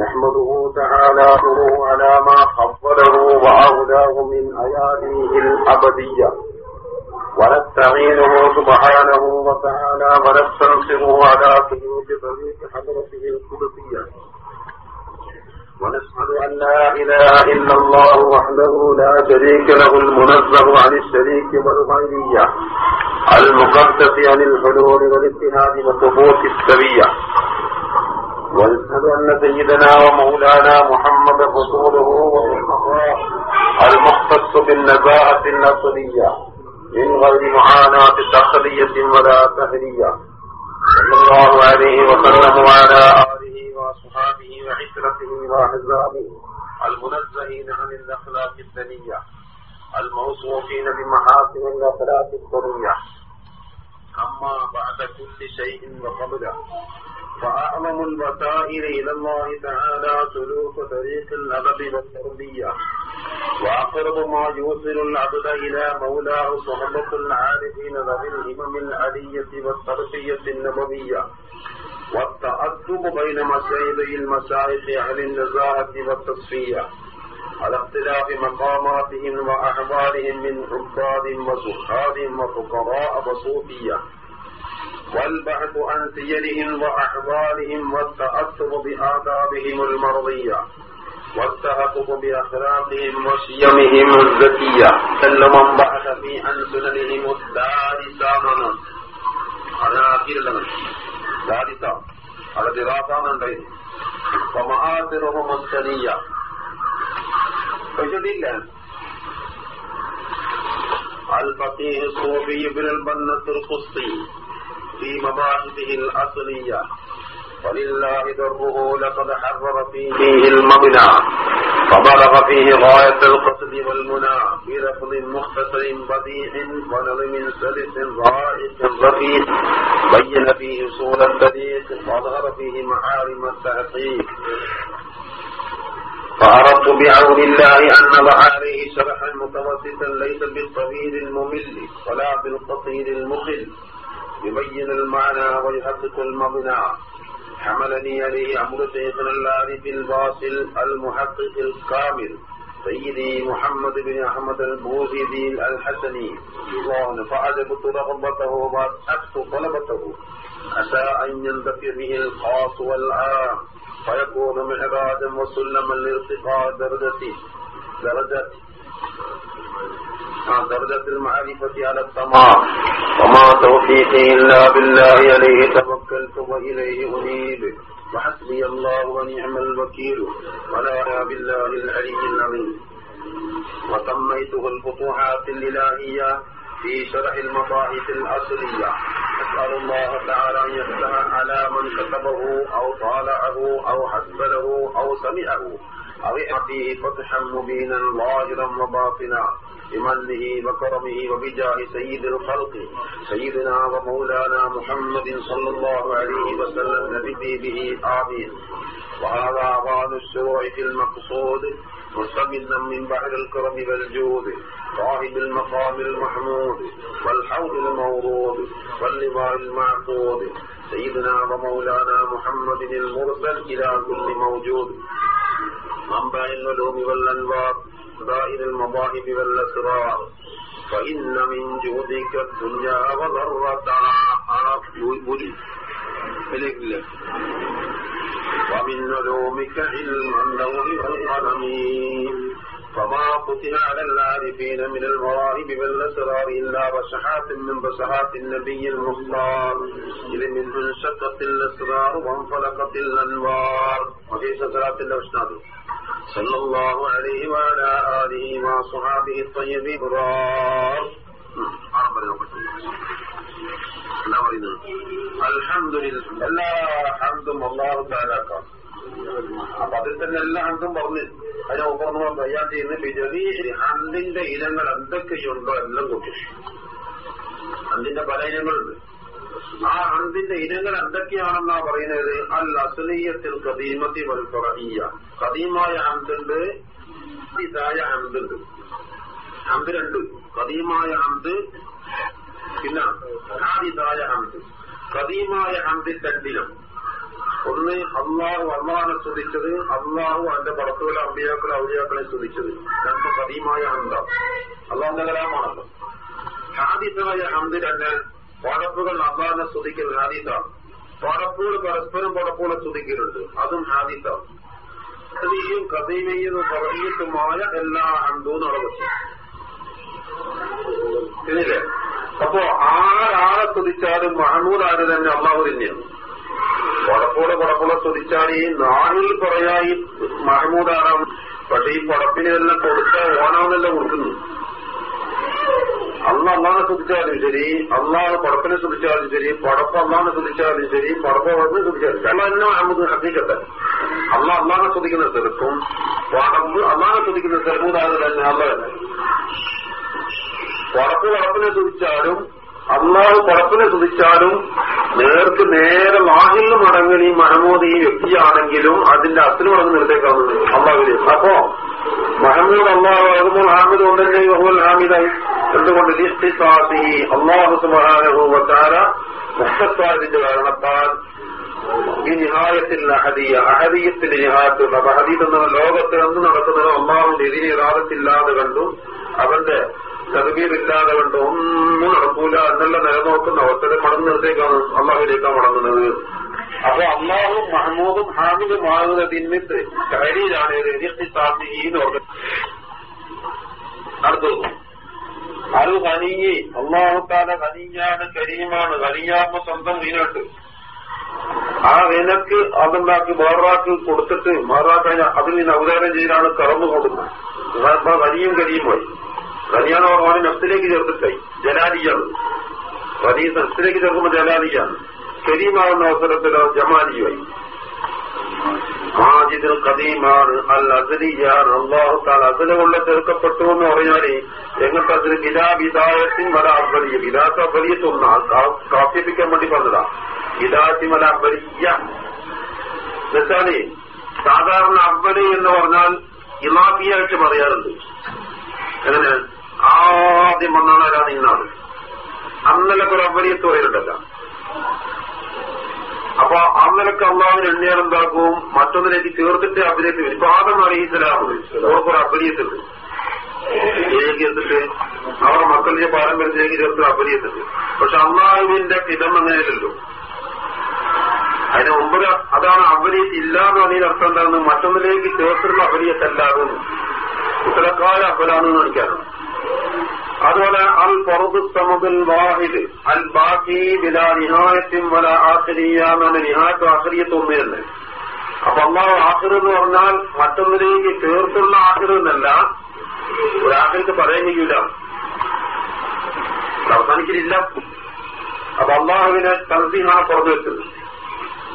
نحمده تعالى على ما فضله وأولاه من أياديه الأبدية. ونستعينه سبحانه وتعالى ونستنصره على سلوك طريق حضرته القدسية. ونشهد أن لا إله إلا الله وحده لا شريك له المنزه عن الشريك والغيرية. المقدس عن الحلول والاجتهاد وثبوت السرية ونشهد أن سيدنا ومولانا محمد رسوله ومصطفاه المختص بالنزاهة الأصلية من غير معاناة تخلية ولا تهلية صلى الله عليه وسلم وعلى آله وأصحابه وعشرته وأحزابه المنزهين عن الأخلاق الدنية الموصوفين بمحاسن الأخلاق الدنية أما بعد كل شيء وقبله. فأعظم الوسائل إلى الله تعالى سلوك طريق الأدب والتربية. وأقرب ما يوصل العبد إلى مولاه صحبة العارفين ذوي الهمم العلية والتربية النبوية. والتأدب بين مسيدي المشايخ أهل النزاهة والتصفية على اختلاف مقاماتهم وأحوالهم من عباد وزهاد وفقراء وصوفية. والبحث عن سيرهم وأحوالهم والتأثر بآدابهم المرضية. والتهفف بأخلاقهم وشيمهم الزكية. كل من بعث في عن سننهم الدارسة من على آخر دارسة على دراسة من غير ومآثرهم السنية فجد الفقيه الصوفي بن البنة القسطي في مباحثه الأصلية. ولله دره لقد حرر فيه المبنى. فبلغ فيه غاية القصد والمنى بلفظ مختصر بديع ونظم سلس رائق رفيق. بين فيه أصول الطريق وأظهر فيه معالم التحقيق. فأردت بعون الله أن نضع عليه شرحا متوسطا ليس بالطويل الممل ولا بالقصير المخل. يبين المعنى ويحقق المبنى. حملني عليه أمر شيخنا العارف الباصل المحقق الكامل سيدي محمد بن أحمد البوزيدي الحسني. فعجبت رغبته وأسأت طلبته. عسى أن يندفع به الخاص والعام. فيكون معراجا وسلما لارتقاء درجته درجة درجة المعرفة على التمام. وما توفيقي إلا بالله عليه توكلت وإليه أنيب. وحسبي الله ونعم الوكيل. ولا بالله العلي العظيم. وسميته الفتوحات الإلهية في شرح المصاحف الأصلية. أسأل الله تعالى أن يفتح على من كتبه أو طالعه أو حسبله أو سمعه أو يأتيه فتحا مبينا ظاهرا وباطنا بمنه وكرمه وبجاه سيد الخلق سيدنا ومولانا محمد صلى الله عليه وسلم نبي به آمين. وهذا أوان الشروع في المقصود. مستمدا من بحر الكرم والجود صاحب المقام المحمود والحوض المورود واللواء المعقود سيدنا ومولانا محمد المرسل إلى كل موجود. منبع العلوم والأنوار دائر المواهب والأسرار. فإن من جودك الدنيا وضرتها بولي ومن علومك علم اللوح والقلم. فما فتح على العارفين من المواهب والأسرار إلا بشحات من بشحات النبي المختار إذ منه انشقت الأسرار وانفلقت الأنوار. وفي سكرات الأشناد صلى الله عليه وعلى آله وصحابه الطيبين. ആണം പറയുന്നത് എന്താ പറയുന്നത് അൽഹന്ദുലിൽ എല്ലാ ഹന്തും അള്ളാഹു താലാക്കാം അപ്പൊ അതിൽ തന്നെ എല്ലാ അതിനെ ഒപ്പം കയ്യാൻ ചെയ്യുന്ന ബിജവീശ്വരി ഹന്തിന്റെ ഇനങ്ങൾ എന്തൊക്കെയുണ്ടോ എല്ലാം കൂട്ടി ഹന്തിന്റെ പല ഇനങ്ങളുണ്ട് ആ ഹന്തിന്റെ ഇനങ്ങൾ എന്തൊക്കെയാണെന്നാ പറയുന്നത് അൽ അസലീയത്തിൽ കദീമത്തി വൽ കദീമായ ഹന്തുണ്ട് ഇതായ ഹന്തുണ്ട് ഹന്ത് രണ്ട്. കദീമായ അന്ത് പിന്നെ ഹാദിതായ ഹംദ് കദീമായ അന്തി രണ്ടിലും ഒന്ന് അള്ളാഹു അള്ളാഹിനെ സ്തുതിച്ചത് അള്ളാഹു അവന്റെ പടത്തുകളെ അമ്പിയാക്കളെ ഔലിയാക്കളെ സ്തുതിച്ചത്. രണ്ട് കദീമായ ഹംദ അള്ളാഹന്റെ കലാമാണല്ലോ. ഹാദിതായ ഹംദ് തന്നെ പടപ്പുകൾ അള്ളാഹിനെ സ്തുതിക്കൽ ഹാദിതാണ് പടപ്പുകൾ പരസ്പരം പടപ്പുകളെ സ്തുതിക്കലുണ്ട്. അതും ഹാദിതാണ് കഥയും കഥീമയും പറയത്തുമായ എല്ലാ അന്തവും നടന്നു. ശരിയല്ലേ അപ്പോ ആരാളെ സ്തുതിച്ചാലും മഹമൂദ് ആര് തന്നെ അള്ളാഹു തന്നെയാണ് പടപ്പോടെ പടപ്പോടെ സ്തുതിച്ചാൽ ഈ നാളിൽ പറയായി മഹമൂദ് ആരാണ് പക്ഷെ ഈ പടപ്പിന് എല്ലാം കൊടുത്ത ഓനാന്നല്ല കൊടുക്കുന്നു അന്ന് അള്ളാനെ സ്തുതിച്ചാലും ശരി അള്ളാഹ് പടപ്പിനെ സ്തുതിച്ചാലും ശരി പടപ്പ് അള്ളാനെ സ്തുതിച്ചാലും ശരി പടപ്പ് പടപ്പിനെ സ്തുതിച്ചാലും ശരി. എന്നെ അഹമ്മദ് ഹസീക്കട്ടെ അള്ള അള്ളാനെ സ്തുതിക്കുന്ന സ്ഥലത്തും പടപ്പ് അള്ളാനെ സ്തുതിക്കുന്ന സ്ഥലവും അത് തന്നെ അല്ല തന്നെ പടപ്പ് പടപ്പിനെ സ്തുതിച്ചാലും അന്നാൾ പടപ്പിനെ സ്തുതിച്ചാലും നേർക്ക് നേരെ വാഹിൽ മടങ്ങണ ഈ മഹമ്മൂദ് ഈ വ്യക്തിയാണെങ്കിലും അതിന്റെ അത്തിന് മടങ്ങ് നിർത്തേക്കാവുന്നത് അള്ളാഹുലി അപ്പോ മഹമ്മൂദ് അള്ളാഹു അഹമ്മദ് ഹാമിദ് ഉണ്ടെങ്കിൽ ബഹുൽ ഹാമിദായി എന്തുകൊണ്ട് അള്ളാഹു സുബാനഹു വത്താര മുഖത്താദിന്റെ കാരണത്താൽ ഈ നിഹായത്തിൽ അഹദീയ അഹദീയത്തിന്റെ നിഹായത്തുള്ള അപ്പൊ എന്ന ലോകത്തിൽ എന്ത് നടക്കുന്നതോ ഒന്നാമത് എതിരെ ഇറാദത്തില്ലാതെ കണ്ടു അവന്റെ തകബീറില്ലാതെ കണ്ട് ഒന്നും നടക്കൂല എന്നല്ല നിലനോക്കുന്ന അവസരം മടങ്ങുന്നതിലേക്കാണ് അള്ളാഹുവിലേക്കാണ് മടങ്ങുന്നത്. അപ്പൊ അള്ളാഹും മഹമ്മൂദും ഹാമിദും ആകുന്നതിന് കാര്യയിലാണ് അടുത്തു അത് ഖനീയി അള്ളാഹുത്താല കനിഞ്ഞാണ് കരീമാണ് ഖനീയാകുമ്പോ സ്വന്തം വീനോട്ട് ആ വിലക്ക് അതുണ്ടാക്കി വേറൊരാൾക്ക് കൊടുത്തിട്ട് വേറൊരാൾക്ക് അതിൽ നിന്ന് അവതാരം ചെയ്താണ് കറന്നു കൊടുക്കുന്നത് അപ്പൊ കരിയും കരിയുമായി ഖനിയാണ് പറഞ്ഞാൽ നഫ്സിലേക്ക് ചേർത്തിട്ടായി? ജലാലിയാണ്. വലിയ നഫ്സിലേക്ക് ചേർക്കുമ്പോൾ ജലാലിയാണ്. കരീമാകുന്ന അവസരത്തിൽ ജമാലിയുമായി മാജിദ് കദീമാണ് അൽ അസലിയാണ് അള്ളാഹു താൽ അസല കൊണ്ട് തീർക്കപ്പെട്ടു എന്ന് പറഞ്ഞാൽ എങ്ങനത്തെ അതിന് ബിലാ വിദായത്തിൻ വല അബ്ബലിയ വിദാത്ത അബ്ബലിയത്തൊന്ന കാപ്പിപ്പിക്കാൻ വേണ്ടി പറഞ്ഞതാ. വിദാത്തി വല അബ്ബലിയ എന്നുവെച്ചാൽ സാധാരണ അബ്ബലി എന്ന് പറഞ്ഞാൽ ഇമാഫിയായിട്ട് പറയാറുണ്ട്. എങ്ങനെ? ആദ്യം വന്നാലാ ഇന്നാണ് അന്നലൊക്കെ ഒരു അബ്ബലിയത്ത് പറയുന്നുണ്ടല്ലോ അപ്പൊ അന്നലൊക്കെ അള്ളാഹുവിന് എണ്ണിയാൽ എന്താക്കും? മറ്റൊന്നിലേക്ക് ചേർത്തിട്ട് അഭിനയത്തിൽ വരും ഇപ്പൊ ആദം അവരുടെ മക്കളിന്റെ പാരമ്പര്യത്തിലേക്ക് ചേർത്ത് അഭിനയത്തുണ്ട് പക്ഷെ അള്ളാഹുവിന്റെ പിതം അങ്ങനെയല്ലല്ലോ അതിന് മുമ്പ് അതാണ് അഭിനയത്ത് ഇല്ലാന്ന് പറഞ്ഞതിന് അർത്ഥം എന്താണെന്ന് മറ്റൊന്നിലേക്ക് ചേർത്തിട്ടുള്ള അഭിനയത്തല്ലാതെ ഉത്തരക്കാല അപ്പലാണെന്ന് കാണിക്കാറുണ്ട്. അതുപോലെ അൽ പുറത്തു സമുദിൽ വാഹിദ്. അൽ ബാക്കി വില നിഹായത്തും വല ആഖിരിയ എന്നാണ് നിഹായത്ത് ആഖിരിയത്ത് ഒന്നിരുന്നത് അപ്പൊ അള്ളാഹു ആഖിർ എന്ന് പറഞ്ഞാൽ മറ്റൊന്നിലേക്ക് ചേർത്തുള്ള ആഖിർ എന്നല്ല. ഒരാഖിർക്ക് പറയാൻ കഴിയൂല. അവസാനിക്കലില്ല അപ്പൊ അള്ളാഹുവിനെ തൻസീഹാണ് പുറത്തു വെച്ചത്.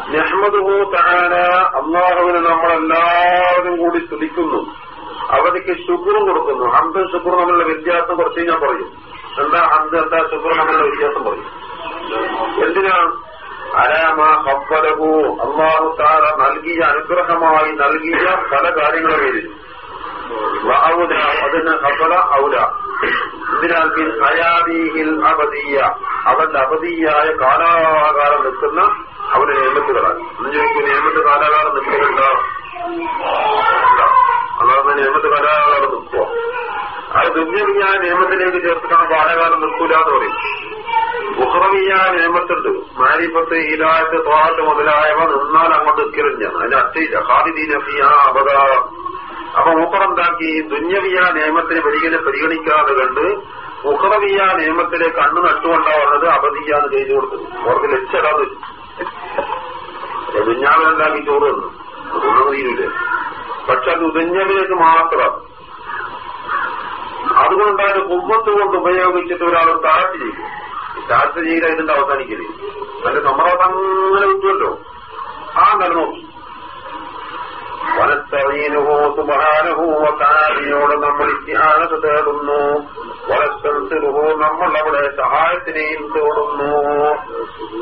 നെഹ്മദുഹു തഹാന അള്ളാഹുവിനെ നമ്മളെല്ലാവരും കൂടി സ്തുതിക്കുന്നു. അവർക്ക് ശുക്രും കൊടുക്കുന്നു. ഹന്തും ശുക്റും തമ്മിലുള്ള വ്യത്യാസം കുറച്ച് ഞാൻ പറയും എന്താ ഹന്ത് എന്താ ശുക്റും തമ്മിലുള്ള വ്യത്യാസം പറയും എന്തിനാണ് അലാമ ഹബ്ബലഹു അള്ളാഹു താര നൽകിയ അനുഗ്രഹമായി നൽകിയ പല കാര്യങ്ങളെ പേരിൽ. അതിന് ഹബല ഔല എന്തിനാൽ അയാദീഹിൽ അബദീയ. അവന്റെ അവധീയായ കാലാകാലം നിൽക്കുന്ന അവന്റെ നിയമത്തുകളാണ്. എന്ന് ചോദിക്കും നിയമത്ത് കാലാകാലം നിൽക്കുന്നുണ്ടോ? അതാണ് നിയമത്തിൽ കലാകാലം നിൽക്കുക. അത് ദുന്യവിയായ നിയമത്തിലേക്ക് ചേർത്തിട്ടാണ് ബാലകാലം നിൽക്കൂല എന്ന് പറയും. ബുഹ്റവിയ നിയമത്തുണ്ട് മാരിപ്പത്ത് ഈലായത്ത് തോട്ട് മുതലായവ നിന്നാൽ അങ്ങോട്ട് നിൽക്കലില്ല അതിന്റെ അച്ഛയില്ല ഖാദിദീന ഫിയ അബദ. അപ്പൊ മൂപ്പറെന്താക്കി ദുന്യവിയ നിയമത്തിന് പരിഗണന പരിഗണിക്കാതെ കണ്ട് മുഹറവിയ നിയമത്തിലെ കണ്ണു നട്ടുകൊണ്ടാ പറഞ്ഞത് അബദിയാന്ന് ചെയ്തു കൊടുത്തത് അവർക്ക് ലക്ഷടാന്ന് ദുഞ്ഞാവിനെന്താക്കി ചോറ് തന്നു? തീരൂലേ പക്ഷെ അത് ദുഞ്ഞവിലേക്ക് മാത്രം അതുകൊണ്ടാണ് കുമ്പത്ത് കൊണ്ട് ഉപയോഗിച്ചിട്ട് ഒരാൾ താഴ്ച ചെയ്യും താഴ്ച ചെയ്ത ഇതിന്റെ അവസാനിക്കരുത് അതിന്റെ നമ്മളത് അങ്ങനെ വിട്ടുമല്ലോ ആ നിലനോക്കി വനത്തവീനുഹോ സുബാനുഹോ താരിയോട് നമ്മൾ ഇത്യാനത്ത് തേടുന്നു. വലത്തൻസിറുഹോ നമ്മൾ അവിടെ സഹായത്തിനെയും തേടുന്നു.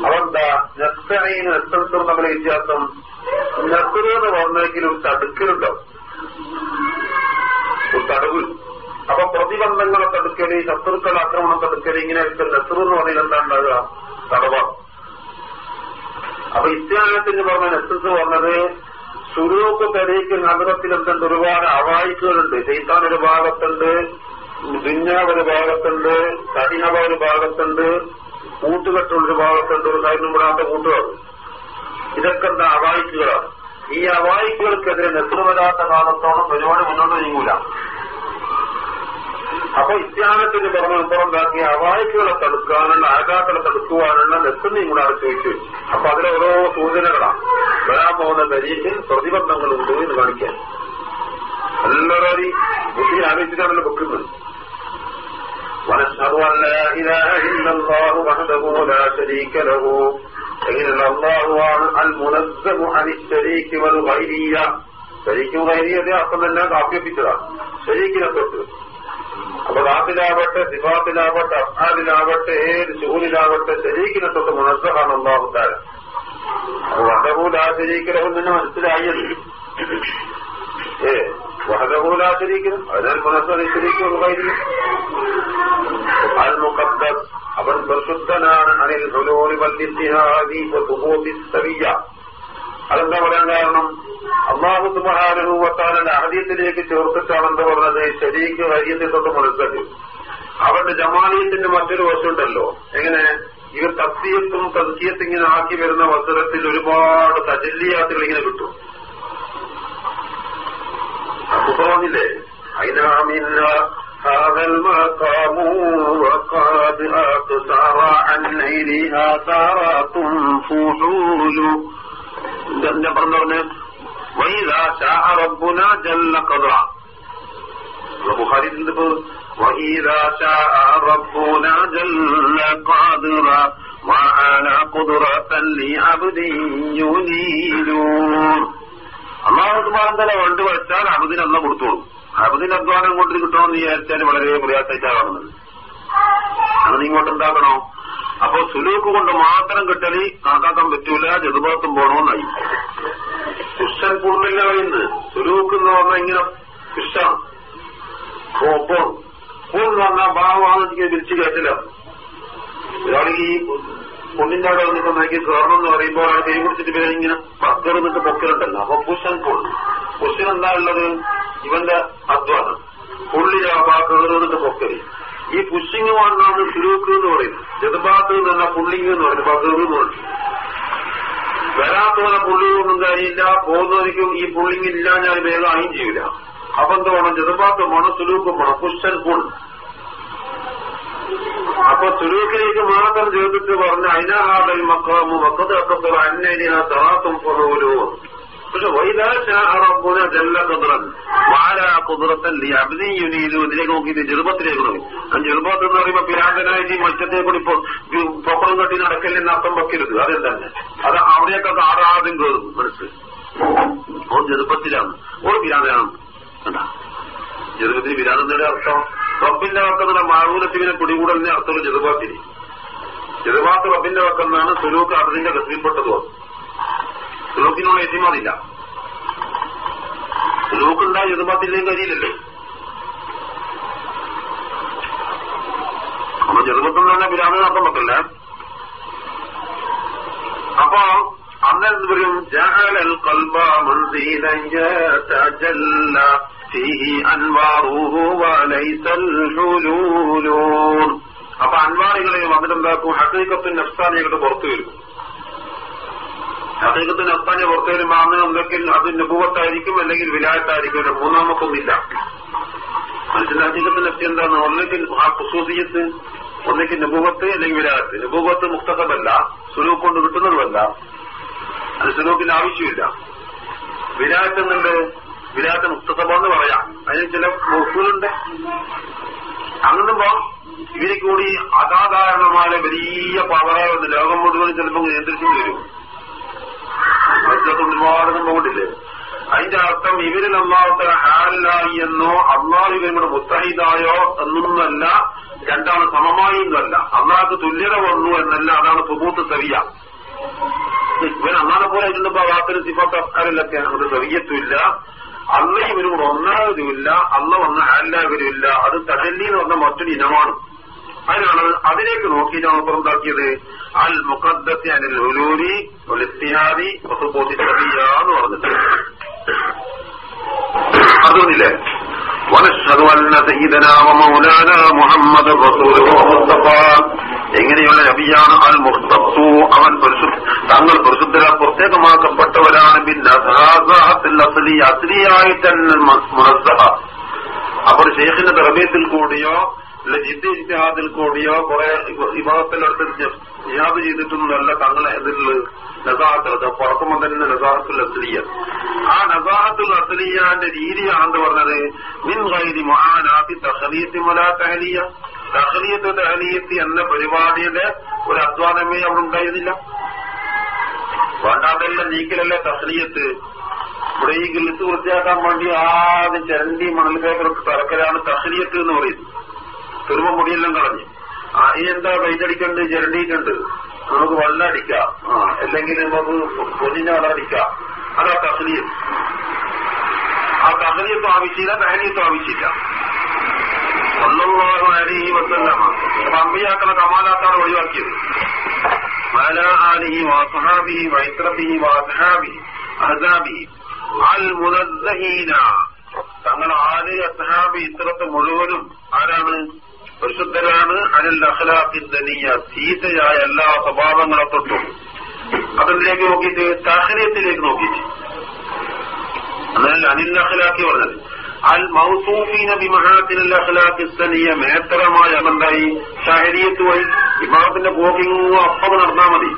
അതെന്താ നെസ്തനെയും നെസ്തൻസും നമ്മളെ വ്യത്യാസം നെസ്തറ് എന്ന് പറഞ്ഞെങ്കിലും തടുക്കലുണ്ടാവും തടവ്. അപ്പൊ പ്രതിബന്ധങ്ങളെ തടുക്കും തടുക്കൽ ശത്രുക്കൾ ആക്രമണം തടുക്കൽ ഇങ്ങനെ നെസർ എന്ന് പറയുന്നത് എന്താ ഉണ്ടാകുക തടവ. അപ്പൊ ഇത്യാനത്തിന് പറഞ്ഞ നെസസ് പറഞ്ഞത് സുരൂക്ക് തെരേക്ക് നഗരത്തിൽ എന്തുണ്ട് ഒരുപാട് അവായിക്കുകളുണ്ട് ചെയ്താൻ ഒരു ഭാഗത്തുണ്ട് ദുഞ്ഞാവ് ഒരു ഭാഗത്തുണ്ട് കഠിനവ ഒരു ഭാഗത്തുണ്ട് കൂട്ടുകെട്ടുള്ള ഒരു ഭാഗത്തുണ്ട് ഒരു കാര്യം വിടാത്ത കൂട്ടുകാർ. ഇതൊക്കെ എന്താ അവായിക്കുകളാണ് ഈ അവായിക്കുകൾക്കെതിരെ നെസറ് വരാത്ത കാലത്തോളം പരിപാടി മുന്നോട്ട് നീങ്ങൂല. അപ്പൊ ഇസ്ലാമത്തിന് പുറമെ പുറന്താക്കിയ അവായിക്കുകളെ തടുക്കാനുള്ള ആഘാതങ്ങളെ തടുക്കുവാനുള്ള ലെസണിയും കൂടെ അവിടെ ചോദിച്ചു. അപ്പൊ അതിലെ ഓരോ സൂചനകളാണ്. വരാൻ പോകുന്ന ദരീക്ക് പ്രതിബന്ധങ്ങൾ ഉണ്ട് എന്ന് കാണിക്കാൻ. എല്ലാവരും ബുദ്ധി ആലോചിച്ചിട്ടാണല്ലോ വെക്കുന്നത്. ശരിക്കും أن അർത്ഥം തന്നെ إلا الله وحده لا അപ്പൊ റാത്തിലാവട്ടെ സിഫാത്തിലാവട്ടെ അഫ്ഹാദിലാവട്ടെ ഏത് ശൂലിലാവട്ടെ ശരീക്കിനെ തൊട്ട് മുനസ്സഹാണ് അള്ളാഹുത്താര അപ്പൊ വഹദഹൂലാ ശരീക്കലഹും തന്നെ മനസ്സിലായത് ഏ വഹദഹൂലാ ശരീക്കലും അതിനാൽ മുനസ്സഹ ശരീക്കും ഗൈരിയും المقدس അവൻ പരിശുദ്ധനാണ് അനിൽ ഹുലൂലി വല്ലിത്തിഹാദി വതുഹൂബിസ്സവിയ അതെന്താ പറയാൻ കാരണം അള്ളാഹു സുബഹാനുഭവത്താലന്റെ അഹദീയത്തിലേക്ക് ചേർത്തിട്ടാണ് എന്താ പറഞ്ഞത് ശരീക്ക് ഹരിയത്തെ തൊട്ട് മനസ്സിലാക്കി അവന്റെ ജമാലിയത്തിന്റെ മറ്റൊരു വശമുണ്ടല്ലോ എങ്ങനെ ഇവർ തസ്തിയത്തും തസ്കിയത്തും ഇങ്ങനെ ആക്കി വരുന്ന വസ്ത്രത്തിൽ ഒരുപാട് തജല്ലിയാത്തുകൾ ഇങ്ങനെ കിട്ടും അപ്പൊ പറഞ്ഞില്ലേ അതിനാമില്ല هذا المقام وقد أقصر عن نيلها سارات فحول എന്താ പറഞ്ഞ وإذا شاء ربنا جل قدرا ബുഹാരി وإذا شاء ربنا جل قدرا وعلى قدرة لعبد ينيلون അള്ളാഹു സുബാന്തല വണ്ട് വെച്ചാൽ അബുദിന് അന്ന് കൊടുത്തോളൂ അബുദിന് അധ്വാനം കൊണ്ട് കിട്ടണമെന്ന് വിചാരിച്ചാൽ വളരെ പ്രയാസമായിട്ടാണ് കാണുന്നത് അത് ഇങ്ങോട്ട് ഉണ്ടാക്കണോ അപ്പൊ സുലൂക്ക് കൊണ്ട് മാത്രം കിട്ടലി കണക്കാക്കാൻ പറ്റൂല ജതുഭാഗത്തും പോണോന്നായി. കുഷൻ കൂടുതലില്ല പറയുന്നത്. സുലൂക്ക് എന്ന് പറഞ്ഞാൽ ഇങ്ങനെ കുഷാണ് ഒപ്പം കൂന്ന് പറഞ്ഞാൽ ഭാവമാണെന്ന് തിരിച്ചു കേട്ടില്ല. ഒരാളീ പൊണ്ണിന്റെ അവിടെ വന്നിട്ട് നോക്കി കയറണം എന്ന് പറയുമ്പോൾ ഒരാൾ കൈ പിടിച്ചിട്ട് പിന്നെ ഇങ്ങനെ പക്കർ എന്നിട്ട് പൊക്കലുണ്ടല്ലോ. അപ്പൊ പുഷൻ പുൾ പുഷൻ എന്താ ഉള്ളത്? ഇവന്റെ അധ്വാനം. പുള്ളിലാവാ കയറുന്നിട്ട് പൊക്കൽ. ഈ പുഷിങ് വന്നാണ് സുരൂക്ക് എന്ന് പറയുന്നത്. ജതുബാത്ത് പറഞ്ഞാൽ പുള്ളിങ് എന്ന് പറയുന്നത് പകർ എന്ന് പറയും വരാത്തവരെ പുള്ളി കൊണ്ടും കാര്യമില്ല പോകുന്നവർക്കും ഈ പുള്ളിങ് ഇല്ല ഞാൻ വേഗം ആയും ചെയ്യില്ല. അപ്പൊ എന്ത് വേണം? ജതുബാത്ത് വേണം സുലൂക്കും വേണം പുഷൻ പുൾ അപ്പൊ സുലൂക്കിലേക്ക് മാത്രം ചേർത്തിട്ട് പറഞ്ഞ അതിനാഹാടൽ മക്കാമു മക്കത് അക്കത്തറ അന്നേരിന തറാത്തും പൊറൂലോ ഇതിലേക്ക് നോക്കിയിട്ട് ജെറുബത്തിലേക്ക് നോക്കി. ചെറുപ്പത്ത് എന്ന് പറയുമ്പോ പിരാതനായ മറ്റത്തെ കൂടി പൊപ്പളം കെട്ടി നടക്കലെന്ന് അർത്ഥം വെക്കരുത്. അതെന്താണ്? അത് അവിടെയൊക്കെ ആറാദ്യം കയറും മനസ്സ്. ഓ ചെറുപ്പത്തിലാണ് ഓ പിരാന്തനാണ് കണ്ടാ? ചെറുപ്പത്തിൽ പിരാന്തയുടെ അർത്ഥം? റബ്ബിന്റെ വക്കുന്ന മാറൂലത്തിനെ കുടികൂടലിനെ അർത്ഥം ജെറുബാത്തിന് ചെറുപാത്ത് റബ്ബിന്റെ വക്കെന്നാണ് സുലൂക്ക് അതിന്റെ ഗതിയിൽപ്പെട്ടത് സുലൂക്കിനോട് എത്തിമാതില്ല സുലൂക്കുണ്ടായ ചെറുപാത്തിന്റെയും കരിയില്ലല്ലേ അപ്പൊ ചെറുപ്പത്തിൽ തന്നെ പിരാമിന് അർത്ഥം വെക്കല്ലേ അപ്പൊ അന്നെന്ത് പറയും ജഅലൽ ഖൽബ മൻസീലൻ യതജല്ല فيه أنواره وليس الحلول അപ്പൊ അൻവാറികളെയും അതിലെന്താക്കും ഹക്കീക്കത്തും നഫ്സാനിയൊക്കെ പുറത്തു വരും ഹക്കീക്കത്തും അപ്പനെ പുറത്തേക്ക് വരുമ്പോൾ അന്ന് എന്തെങ്കിലും അത് നുപൂവത്തായിരിക്കും അല്ലെങ്കിൽ വിലായത്തായിരിക്കും. മൂന്നാമക്കൊന്നില്ല മനുഷ്യന്റെ അദ്ദേഹത്തിന് എത്തി എന്താണ് ഒന്നെങ്കിൽ ആ കുസൂസിയത്ത് ഒന്നെങ്കിൽ നുപൂവത്ത് അല്ലെങ്കിൽ വിലായത്ത്. നുപൂവത്ത് മുക്തകമല്ല സുലൂക്ക് കൊണ്ട് കിട്ടുന്നതുമല്ല. അത് സുലൂക്കിന്റെ ആവശ്യമില്ല. വിലായത്ത് എന്നുണ്ട് വിരാട്ട് മുക്തസഭ എന്ന് പറയാം. അതിന് ചില വകുപ്പുകളുണ്ട് അങ്ങനുമ്പോ ഇവർ കൂടി അസാധാരണമായ വലിയ പവറാവുന്ന ലോകം മുഴുവൻ ചിലപ്പോൾ നിയന്ത്രിച്ചു വരും. മറ്റൊക്കെ ഒരുപാട് സംഭവമില്ലേ അതിന്റെ അർത്ഥം ഇവരിൽ അള്ളാഹുത്തല ഹാലായി എന്നോ അള്ളാഹു ഇവരുടെ മുത്തഹിദായോ എന്നൊന്നല്ല രണ്ടാണ് സമമായി എന്നല്ല. അള്ളാഹ്ക്ക് തുല്യത വന്നു എന്നല്ല അതാണ് സുബൂത്ത് സെറിയ ഇവൻ അന്നാളെ പോലെ ഇരുന്നപ്പോ വാക്കിന് സിഫത്ത് അഫ്കാരിലൊക്കെ അങ്ങോട്ട് സെറിയത്തുമില്ല അള്ളയും ഇവരും കൂടെ ഒന്നാവരുമില്ല അള്ള വന്ന എല്ലാവരുമില്ല അത് തഹല്ലി എന്ന് പറഞ്ഞ മറ്റൊരു ഇനമാണ്. അതിനാണ് അതിലേക്ക് നോക്കിയിട്ടാണ് അപ്പുറം ഉണ്ടാക്കിയത് അൽ മുഖദ്ദത്തി അനിൽ ഉലൂരി ഒലിസ്തിഹാദി ഒത്തുപോത്തി എന്ന് പറഞ്ഞിട്ട് അതൊന്നില്ലേ ونشهد أن سيدنا ومولانا محمد رسوله المصطفى എങ്ങനെയുള്ള നബിയാണ് അൽ മുസ്തഫു അവൻ പരിശുദ്ധ തങ്ങൾ പരിശുദ്ധര പ്രത്യേകമാക്കപ്പെട്ടവരാണ് പിന്നെ അസ്ലിയായി തന്നെ മുനസ്സഹ അപ്പോൾ ഷെയ്ഖിന്റെ തറബീയത്തിൽ കൂടിയോ അല്ല ജിദ് ഇജ്തിഹാദിൽ കൂടിയോ കുറെ വിഭാഗത്തിലെടുത്ത് ജിഹാദ് ചെയ്തിട്ടൊന്നുമല്ല തങ്ങളെ ഇതിൽ നസാഹത്ത് പുറത്തുമ്പോൾ തന്നെ നസാഹത്തുൽ അസ്ലിയ. ആ നസാഹത്തുൽ അസ്ലിയാന്റെ രീതിയാണെന്ന് പറഞ്ഞത് മിൻ ഗൈരി മഹാനാത്തി തഹലീത്തി മലാ തഹലിയ. തഹലീത്ത് തഹലീത്തി എന്ന പരിപാടിയുടെ ഒരു അധ്വാനമേ അവിടെ ഉണ്ടായിരുന്നില്ല. വേണ്ടാതെല്ലാം നീക്കലല്ലേ തഹലീയത്ത് ഇവിടെ ഈ ഗിൽസ് വൃത്തിയാക്കാൻ വേണ്ടി ആദ്യം ചരണ്ടി മണൽ പേപ്പർ തറക്കലാണ് തഹലിയത്ത് എന്ന് പറയുന്നത്. തുരുമ്പ മുടിയെല്ലാം കളഞ്ഞു. ആ ഈ എന്താ വൈദ്യടിക്കണ്ട് ചിരണ്ടിയിട്ടുണ്ട് നമുക്ക് വെള്ളം അടിക്കാം ആ അല്ലെങ്കിൽ നമുക്ക് പൊന്നിനെ വെള്ളം അടിക്കാം അതാ തഹലിയത്ത് ആ തഹലിയത്തും ആവശ്യമില്ല ദഹലിയത്തും ആവശ്യമില്ല. സല്ലല്ലാഹു അലൈഹി വസല്ലമ അപ്പൊ അമ്പിയാക്കളെ കമാലാത്താണ് ഒഴിവാക്കിയത്. മല ആലിഹി വാസഹാബിഹി വൈത്രബിഹി വാസഹാബി അഹ്സാബിഹി അൽ മുനസ്സഹീന തങ്ങൾ ആൽ അസഹാബി ഇത്രത്തെ മുഴുവനും ആരാണ്? പരിശുദ്ധരാണ് അനിൽ അഖലാഖിൻ ദനിയ. ചീത്തയായ എല്ലാ സ്വഭാവങ്ങളെ തൊട്ടും അതിലേക്ക് നോക്കിയിട്ട് താഹരീയത്തിലേക്ക് നോക്കിയിട്ട്. എന്നാൽ അനിൽ അഖലാഖി പറഞ്ഞത്. അൽ മൗസൂഫീന ബിമഹാത്തിനൽ അഖലാഖി സനിയ മേത്തരമായ എന്തായി ഷഹരീയത്ത് വഴി ഇമാമത്തിന്റെ പോക്കിങ്ങോ അപ്പം നടന്നാ മതി.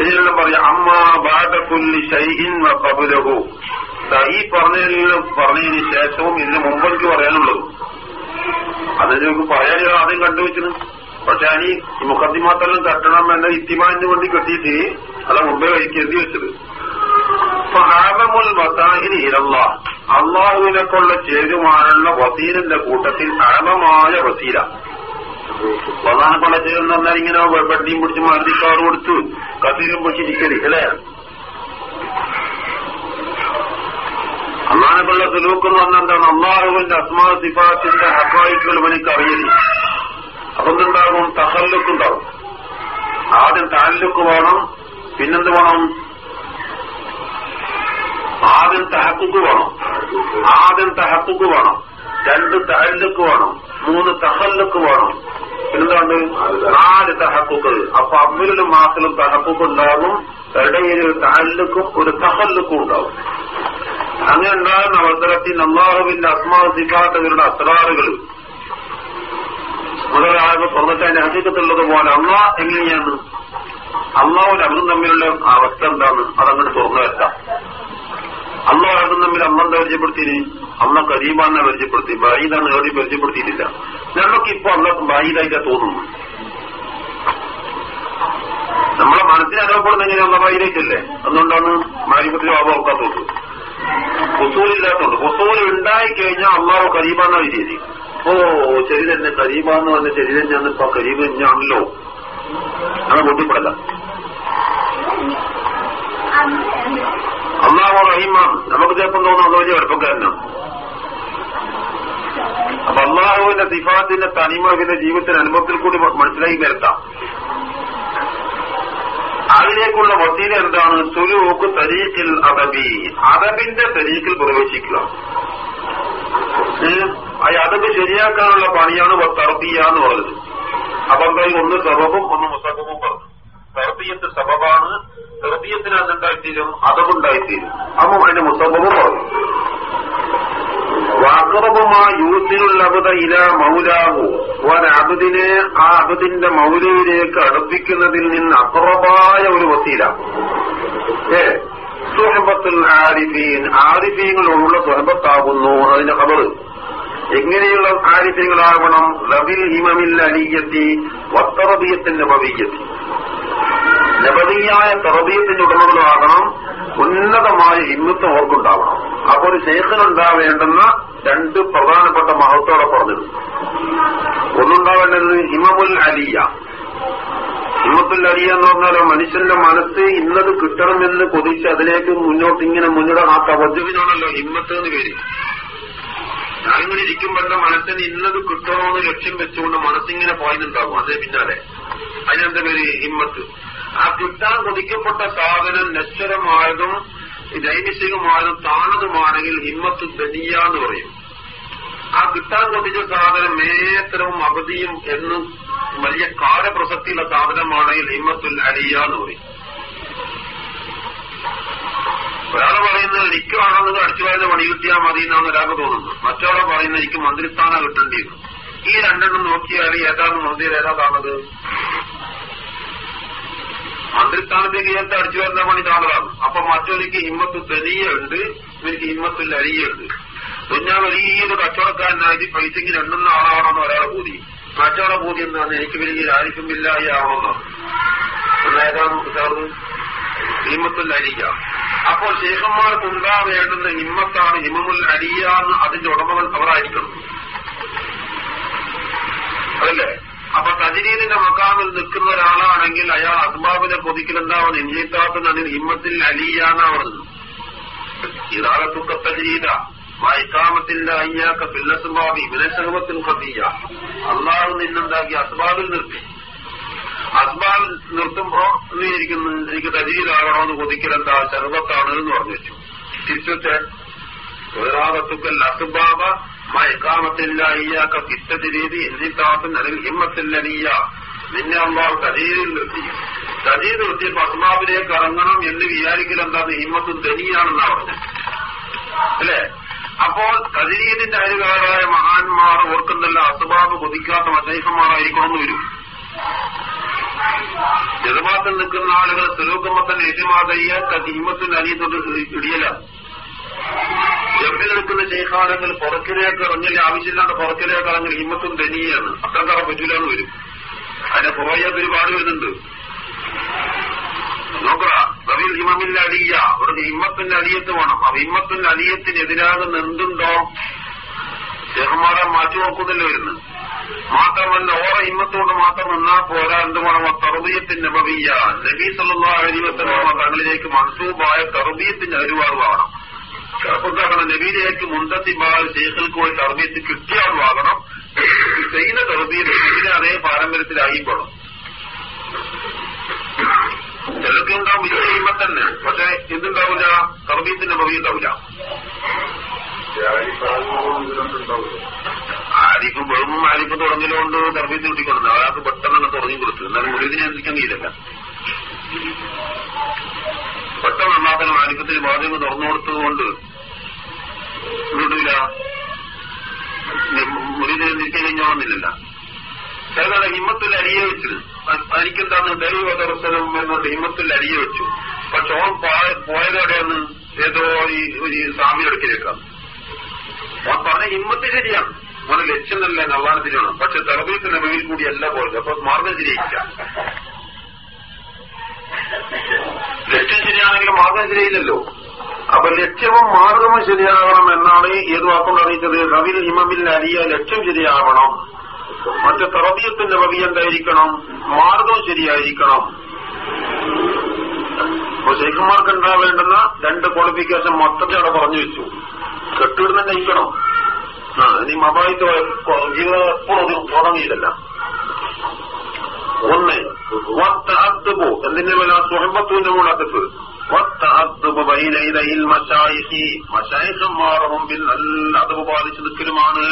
ഇതിലെല്ലാം പറയാം അമ്മ ബാദക്കുല്ലി ഷൈഹിൻ കബുലഹു ഈ പറഞ്ഞതിൽ പറഞ്ഞതിന് ശേഷവും ഇതിന് മുമ്പെനിക്ക് പറയാനുള്ളത്. അതിന് നമുക്ക് ആദ്യം കണ്ടുവെച്ചിരുന്നു പക്ഷെ അനി ഈ മുഖദ്ദിമാത്തെല്ലാം തട്ടണം എന്ന ഇത്തിമാനിന് വേണ്ടി കെട്ടിയിട്ട് അല്ല മുമ്പേ കഴിക്കേണ്ടി വെച്ചത്. അള്ളാഹുവിനെക്കുള്ള ചേരുവാനുള്ള വസീലിന്റെ കൂട്ടത്തിൽ അഴമമായ വസീല. പ്രധാനപ്പെട്ട ചേരുന്ന പറഞ്ഞാൽ ഇങ്ങനെ വെട്ടിയും പിടിച്ച് മരുന്നിക്കാർ കൊടുത്തു കസീരും പിടിച്ചിരിക്കൽ അല്ലേ? എന്ന് പറഞ്ഞാൽ എന്താണ്? അള്ളാഹുവിന്റെ അസ്മാ സിഫാത്തിന്റെ ഹക്കായിട്ടുകൾ എനിക്ക് അറിയില്ല അതൊന്നുണ്ടാകും എന്തുണ്ടാകും തഹല്ലുക്ക് ഉണ്ടാവും ആദ്യം താലുക്ക് വേണം പിന്നെന്ത് വേണം? ആദ്യം തഹക്കുക്ക് വേണം. ആദ്യം തഹക്കുക്ക് വേണം. രണ്ട് തഹല്ലുക്ക് വേണം. മൂന്ന് തഹല്ലുക്ക് വേണം. പിന്നെന്താണ്? നാല് തഹക്കുക്കൾ. അപ്പൊ അമ്മിലും മാസിലും തഹക്കുക്ക് ഉണ്ടാകും ഇടയിൽ ഒരു താലുക്കും ഒരു തഹല്ലുക്കും ഉണ്ടാവും അങ്ങനെ ഉണ്ടാകുന്ന അവസരത്തിൽ അള്ളാഹുവിന്റെ അസ്മാ സിഫാത്തവരുടെ അസ്രാറുകൾ. മുതലാകെ തുറന്നിട്ട് അധികത്തുള്ളത് പോലെ അമ്മ എങ്ങനെയാണ്? അള്ളാഹുവിന് അവരും തമ്മിലുള്ള അവസ്ഥ എന്താണ്? അതങ്ങോട്ട് തുറന്നു വെക്കാം അള്ളാഹ് അവരും തമ്മിൽ അമ്മന്റെ പരിചയപ്പെടുത്തിന് അമ്മ കരീമാനെ പരിചയപ്പെടുത്തി. ബായിദാന്ന് ഏറി പരിചയപ്പെടുത്തിയിട്ടില്ല. നമുക്കിപ്പോ അമ്മ ബായിദായിട്ടാ തോന്നുന്നു. നമ്മളെ മനസ്സിന് അനുഭവപ്പെടുന്ന അമ്മ ബായിലേക്കല്ലേ അതുകൊണ്ടാണ് മാരിപ്പത്തിൽ ആവാക്കാത്തത് കുസൂലില്ലാത്തതുകൊണ്ട് ഹുസൂൽ ഉണ്ടായി കഴിഞ്ഞാൽ അള്ളാഹു കരീബാന്ന വിചാരി ഓ ശരി തന്നെ കരീബാന്ന് പറഞ്ഞ ശരി തന്നെയാണ് ഇപ്പൊ കരീബ് തന്നെയാണല്ലോ അങ്ങനെ ബുദ്ധിപ്പെടല്ല അള്ളാഹു റഹീമാണ്. നമുക്ക് ചിലപ്പം തോന്നുന്നു അത് വലിയ എളുപ്പക്കാരനാണ് അപ്പൊ അള്ളാഹുവിന്റെ സിഫാത്തിന്റെ തനിമകിന്റെ ജീവിതത്തിന്റെ അനുഭവത്തിൽ കൂടി മനസ്സിലാക്കി വരുത്താം അതിലേക്കുള്ള വസീല എന്താണ്? സുലൂക്ക് തരീഖിൽ അദബി. അദബിന്റെ തരീഖിൽ പ്രവേശിക്കുക. അദബ് ശരിയാക്കാനുള്ള പണിയാണ് തർബിയ എന്ന് പറഞ്ഞത്. അപ്പൊ എന്തായാലും ഒന്ന് സബബും ഒന്ന് മുസബബും പറഞ്ഞു. തർബിയത്ത് സബബാണ്. തെർബിയത്തിന് അതുണ്ടായിത്തീരും അതബുണ്ടായിത്തീരും അപ്പം അതിന്റെ മുസബബും പറഞ്ഞു. വാക്കറബുമാ യൂസിലുള്ള അബുദ ഇല മൗലാവു ഒരബുദിനെ ആ അബുദിന്റെ മൗലയിലേക്ക് അടുപ്പിക്കുന്നതിൽ നിന്ന് അക്രബായ ഒരു വസീല. ഏ സുഹബത്തുൽ ആരിഫീൻ. ആരിഫീങ്ങളോടുള്ള സുഹബത്താകുന്നു അതിന്റെ ഖബറ്. എങ്ങനെയുള്ള ആരിഫീങ്ങളാകണം? റബിൽ ഹിമമിൽ അലിയത്തി വത്തറബിയത്തിന്റെ ഭവീയത്തി നബതിയായ തറബീയത്തിന്റെ ഉടമകളാകണം ഉന്നതമായ ഹിമ്മത്ത് ഓർക്കുണ്ടാവണം. അപ്പൊ ഒരു ശേഖനുണ്ടാവേണ്ടുന്ന രണ്ട് പ്രധാനപ്പെട്ട മഹത്വോടെ പറഞ്ഞത് ഒന്നുണ്ടാവേണ്ടത് ഹിമമുൽ അലിയ. ഹിമത്തുൽ അലിയ എന്ന് പറഞ്ഞാൽ മനുഷ്യന്റെ മനസ്സ് ഇന്നത് കിട്ടണമെന്ന് കൊതിച്ച് അതിലേക്ക് മുന്നോട്ട് ഇങ്ങനെ മുന്നിടാൻ ആ തവജുവിനാണല്ലോ ഹിമ്മത്ത് എന്ന് പേര്. ഞാനിങ്ങനെ ഇരിക്കുമ്പോൾ എന്റെ മനസ്സിന് ഇന്നത് കിട്ടണമെന്ന് ലക്ഷ്യം വെച്ചുകൊണ്ട് മനസ്സിങ്ങനെ പോയിന്നുണ്ടാവും. അതേ പിന്നാലെ. അതിനെന്താ പേര്? ഹിമ്മത്ത്. ആ കിട്ടാൻ കൊതിക്കപ്പെട്ട സാധനം നശ്വരമായതും നൈമിഷികമായതും താണതുമാണെങ്കിൽ ഹിമ്മത്ത് ബലിയ എന്ന് പറയും. ആ കിട്ടാൻ കൊതിച്ച സാധനം മേത്രവും അവധിയും എന്നും വലിയ കാലപ്രസക്തിയുള്ള സാധനമാണെങ്കിൽ ഹിമ്മത്തുൽ അലിയ എന്ന് പറയും. ഒരാൾ പറയുന്നത് എനിക്ക് അടിച്ചു വരുന്ന പണി കിട്ടിയാൽ മതി എന്നാണ് ഒരാൾക്ക് തോന്നുന്നത്. മറ്റൊരാൾ പറയുന്നത് എനിക്ക് മന്ത്രിസ്ഥാനം കിട്ടേണ്ടിയിരുന്നു ഈ രണ്ടെണ്ണം നോക്കിയാൽ ഏതാണ് മന്ത്രി ഏതാണത് മന്ത്രിസ്ഥാനത്തേക്ക് ഏത് അടിച്ചു വരുന്ന പണി താങ്കളാണ്. അപ്പൊ മറ്റൊരിക്ക് ഹിമ്മത്ത് തെളിയുണ്ട് ഇവർക്ക് ഹിമ്മത്തിൽ അരിയുണ്ട് ഞാൻ വലിയൊരു കച്ചവടക്കാരനായിട്ട് പൈസയ്ക്ക് രണ്ടുന്ന ആളാവണമെന്ന് ഒരാളെ പൂതി കച്ചവട പൂതി എന്നാണ് എനിക്ക് വലിയ ആർക്കും ആവണമെന്നാണ് ഏതാണ് സാറ് ഹിമ്മത്തുൽ അരിയ അപ്പോൾ ശേഖന്മാർക്ക് ഉണ്ടാവേണ്ടുന്ന ഹിമ്മത്താണ് ഹിമമുൽ അരിയാന്ന് അതിന്റെ ഉടമകൾ അവരായിരിക്കണം. അതല്ലേ? അപ്പൊ തജരീദിന്റെ മക്കാമിൽ നിൽക്കുന്ന ഒരാളാണെങ്കിൽ അയാൾ അസ്ബാബിനെ കൊതിക്കലുണ്ടാവുന്ന ഇഞ്ചിത്താത്തുന്ന ഹിമ്മത്തിൽ അലിയാന്നാ പറഞ്ഞത് ഇതാകത്തുക്ക തജരീദ മയക്കാമത്തിന്റെ അയ്യാക്ക പില്ലസുബാബി വിനശകമത്തിൽ കത്തിയ അള്ളാഹു നിന്നുണ്ടാക്കി അസ്ബാബിൽ നിർത്തി. അസ്ബാബിൽ നിർത്തുമ്പോ നീ ഇരിക്കുന്നു എനിക്ക് തജീദാകണമെന്ന് കൊതിക്കലെന്താ? ചെറുപ്പത്താണ് എന്ന് പറഞ്ഞു മയക്കാമത്തില്ല അയ്യാക്ക പിത്തതി രീതി എന്നിത്താത്തും അല്ലെങ്കിൽ ഹിമ്മത്തില്ലനിയ. നിന്നെ അള്ളാഹു തജീരിൽ നിർത്തി. ഇറങ്ങണം എന്ന് വിചാരിക്കലെന്താന്ന് ഹിമ്മത്തും ധനിയാണെന്നാ പറഞ്ഞത്. അല്ലേ? അപ്പോൾ കതിരീതിന്റെ അരുകാരായ മഹാന്മാർ ഓർക്കുന്നല്ല അസുബാബ് കൊതിക്കാത്ത മദ്ദേഹന്മാരായിരിക്കണമെന്ന് വരും. ജനപാത്തിൽ നിൽക്കുന്ന ആളുകൾ സുലൂക്കുമ്പോ ഏറ്റുമാതയ്യ ഹിമ്മത്തിന്റെ അനിയത്തോട് ഇടിയല ജമ്മിൽ നിൽക്കുന്ന ശേഖാനങ്ങൾ പുറക്കിലേക്ക് ഇറങ്ങിയ ആവശ്യമില്ലാണ്ട് പുറക്കിലേക്ക് ഇറങ്ങി ഹിമ്മത്തും ധനിയാണ് തറ പറ്റൂലാണ് വരും. അതിനെ പുറകെ ഒരുപാട് വരുന്നുണ്ട്. നോക്കുക അടിയ ഹിമമിന്റെ അലിയ. ഒരു ഹിമ്മത്തിന്റെ അലിയത്ത് വേണം. ആ ഹിമ്മത്തിന്റെ അലിയത്തിന് എതിരാകുന്ന എന്തുണ്ടോ ഷെഹ്മാരെ മാറ്റി നോക്കുന്നില്ല വരുന്നത്. മാത്രമല്ല ഓരോ ഹിമ്മത്തോട് മാത്രം നിന്നാ പോരാ. എന്ത് വേണം തറുബിയത്തിന്റെ നബവിയ നബി സല്ലാ അലിവത്തലാമ തങ്ങളിലേക്ക് മൻസൂബായ തറുബിയത്തിന്റെ അരുവാറുവാകണം ചെറുപ്പക്കാരണം നബിയിലേക്ക് മുന്തത്തിബാൽ ശേഖൽക്ക് പോയി തർബീയത്ത് കിട്ടിയാളുവാകണം ചെയ്യുന്ന തറുബിയത്ത് നബിനെ അതേ പാരമ്പര്യത്തിലായിപ്പോണം ചിലർക്ക് ഉണ്ടാവും ഇത് ചെയ്യുമ്പോ തന്നെ. പക്ഷെ എന്തുണ്ടാവില്ല? തർബീയത്തിന്റെ ഭവി ഉണ്ടാവില്ല ആരിഫ് വെറും ആരിപ്പ് തുടങ്ങിയതുകൊണ്ട് തർബീയത്ത് കിട്ടിക്കൊടുന്നു അയാൾക്ക് പെട്ടെന്ന് തുടങ്ങി കൊടുത്തു എന്നാലും മുഴുവനെ എന്തിക്കാൻ കഴിയില്ല പെട്ടെന്ന് നന്നാക്കണം ആരിപ്പത്തിന് ബാധ്യത തുറന്നു കൊടുത്തതുകൊണ്ട് വിടില്ല മുറിവിനെ എന്തിക്കാൻ കഴിഞ്ഞോളുന്നില്ല ചിലതാണ് ഹിമ്മത്തിൽ അരിയ വെച്ചത് ദൈവ ദർശനം എന്നുകൊണ്ട് ഹിമ്മത്തിൽ അരിയ വെച്ചു. പക്ഷെ ഓൻ പോയതോടെയാണ് ഏതോ ഈ സ്വാമി എടുക്കിലേക്കാം ഓൻ പറഞ്ഞ ഹിമ്മത്ത് ശരിയാണ്. ഓന് ലക്ഷ്യം നല്ല നവാണ് തിരിയണം. പക്ഷെ തെറബീത്തിന്റെ മുന്നിൽ കൂടി അല്ല പോയത്. അപ്പൊ മാർഗം ശരിയില്ല ലക്ഷ്യം ശരിയാണെങ്കിൽ മാർഗം ശരിയില്ലല്ലോ അപ്പൊ ലക്ഷ്യവും മാർഗവും ശരിയാകണം എന്നാണ് ഏത് വാക്കുകൊണ്ട് അറിയിച്ചത്. റവിൽ ഹിമമിൽ അലിയ ലക്ഷ്യം ശരിയാവണം. മറ്റു തറബിയത്തിന്റെ വകി എന്തായിരിക്കണം? മാർഗം ശരിയായിരിക്കണം. അപ്പൊ ശേഖന്മാർക്ക് ഉണ്ടാവേണ്ടുന്ന രണ്ട് ക്വാളിഫിക്കേഷൻ മൊത്തത്തിൽ അവിടെ പറഞ്ഞു വെച്ചു. കെട്ടിടുന്ന നയിക്കണം. ആ ഇനി മൊബൈൽ ജീവിതം ഒന്ന് എന്തിന്റെ വല്ല സുഹബത്തുവിന്റെ മുടക്കത്ത് മുമ്പിൽ നല്ല അതവ് പാലിച്ചു നിൽക്കലുമാണ്.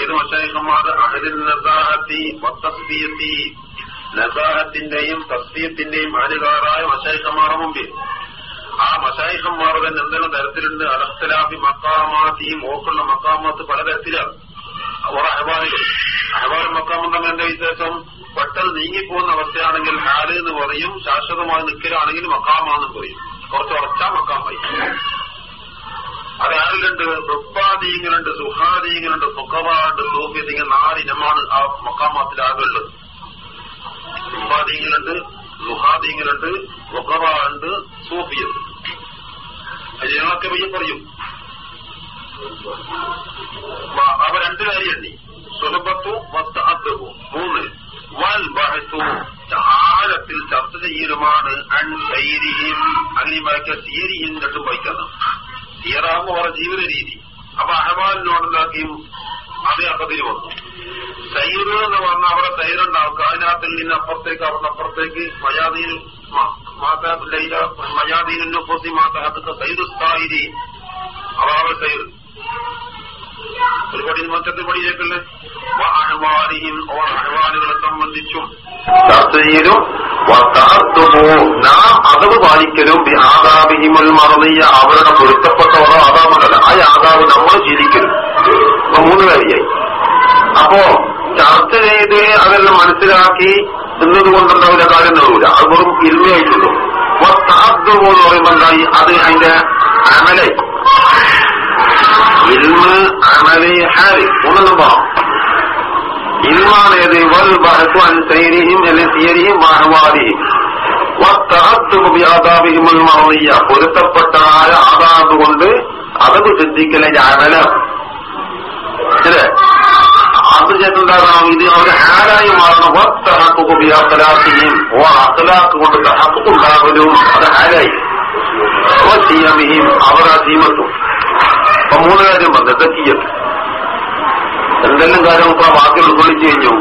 ഏത് മഷായിഖന്മാർ അഹദിൽ നസാഹത്തി വത്തസ്തീയത്തി നസാഹത്തിന്റെയും തസ്തീയത്തിന്റെയും അനുകാറായ മശായിഖന്മാരുടെ മുമ്പിൽ. ആ മഷായിഖന്മാർ തന്നെ എന്തെല്ലാം തരത്തിലുണ്ട്? അലഖ്തലാഫി മക്കാമാത്തി മോക്കുള്ള മക്കാമത്ത് പലതരത്തിലാണ്. അവർ അഹബാനുകൾ അഹബാനും മക്കാമും എന്റെ വിശേഷം പെട്ടെന്ന് നീങ്ങിപ്പോകുന്ന അവസ്ഥയാണെങ്കിൽ ഹാൽ എന്ന് പറയും ശാശ്വതമായി നിൽക്കലാണെങ്കിൽ മക്കാമാണെന്ന് പറയും. കുറച്ച് ഉറച്ചാ മക്കാമായി അത് ആരിലുണ്ട് റുപ്പാദീങ്ങളുണ്ട് സുഹാദീങ്ങളുണ്ട് സുഖവാണ്ട് സൂഫിദീങ്ങൾ നാലിനമാണ് ആ മക്കാമാത്തിലാകുള്ളത് റുപ്പാദീങ്ങളുണ്ട് സുഹാദീങ്ങളുണ്ട് സുഖവാണ്ട് സൂഫിയത് അത് ഞങ്ങളൊക്കെ പയ്യെ പറയും. അവ രണ്ട് കാര്യമുണ്ട്. സുഹബത്തു വസ്തു മൂന്ന്. ബഹത്തു ചർച്ച ചെയ്യലുമാണ് അൺ സൈരിയും അങ്ങനെ വായിക്കുക സീരിയും രണ്ടും വായിക്കണം സീറാകുമ്പോ പറഞ്ഞ ജീവിത രീതി അപ്പൊ അഹ്വാലിനോടുണ്ടാക്കിയും അതേ അപ്പത്തിന് വന്നു സൈറ് എന്ന് പറഞ്ഞാൽ അവിടെ തൈരുണ്ടാവും അതിനകത്ത് നിന്ന് അപ്പുറത്തേക്ക് അവിടെ അപ്പുറത്തേക്ക് മയാദീൻ മാതാപില്ല മയാദീനും പൊസി മാതാഹത്ത് സൈറുസ്ഥായി അതാണ് സൈർ ഒരു പടി മറ്റത്തെ പടിയിലേക്കുള്ള അഹ്വാലിയും ഓർ അഹ്വാലുകളെ സംബന്ധിച്ചും ചർച്ച ചെയ്യലും നാം അതവ് പാലിക്കലും. ആദാബിഹിമുൽ മറന്നിയ അവരുടെ പൊരുത്തപ്പെട്ട ഓരോ ആദാബുണ്ടല്ല. ആ ആദാബ് നമ്മൾ ജീവിക്കലും അപ്പൊ മൂന്ന് കാര്യമായി. അപ്പോ ചർച്ച ചെയ്ത് അതെല്ലാം മനസ്സിലാക്കി നിന്നത് കൊണ്ടുണ്ടാവില്ല കാര്യം നേടൂല അത് വെറും ഇരുമയായിട്ടുള്ളൂ എന്ന് പറയുമ്പോൾ എന്തായി അത് അതിന്റെ അമലായി. ഇൽമ് അമലി ഹാരി. മൂന്നെണ്ണം പോണം ഇൽമാണ് ഏത് വൽ ബഹത്തു അൻ സൈരിഹിം അല്ലെ സിയരിഹിം മറന്നിയ പൊരുത്തപ്പെട്ടതായ ആദാബ് കൊണ്ട് അതത് സിദ്ധിക്കലിന്റെ അമലാണ് അല്ലേ? അത് ചെന്നുണ്ടാകണം. ഇത് അവർ ഹാരായി മാറണം. അഖലാഖിയും ഓ അത്തലാക്ക് കൊണ്ട് തഹക്കുണ്ടാകലും അത് ഹാരായി. ഓ സിയമിയും അവർ ആ അപ്പൊ മൂന്ന് കാര്യം പറഞ്ഞു തെക്കിയത് എന്തെല്ലാം കാര്യം ഇപ്പൊ വാക്കിൽ ഉൾക്കൊള്ളിച്ചു കഴിഞ്ഞു.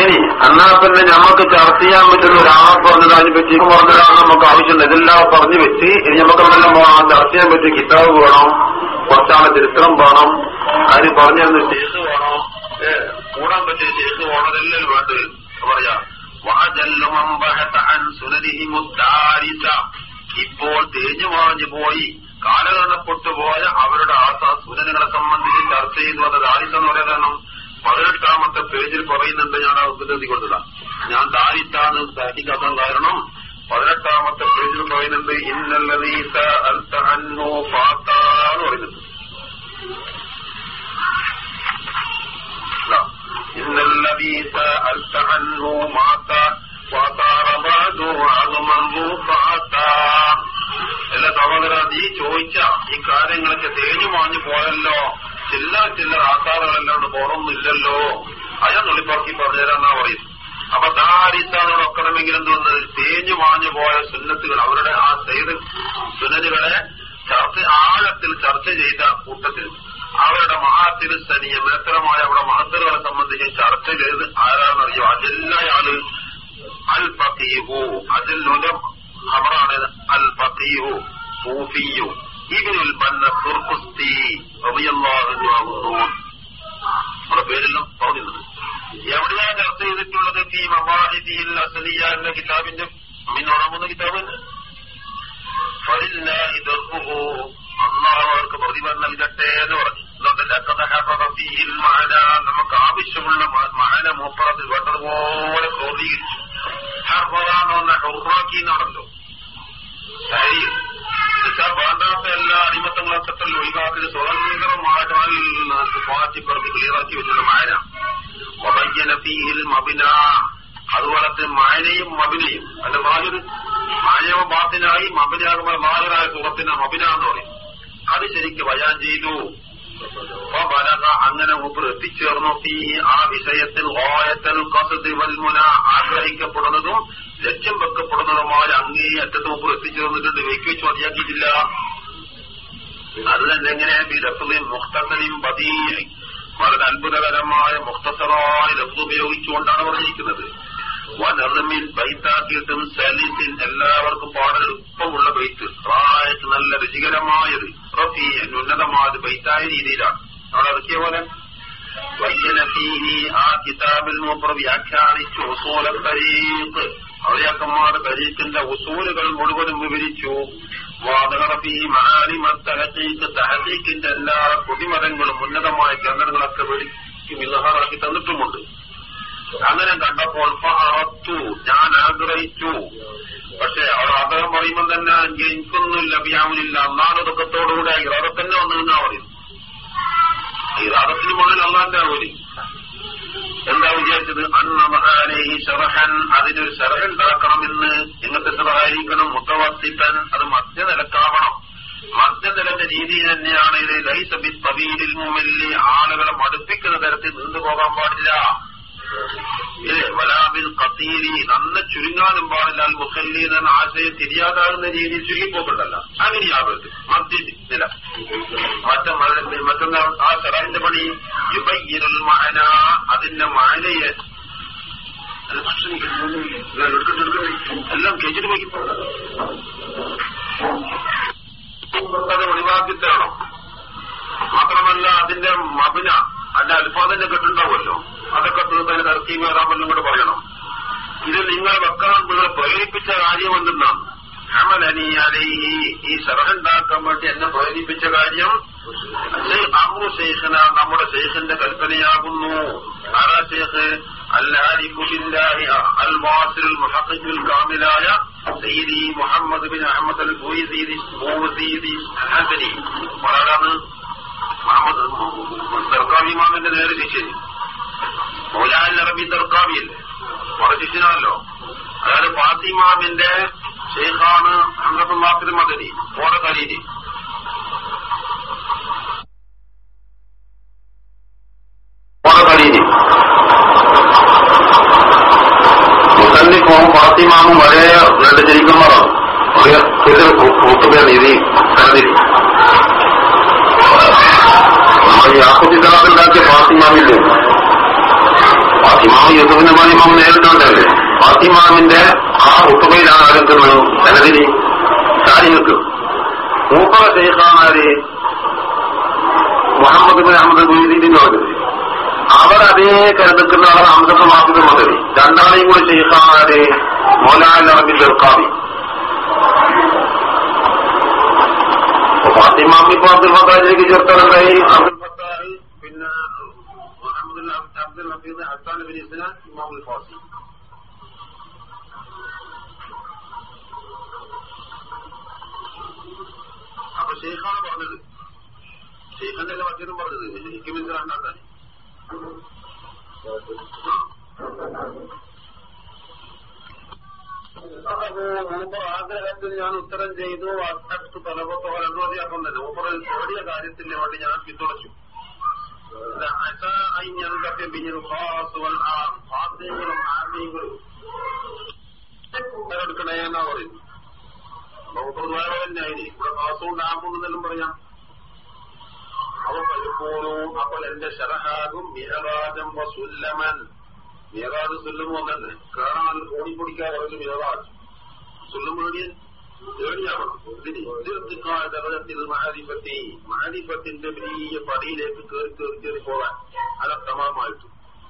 ഇനി എന്നാ പിന്നെ നമുക്ക് ചർച്ച ചെയ്യാൻ പറ്റുന്ന ഒരാളെ പറഞ്ഞത് അതിനെ പറ്റി പറഞ്ഞതാണ് നമുക്ക് ആവശ്യമുണ്ട്. ഇതെല്ലാം പറഞ്ഞു വെച്ച് ഇനി നമുക്ക് എന്തെല്ലാം പോകണം ചർച്ച ചെയ്യാൻ പറ്റിയ കിതാബ് വേണം. കുറച്ചാളെ ചരിത്രം വേണം. അതിന് പറഞ്ഞു തന്ന ശേഷ് വേണം കൂടാൻ പറ്റിയ ശേഷ് വേണം ഇതെല്ലാം വേണ്ടത് പറയാ. ഇപ്പോൾ തേഞ്ഞു മാഞ്ഞു പോയി. കാലഗണപ്പെട്ടു പോയ അവരുടെ ആസാ സൂചനകളെ സംബന്ധിച്ച് ചർച്ച ചെയ്തു അത് ദാരിദ്ര്യം പറയാൻ കാരണം പതിനെട്ടാമത്തെ പേജിൽ പറയുന്നുണ്ട് ഞാൻ ആ ഉപദേശി കൊടുത്തതാ ഞാൻ ദാരിത്താന്ന് സഹിക്കാത്ത കാരണം പതിനെട്ടാമത്തെ പേജിൽ പറയുന്നുണ്ട് ഇന്നല്ലതീസ അൽത്തഹന്നു പറയുന്നുണ്ട്. ഇന്നല്ലതീസ മാത്ത അല്ല സഹോദര നീ ചോദിച്ച ഈ കാര്യങ്ങളൊക്കെ തേഞ്ഞു മാഞ്ഞു പോയല്ലോ ചില്ല ചില്ലറ ആധാറുകളെല്ലാം പോറൊന്നുമില്ലല്ലോ അയാൾ നുള്ളിപ്പറക്കി പറഞ്ഞുതരാന്നാ പറയും അപ്പൊ ദാരിത്താനോട് ഒക്കണമെങ്കിൽ എന്തോന്ന് തേഞ്ഞു മാഞ്ഞു പോയ സുന്നത്തുകൾ അവരുടെ ആ ചെയ്ത് സുനനുകളെ ചർച്ച ആഴത്തിൽ ചർച്ച ചെയ്ത കൂട്ടത്തിൽ. അവരുടെ മഹാതിരുസ്ഥനീയ മേത്തരമായ അവരുടെ മഹത്തറുകളെ സംബന്ധിച്ച് ചർച്ച ചെയ്ത് ആരാണെന്നറിയോ അതെല്ലായാൾ അൽ ഫീഹു കിതാബിന്റെ അമ്മീനോടാമുന്ന കിതാബ് അള്ളാഹു അവർക്ക് പ്രതിഫലം നൽകട്ടെ എന്ന് പറഞ്ഞു. നമുക്ക് ആവശ്യമുള്ള മഹന മൂപ്പറത്തിൽ വേണ്ടതുപോലെ ക്രോധീകരിച്ചു. എന്നാണല്ലോ ശരി. എന്നുവെച്ചാൽ വേണ്ടാത്ത എല്ലാ അടിമത്തങ്ങളൊക്കെ തന്നെ ഒഴിവാക്കി സ്വതന്ത്രമായിട്ട് പാർട്ടി പറഞ്ഞ് ക്ലിയറാക്കി വെച്ചത് മായന. വബയ്യന ഫീഹിൽ മബിന. അതുപോലെ തന്നെ മായനയും മബിനയും. അല്ല മാഹിർ മായവ ബാത്തിനായി മബിനാകുമ്പോൾ മാഹിറായ സുഹൃത്തിന് മബിന എന്ന് പറയും. അത് ശരിക്ക് വയാൻ ചെയ്തു. അങ്ങനെ എത്തിച്ചേർന്നു ഈ ആ വിഷയത്തിൽ ഓയത്തൽ കസതി വൽമുന ആഗ്രഹിക്കപ്പെടുന്നതും ലക്ഷ്യം വെക്കപ്പെടുന്നതുമായ അങ്ങേ അറ്റത്ത് മുമ്പ് എത്തിച്ചേർന്നിട്ടുണ്ട് വെക്കുവെച്ച് മതിയാക്കിയിട്ടില്ല. അത് തന്നെ എങ്ങനെ ബിരഫുലിൻ മുഖ്തസലിൻ പതി വളരെ അത്ഭുതകരമായ മുഖ്തസറായ ലഫ്സ് ഉപയോഗിച്ചുകൊണ്ടാണ് പറഞ്ഞിരിക്കുന്നത്. വനർമിൻ ബൈത്താക്കിയിട്ടും സലീസിൻ എല്ലാവർക്കും പാടാൻ എളുപ്പമുള്ള ബൈത്ത്. റായത്ത് നല്ല രുചികരമായത് ഉന്നതമായത് ബൈത്തായ രീതിയിലാണ്. അവിടെ ഇറക്കിയ പോലെ? വയ്യനഫീഹി ആ കിതാബിൽ മൂപ്പർ വ്യാഖ്യാനിച്ചു ഉസൂല തരീഖ്. അവയാക്കന്മാർ തരീഖിന്റെ ഉസൂലുകൾ മുഴുവനും വിവരിച്ചു. വാദകറഫി മഹാനിമത്തഹീക്ക് തഹീക്കിന്റെ എല്ലാ കുടിമരങ്ങളും ഉന്നതമായ കേന്ദ്രങ്ങളൊക്കെ വിളിക്കും ഇലഹാറാക്കി തന്നിട്ടുമുണ്ട്. അങ്ങനെ കണ്ടപ്പോൾ അറത്തു ഞാൻ ആഗ്രഹിച്ചു. പക്ഷെ അവർ ആഗ്രഹം പറയുമ്പോൾ തന്നെ ജനിക്കൊന്നുമില്ല അന്നാണ് ദുഃഖത്തോടുകൂടി ആ തന്നെ വന്നു എന്നാ പറയും ഇറാദത്തിന് മുകളിൽ അള്ളാന്റെ ആവൂലി എന്താ വിചാരിച്ചത്? അന്നമഹാനേഹി ഷറഹൻ അതിനൊരു ഷറഹ് ഉണ്ടാക്കണമെന്ന് എങ്ങനത്തെ ഷറഹായിരിക്കണം മുത്തവത്തിപ്പൻ അത് മധ്യനിലക്കാവണം. മധ്യനിലന്റെ രീതി തന്നെയാണ് ഇത്. ലൈസബിൽ മുമ്പിൽ ആളുകളെ മടുപ്പിക്കുന്ന തരത്തിൽ നിന്നു പോകാൻ പാടില്ല. വലാബിൽ കത്തീരി നന്ന ചുരുങ്ങാനും പാടില്ല. അൽ മുസല്ലീൻ എന്ന ആശയം തിരിയാതാകുന്ന രീതിയിൽ ചുരുങ്ങിപ്പോക്കണ്ടല്ല അങ്ങനെയാവരുത് മധ്യ നില. മറ്റ മറ്റൊന്ന് ആ ചെറാന്റെ പണി. യുബയ്യനുൽ മഹന അതിന്റെ മഹനയെ എല്ലാം കേട്ടിട്ട് അത് ഒഴിവാക്കി മാത്രമല്ല അതിന്റെ മബിന അതിന്റെ അൽഫാദിന്റെ കെട്ടുണ്ടാവുമല്ലോ അതൊക്കെ തീർത്തതിന് തർക്കീം ഏറാമെന്നും കൂടെ പറയണം. ഇത് നിങ്ങൾ വെക്കാൻ നിങ്ങൾ പ്രേരിപ്പിച്ച കാര്യം എന്തെന്നാണ്? അലൈഹി ഈ ശരഹുണ്ടാക്കാൻ വേണ്ടി എന്നെ പ്രേരിപ്പിച്ച കാര്യം അമ്മു ശേഖന നമ്മുടെ ശേഖന്റെ കൽപ്പനയാകുന്നു. ആരാ ശേഖ്? അല്ലാരിഫുലില്ലാഹി അൽ വാസിൽ മുഹഖിഖുൽ കാമിലായ സയ്യിദി മുഹമ്മദ് ബിൻ അഹമ്മദ് അൽ ബുയ്സീദി ബൂസീദി ഹസനി പറയാനാണ് മുഹമ്മദ് ദർക്കാവി ഇമാമിന്റെ നേരെ ശിഷ്യൻ മൗലാൻ അറബി ദർക്കാവിയല്ലേ വളരെ ശിഷ്യനാണല്ലോ അതായത് ഫാത്തിമാമിന്റെ ഷെയ്ഖാണ് അഹമ്മദ് മദനി. ഓടെ കലീനി മുസന്നിഫും ഫാത്തിമാമും ഒരേ രണ്ട് ജനിക്കുന്നവരാണ് ഒരേ ഇത് കരുതി. നമ്മൾ യാക്കുത്തിണ്ടാക്കിയ ഫാത്തിമാമില്ലേ ഫാത്തിമാവ് യൂസുഫിന്റെ ഫാത്തിമാവ് നേരിട്ടുണ്ടല്ലേ ഫാത്തിമാവിന്റെ ആ ഉത്തുകയിലാണ് ആരംഭിക്കുന്നത് സനദിനി കാര്യങ്ങൾക്ക് മൂപ്പറ ഷെയ്ഖാനാര് മുഹമ്മദ് ബിൻ അഹമ്മദ് ഗുരുദീൻ പറഞ്ഞത് അവരതേ കരുതുക്കുന്ന അവർ അംസത്ത് മാഫിദ് മദനി രണ്ടാളെയും കൂടി ഷെയ്ഖാനാര് മൗലാൻ അറബി ദർക്കാവി ഫാത്തിമാമി ഇപ്പൊ അബ്ദുൽ ഫത്താഹിലേക്ക് ചേർത്താറുണ്ടായി അബ്ദുൽ ഫത്താഹ് പിന്നെ മുഹമ്മദ് അബ്ദുൽ ഹഫീദ് ഹസാൻ ബിൻ ഇസ്ലാം ഇമാമുൽ ഫാസി അപ്പൊ ഷെയ്ഖാണ് പറഞ്ഞത്. ഷെയ്ഖന്റെ മറ്റൊന്നും പറഞ്ഞത്. എനിക്ക് മനസ്സിലാണ്ടാക്കാൻ ആഗ്രഹത്തിൽ ഞാൻ ഉത്തരം ചെയ്തു. അത്തരത്ത് തലപത്തോ രണ്ടോ അപ്പം തന്നെ. ഓടിയ കാര്യത്തിന് വേണ്ടി ഞാൻ പിന്തുണച്ചു. ഞങ്ങൾക്ക് പിന്നീട് എടുക്കണേ എന്നാ പറയുന്നു ആയി പറയാം. അവ പലപ്പോഴും അപ്പോൾ എന്റെ ശരഹാകും മിഹറാജം സുല്ലമൻ മിഹറാജ് സുല്ലം വന്നെ കാണാൻ ഓടിപ്പൊടിക്കാൻ പറഞ്ഞു മിഹറാജ് സുല്ലം പേടിയൻ പേടിയാവണം ദർജത്തിൽ മഹാരിപ്പത്തി മഹാരിപ്പത്തിന്റെ വലിയ പടിയിലേക്ക് കയറി കയറി കയറി പോകാൻ അലക്തമായിട്ട്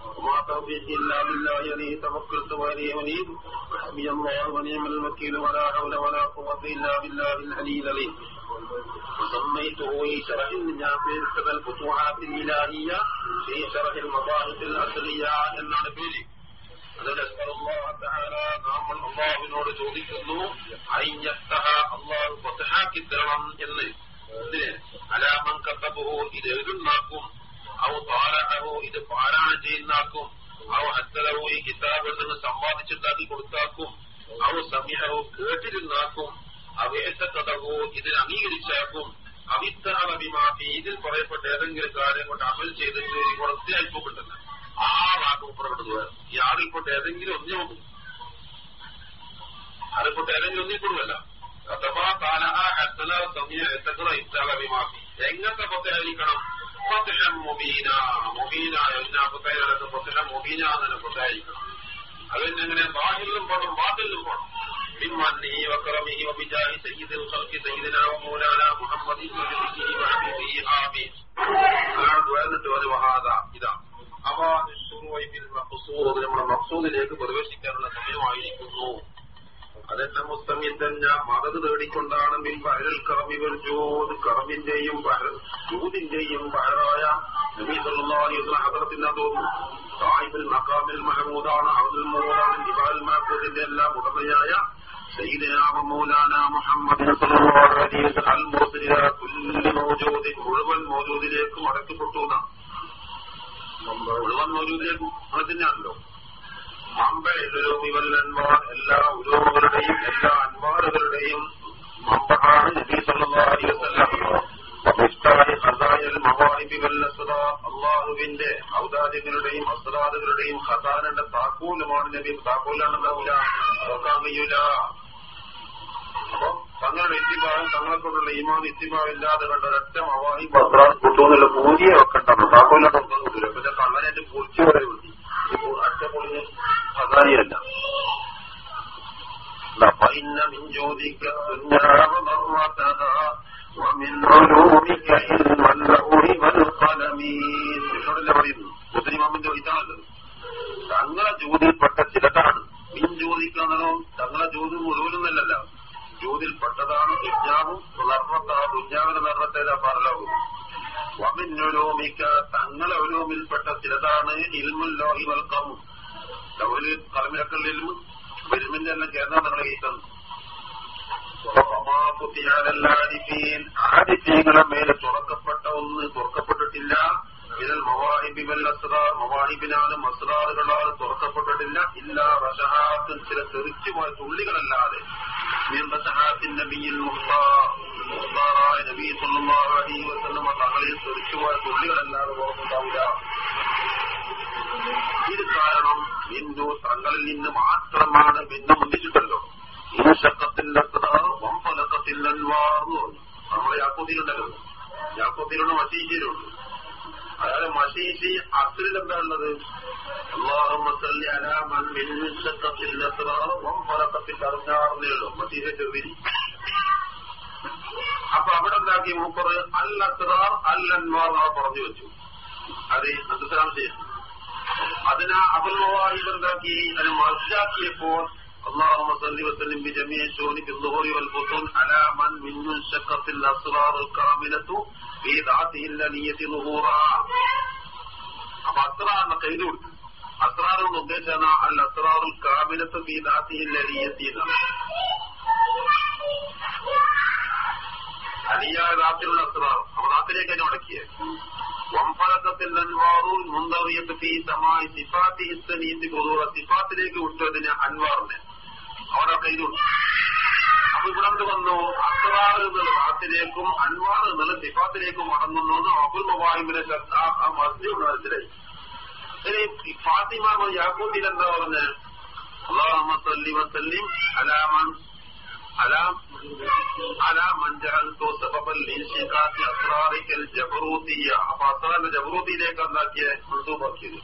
وما توفيقي الا بالله عليه توكلت واليه انيب حسبي الله ونعم الوكيل ولا حول ولا قوه الا بالله العلي العليم وسميته في شرح في سبع الفتوحات الإلهية في شرح المباحث الأصلية عن النبيل أنا نسأل الله تعالى نعم الله بنور جودي كله أن يفتح الله فتحا كثيرا إلي على من كتبه إذا يدناكم أو طالعه إذا فعلنا جئناكم أو حتى له كتابا سماه جدادي قرتاكم أو سمعه كتبناكم അവേശത്തതഹു ഇതിനെ അംഗീകരിച്ചേക്കും അവിത്തഹബിമാഫി ഇതിൽ പറയപ്പെട്ട ഏതെങ്കിലും കാര്യം കൊണ്ട് അമൽ ചെയ്തിട്ട് പുറത്തിയായിപ്പോക്കുണ്ടെന്ന് ആ വാക്ക് പുറപ്പെടുന്നത് ഈ ആറിൽപ്പെട്ട ഏതെങ്കിലും ഒന്നേ ഒന്നും അതിൽപ്പെട്ട ഏതെങ്കിലും ഒന്നേ കൊടുവല്ല അഥവാ താലഹ ഹത്തല സമയ എത്തക്കറ ഇത്തഹബിമാഫി എങ്ങനത്തെ പത്തായിരിക്കണം ഫത്തഹം മൊബീന. മൊബീന എല്ലാ പത്തായിരത്ത് ഫത്തഹം മൊബീന എന്നെ അതിന് എങ്ങനെ ബാഹിലും പോണം ബാത്തിലും പോണം. بمنه وكرمه وبجاه سيد الخلق سيدنا ومولانا محمد وجهه وحبيبه آمين എന്നിട്ട് ഒരു വഹാദ ഇതാ നമ്മുടെ മക്സൂദിലേക്ക് പ്രവേശിക്കാനുള്ള സമയമായിരിക്കുന്നു അതെന്നെ മുസ്തമിത്തൻ ഞാൻ മതത് തേടിക്കൊണ്ടാണ് മിൻ ബഹരൽ കറമിവൽ ജോത് കറമിന്റെയും ജൂതിന്റെയും ബഹറായ നബി സല്ലാ ഹദറത്തിനാ തോന്നുന്നു സാഹിബിൽ മക്കാമിൽ മഹമൂദാണ് അബ്ദുൽ മോദാണ് നിബാൽ മഹബൂദിന്റെ എല്ലാം ഉടമയായ سيدنا ومولانا محمد صلى الله عليه وسلم المرسل الى كل موجود മുഴുവൻ മോജൂദിലേക്കും അടക്കപ്പെട്ടു മുഴുവൻ മോജൂദിലേക്കും അത് തന്നെയാണല്ലോ അമ്പലൂമിവല്ലന്മാർ എല്ലാ ഉലോകളുടെയും എല്ലാ അൻവാറുകളുടെയും മമ്പഹാണ് നബി സല്ലല്ലാഹു അലൈഹി വസല്ലം മിഫ്താഹി ഖസായ അള്ളാഹുവിന്റെ ഔദാര്യങ്ങളുടെയും അസ്രാദുകളുടെയും ഖസാനന്റെ താക്കൂലുമാണ് നബി താക്കൂലാണെന്നാവൂല നോക്കാൻ കഴിയൂല അപ്പൊ തങ്ങളുടെ ഇത്തിഭാവം തങ്ങളെ കൊണ്ടുള്ള ഈമാൻ ഇത്തിഭാവം ഇല്ലാതെ കണ്ട ഒരൊറ്റ മവാഹി അസ്രാദ് കിട്ടുമെന്നുള്ള പൂതിയെ വെക്കണ്ടോ താക്കൂലാണ് ഒന്നും കിട്ടില്ല പിന്നെ കള്ളനായിട്ട് പൊളിച്ചു പറയുന്നു അറ്റ പൊളിഞ്ഞ് ഖസാനിയല്ല فإن من جودك الدنيا وضرتها ومن علومك علم اللوح والقلم എന്നോടല്ലേ പറയുന്നു മുസ്ലിമാമിന്റെ ഇതാണത് തങ്ങളെ ജോതിയിൽപ്പെട്ട ചിലതാണ് മിൻ ജോതിക്കാന്നോ തങ്ങളെ ജോതി മുഴുവനൊന്നല്ലല്ല ജോതിയിൽപ്പെട്ടതാണ് ദുഞ്ഞാവും നിർമ്മത്ത ദുഞ്ഞാവിന് നിർമ്മത്തേതാ പറലവും വമിന്നൊലോമിക്ക തങ്ങളെ ഒരുമിൽപ്പെട്ട ചിലതാണ് ഇൽമുല്ലോഹി വൽക്കമും ലൗലിൽ കളമിലക്കൽ ഇൽമു വരുമിന്റെ എല്ലാം ചേർന്ന നിങ്ങളെ കേൾക്കുന്നു ആദിത്യങ്ങളെ മേലെ തുറക്കപ്പെട്ട ഒന്ന് തുറക്കപ്പെട്ടിട്ടില്ല. മവാഹിബിബൽ അസ്രാർ മവാഹിബിനാലും അസ്രാറുകളാണ് തുറക്കപ്പെട്ടിട്ടില്ല. ഇല്ല റഷഹാത്തും ചില തങ്ങളിൽ തെറിച്ചുപോയ തുള്ളികളല്ലാതെ തുറന്നുണ്ടാവില്ല ഇത് കാരണം ഹിന്ദു തങ്ങളിൽ നിന്ന് മാത്രമാണ് ബിന്ദു ഒന്നിച്ചിട്ടല്ലോ ശക്കത്തിന്റെ വമ്പലക്കത്തിൽ അൻവാർന്നു നമ്മളെ യാക്കോത്തിലുണ്ടല്ലോ യാക്കോത്തിലുണ്ട് അതായത് മസീദി അസിൽ അപ്പൊ അവിടെ എന്താക്കി മൂപ്പർ? അൽ അസ്റാർ അൽ പറഞ്ഞു വെച്ചു. അത് അസുസലാം ചെയ്യുന്നു അതിന് അബുൽവാഹിബ് എന്താക്കി? അതിന് മറിച്ചാക്കിയപ്പോൾ اللهم صل وسلم بجميع الشؤون في الظهور والبطون على من من منشقة الأسرار الكاملة في ذاته الأنية ظهورا അപ്പൊ അസ്രാറിന് കൈത് കൊടുത്തു അസ്രാർ കൊണ്ട് ഉദ്ദേശിച്ചാണ് അൽ അസ്രാറുൽ കാമിലത്ത് ഫി ദാത്തിഹിൽ അലിയത്തി എന്നാണ് അലിയായ ദാത്തിലുള്ള അസ്രാർ അപ്പൊ ദാത്തിലേക്ക് തന്നെ ഉടക്കിയത് വംഫലക്കത്തിൽ അൻവാറു മുന്തറിയത്ത് ഫീ സമായി സിഫാത്തി ഹിസ്സനീത്തി കൊതുറ സിഫാത്തിലേക്ക് വിട്ടതിന് അൻവാറിന് അവിടെ കൈതുണ്ട് അപ്പൊ ഇവിടെ എന്ത് വന്നു അസ്റാർ എന്നുള്ള ദാത്തിലേക്കും അൻവാർ എന്നുള്ള സിഫാത്തിലേക്കും മടങ്ങുന്നു എന്ന് അബുൽ മവാഹിമിനെ ആ മസ്ജിദ് മനസ്സിലായി ഇനി ഫാത്തിമ യാക്കൂത്തിൽ എന്താ പറഞ്ഞ് അള്ളാഹു സല്ലി വസല്ലിം അലാമൻ على على من جعلت سببا لانشقاق اسرارك الجبروتية അപ്പൊ അസ്രാറിന്റെ ജബറൂത്തിയിലേക്ക് എന്താക്കിയ മൻസൂബാക്കിയത്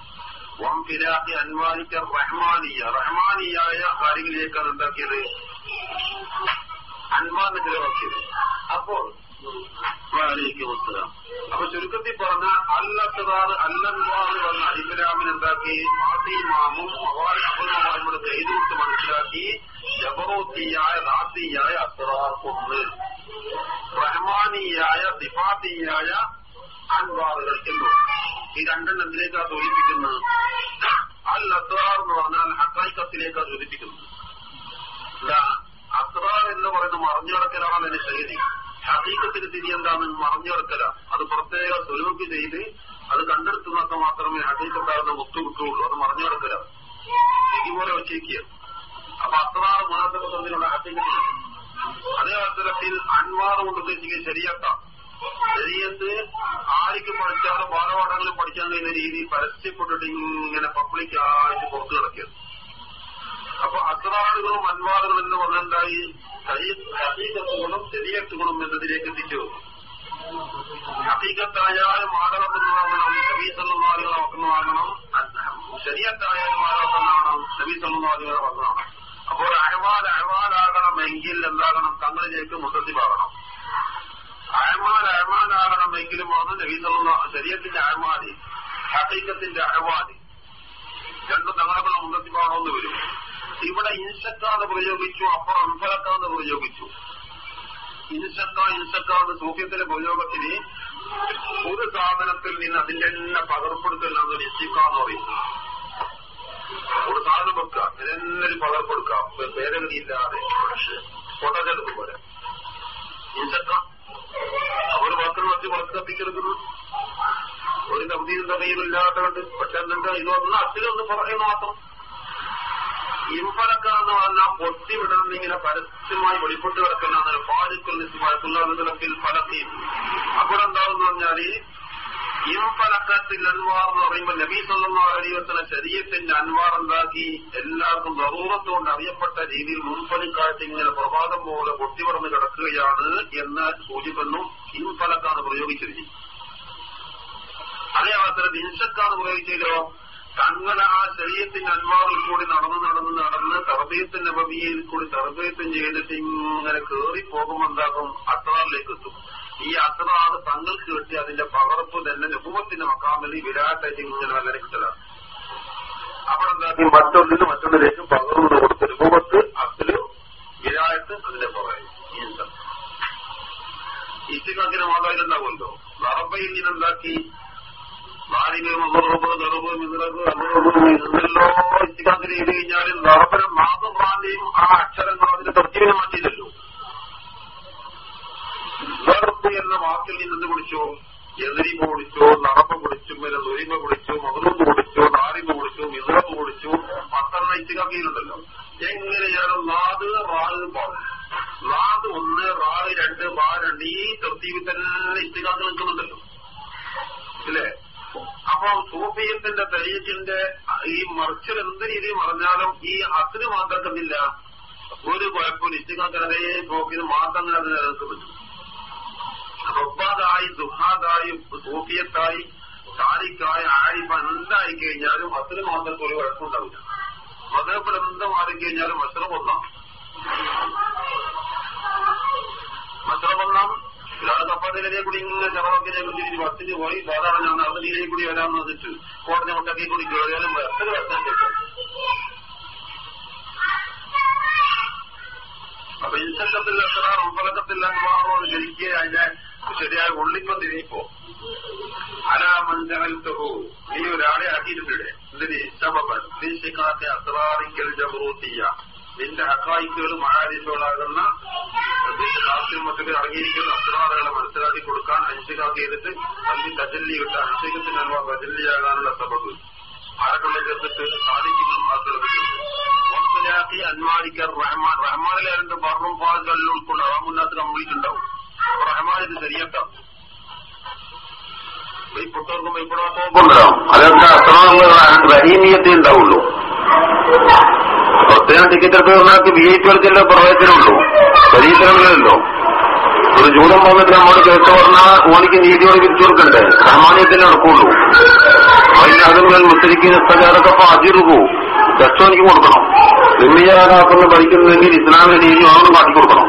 വംഫിലാഖി അൻവാരിക്ക റഹ്മാനിയ റഹ്മാനിയായ കാര്യങ്ങളിലേക്കാണ് എന്താക്കിയത് അൻവാറിന് ചിലവാക്കിയത്. അപ്പോൾ അപ്പൊ ചുരുക്കത്തിൽ പറഞ്ഞ അല്ലസറാറ് അല്ലൻവാറ് പറഞ്ഞ അലിബിലാമിന് എന്താക്കി? ഫാത്തിമാമും അബുൽമാമുടെ കൈതൂട്ട് മനസ്സിലാക്കി ജബറോത്തിയായ ദാത്തിയായ അസ്റാർ ഒന്ന് റഹ്മാനിയായ സിഫാത്തിയായ ഈ രണ്ടെണ്ണത്തിലേക്കാ സൂചിപ്പിക്കുന്നത് അൽ അസ്റാർ എന്ന് പറഞ്ഞാൽ ഹക്കായിക്കത്തിലേക്കാ സൂചിപ്പിക്കുന്നത് അസ്റാർ എന്ന് പറയുന്നത് മറഞ്ഞു കിടക്കലാണ് അതിന്റെ ശൈലി. ഹക്കീക്കത്തിന് തിരി എന്താണ് മറഞ്ഞു കിടക്കല അത് പ്രത്യേക സ്വരൂപി ചെയ്ത് അത് കണ്ടെടുത്തുന്നൊക്കെ മാത്രമേ ഹക്കീക്കത്താകുന്ന മുത്തു കിട്ടുകയുള്ളൂ അത് മറഞ്ഞു കിടക്കല ഇതുപോലെ വെച്ചിരിക്കുക അപ്പൊ അസ്റാർ മാത്രമേ തമ്മിലുള്ള ഹക്കീക്കത്തിന് അതേ അവസരത്തിൽ അൻവാർ കൊണ്ട് ശരിയാക്കാം. ശരീരത്ത് ആർക്കും പഠിച്ചാലും ബാലപാഠങ്ങളിൽ പഠിക്കാൻ കഴിയുന്ന രീതി പരസ്യപ്പെട്ടിട്ട് ഇങ്ങനെ പബ്ലിക്കായിട്ട് പുറത്തു കിടക്കിയത് അപ്പൊ അസ്രാറുകളും അൻവാറുകളും എന്ന് പറഞ്ഞുണ്ടായി ഹീകത്തുകളും ശരീരത്തുകളും എന്നതിലേക്ക് എത്തിച്ചു ഹീകത്തായാലും ആദരത്തിനാകണം നബീസല്ലാദികളെ വക്കുന്നതാകണം ശരീരത്തായാലും ആദരത്തിനാകണം നബീസല്ലാദികളെ വക്കണം അപ്പോൾ അഹ്വാൽ എങ്കിൽ എന്താകണം? തങ്ങളിലേക്ക് മുത്തത്തിപ്പാകണം അഹ്മാൽ അഹ്മാലാകണമെങ്കിലും വന്ന് നബീസല്ല ശരീരത്തിന്റെ അഴമാതി ഹീകത്തിന്റെ അഴമാതി രണ്ടും തങ്ങളുടെ മുത്തത്തിപ്പാകണമെന്ന് വരും. ഇവിടെ ഇൻസക്കാന്ന് പ്രയോഗിച്ചു അപ്പുറം അൻഫലക്കാന്ന് പ്രയോഗിച്ചു. ഇൻസക്ക ഇൻസെക്ടാന്ന് സൂഫ്യത്തിലെ പ്രയോഗത്തിന് ഒരു സാധനത്തിൽ നിന്ന് അതിന്റെ തന്നെ പകർപ്പെടുത്തലാന്ന് ഇസിക്കാന്ന് പറയുന്നത് ഒരു സാധനം വെക്കുക ഇതിനൊരു പകർപ്പെടുക്കാം ഭേദഗതി ഇല്ലാതെ പൊട്ടച്ചെടുക്കും പോലെ. ഇൻസക്ക ഒരു മാത്രം വെച്ച് പുറത്ത് കത്തിക്കെടുക്കുന്നു ഒരു കവിതയും തകയും ഇല്ലാത്തതുകൊണ്ട് പക്ഷെ എന്നിട്ട് ഇതൊന്ന് അച്ഛനൊന്ന് പറയുന്ന മാത്രം. ഇമ്പലക്ക എന്ന് പറഞ്ഞാൽ പൊട്ടി വിടുന്ന ഇങ്ങനെ പരസ്യമായി വെളിപ്പെട്ട് കിടക്കുന്ന പാലിക്കൽ നിസ്മാക്കുള്ള ഫലത്തിൽ അപ്പോൾ എന്താവെന്ന് പറഞ്ഞാൽ ഇംഫലക്കത്തിൽ അൻവാർ ശരീരത്തിന്റെ അൻവാർ ഉണ്ടാക്കി എല്ലാവർക്കും ബഹൂറത്തുകൊണ്ട് കൊണ്ട് അറിയപ്പെട്ട രീതിയിൽ മുൻപലിക്കാഴ്ച ഇങ്ങനെ പ്രഭാതം പോലെ പൊട്ടിപറന്ന് കിടക്കുകയാണ് എന്ന് സൂചിപ്പെന്നു ഇൻഫലക്കാണ് പ്രയോഗിച്ചിരിക്കുന്നത്. അതേ അവസരത്തിൽ ഇൻഷക്കാണ് പ്രയോഗിച്ചതിലോ തങ്ങളെ ആ ശരീരത്തിന്റെ അൻവാറിൽ കൂടി നടന്ന് നടന്ന് നടന്ന് തർബീയത്തിന്റെ ഭവിയിൽ കൂടി തർബീയത്തും ചെയ്തിട്ട് ഇങ്ങനെ കയറി പോകുമ്പോൾ അസ്രാറിലേക്ക് എത്തും. ഈ അസ്രാറ് തങ്ങൾക്ക് കിട്ടി അതിന്റെ പകർപ്പ് തന്നെ രൂപത്തിന്റെ മക്കാമിൽ വിരാട്ടായിട്ട് ഇങ്ങനെ നല്ല കിട്ടലാണ്. അവിടെ എന്താക്കി മറ്റൊന്നിന് മറ്റൊന്നിലേക്ക് പകർന്നു കൊടുത്ത രൂപത്ത് അതിൽ വിരാട്ട് അതിന്റെ പുറകെ. ഇത്തിക്കണക്കിന് മാതാവിലുണ്ടാവുമല്ലോ നറബയിൽ മിതറബ് എന്നല്ലോ ഇത്തിക്കാത്തിന് ചെയ്ത് കഴിഞ്ഞാൽ നറബനും മാതൃഭാന്റെയും ആ അക്ഷരങ്ങൾ അതിന്റെ തർജീവിനെ മാറ്റിയില്ലല്ലോ നെറുബ് എന്ന വാക്കിൽ നിന്ന് വിളിച്ചോ എതിരി വിളിച്ചോ നടപ്പ് വിളിച്ചു പിന്നെ ദുരിമ വിളിച്ചു മധുരപ്പ് വിളിച്ചു നാരിമ വിളിച്ചു മിതറപ്പ് വിളിച്ചു പത്തെണ്ണ ഇത്തിക്കാക്കിയിലുണ്ടല്ലോ എങ്ങനെയാണ് നാത് റാഗ് പാടും. നാത് ഒന്ന് റാഗ് രണ്ട് ബാ രണ്ട് ഈ തർത്തീവിൽ തന്നെ ഇത്തിക്കാക്ക് നിൽക്കുന്നുണ്ടല്ലോ. ഇല്ലേ? അപ്പൊ സൂഫിയത്തിന്റെ തെയ്യത്തിന്റെ ഈ മറിച്ചിൽ എന്ത് രീതി പറഞ്ഞാലും ഈ അതിന് മാത്രക്കുന്നില്ല ഒരു കുഴപ്പമില്ല ഇstiകാക്ക് അതേ പോക്കിന് മാത്രം അങ്ങനെ അത് നിലനിൽക്കുന്നു റബ്ബാദായി ദുഹാദായി സൂഫിയത്തായി താരിക്കായി ആരിഫ എന്തായി കഴിഞ്ഞാലും അത്ര മാത്രം ഒരു കുഴപ്പമുണ്ടാവില്ല. മതത്തിൽ എന്ത് മാറിക്കഴിഞ്ഞാലും മത്സരം ഒന്നാം മത്സരം ഒന്നാം കപ്പാതിലെ കൂടി ഇങ്ങനെ ചെറവക്കിനെ കുറിച്ച് ബസ്സിന് പോയി സാധാരണ ഞാൻ നടന്നതിനെ കൂടി വരാമെന്ന് വന്നിട്ട് കോടതി മുട്ടക്കി കൂടി കയറിയാലും എത്ര വർഷം കിട്ടും അപ്പൊ എത്ര ഉമ്പലക്കത്തിൽ അൻവാറോ ശരിക്ക് അതിനെ ശരിയായ ഉള്ളിപ്പം തിരിയിപ്പോ അലാമഞ്ചകൽത്തഹു നീ ഒരാളെ ആക്കിയിട്ടുണ്ട്. എന്തിന് അസ്രാറിക്കൽ ജബറൂത്തിയ. നിന്റെ അക്കായിക്കുകൾ മഹാരിശോളാകുന്ന മറ്റൊക്കെ ഇറങ്ങിയിരിക്കുന്ന അസ്രാറുകളെ മനസ്സിലാക്കി കൊടുക്കാൻ അൻഷികാക്ക് ചെയ്തിട്ട് അതിൽ തജല്ലി വിട്ട അൻഷികത്തിന് അൽവ തജല്ലിയാകാനുള്ള സബബ് ആരക്കുള്ള ചേർത്തിട്ട് സാധിക്കുന്നു മനസ്സിലാക്കി അന്മാരിക്കർ റഹ്മാൻ. റഹ്മാനിലെ രണ്ട് ബറും പാടുകളിൽ ഉൾക്കൊണ്ട് അവ മുന്നത്ത് കംപ്ലീറ്റ് ഉണ്ടാവും ഇത് ശരിയാക്കാം ഇപ്പോഴത്തോർക്കും ഇപ്പോഴാണ്ടാവും അതൊക്കെ അത്ര റഹീമിയത്തെ ഉണ്ടാവുള്ളൂ. പ്രത്യേകം ടിക്കറ്റ് എടുത്ത് വി ഐ പികൾക്കല്ലേ പ്രവേശനമുള്ളൂ പരീക്ഷണങ്ങളിലല്ലോ ഒരു ജൂതം വന്നിട്ട് നമ്മുടെ കേട്ട് പറഞ്ഞാൽ ഓനിക്ക് നീതിയോട് തിരിച്ചു കൊടുക്കണ്ടേ? സാമാന്യത്തിൽ നടക്കുള്ളൂ. അതിന് അതുങ്ങൾ മുസ്ലിക്കുന്ന സ്ഥലത്തൊക്കെ അപ്പൊ അജിറുകൂ രക്ഷം എനിക്ക് കൊടുക്കണം. നിമ്മിയാകാക്കുന്ന പഠിക്കുന്നെങ്കിൽ ഇസ്ലാമിക നീതി അവനും കാട്ടിക്കൊടുക്കണം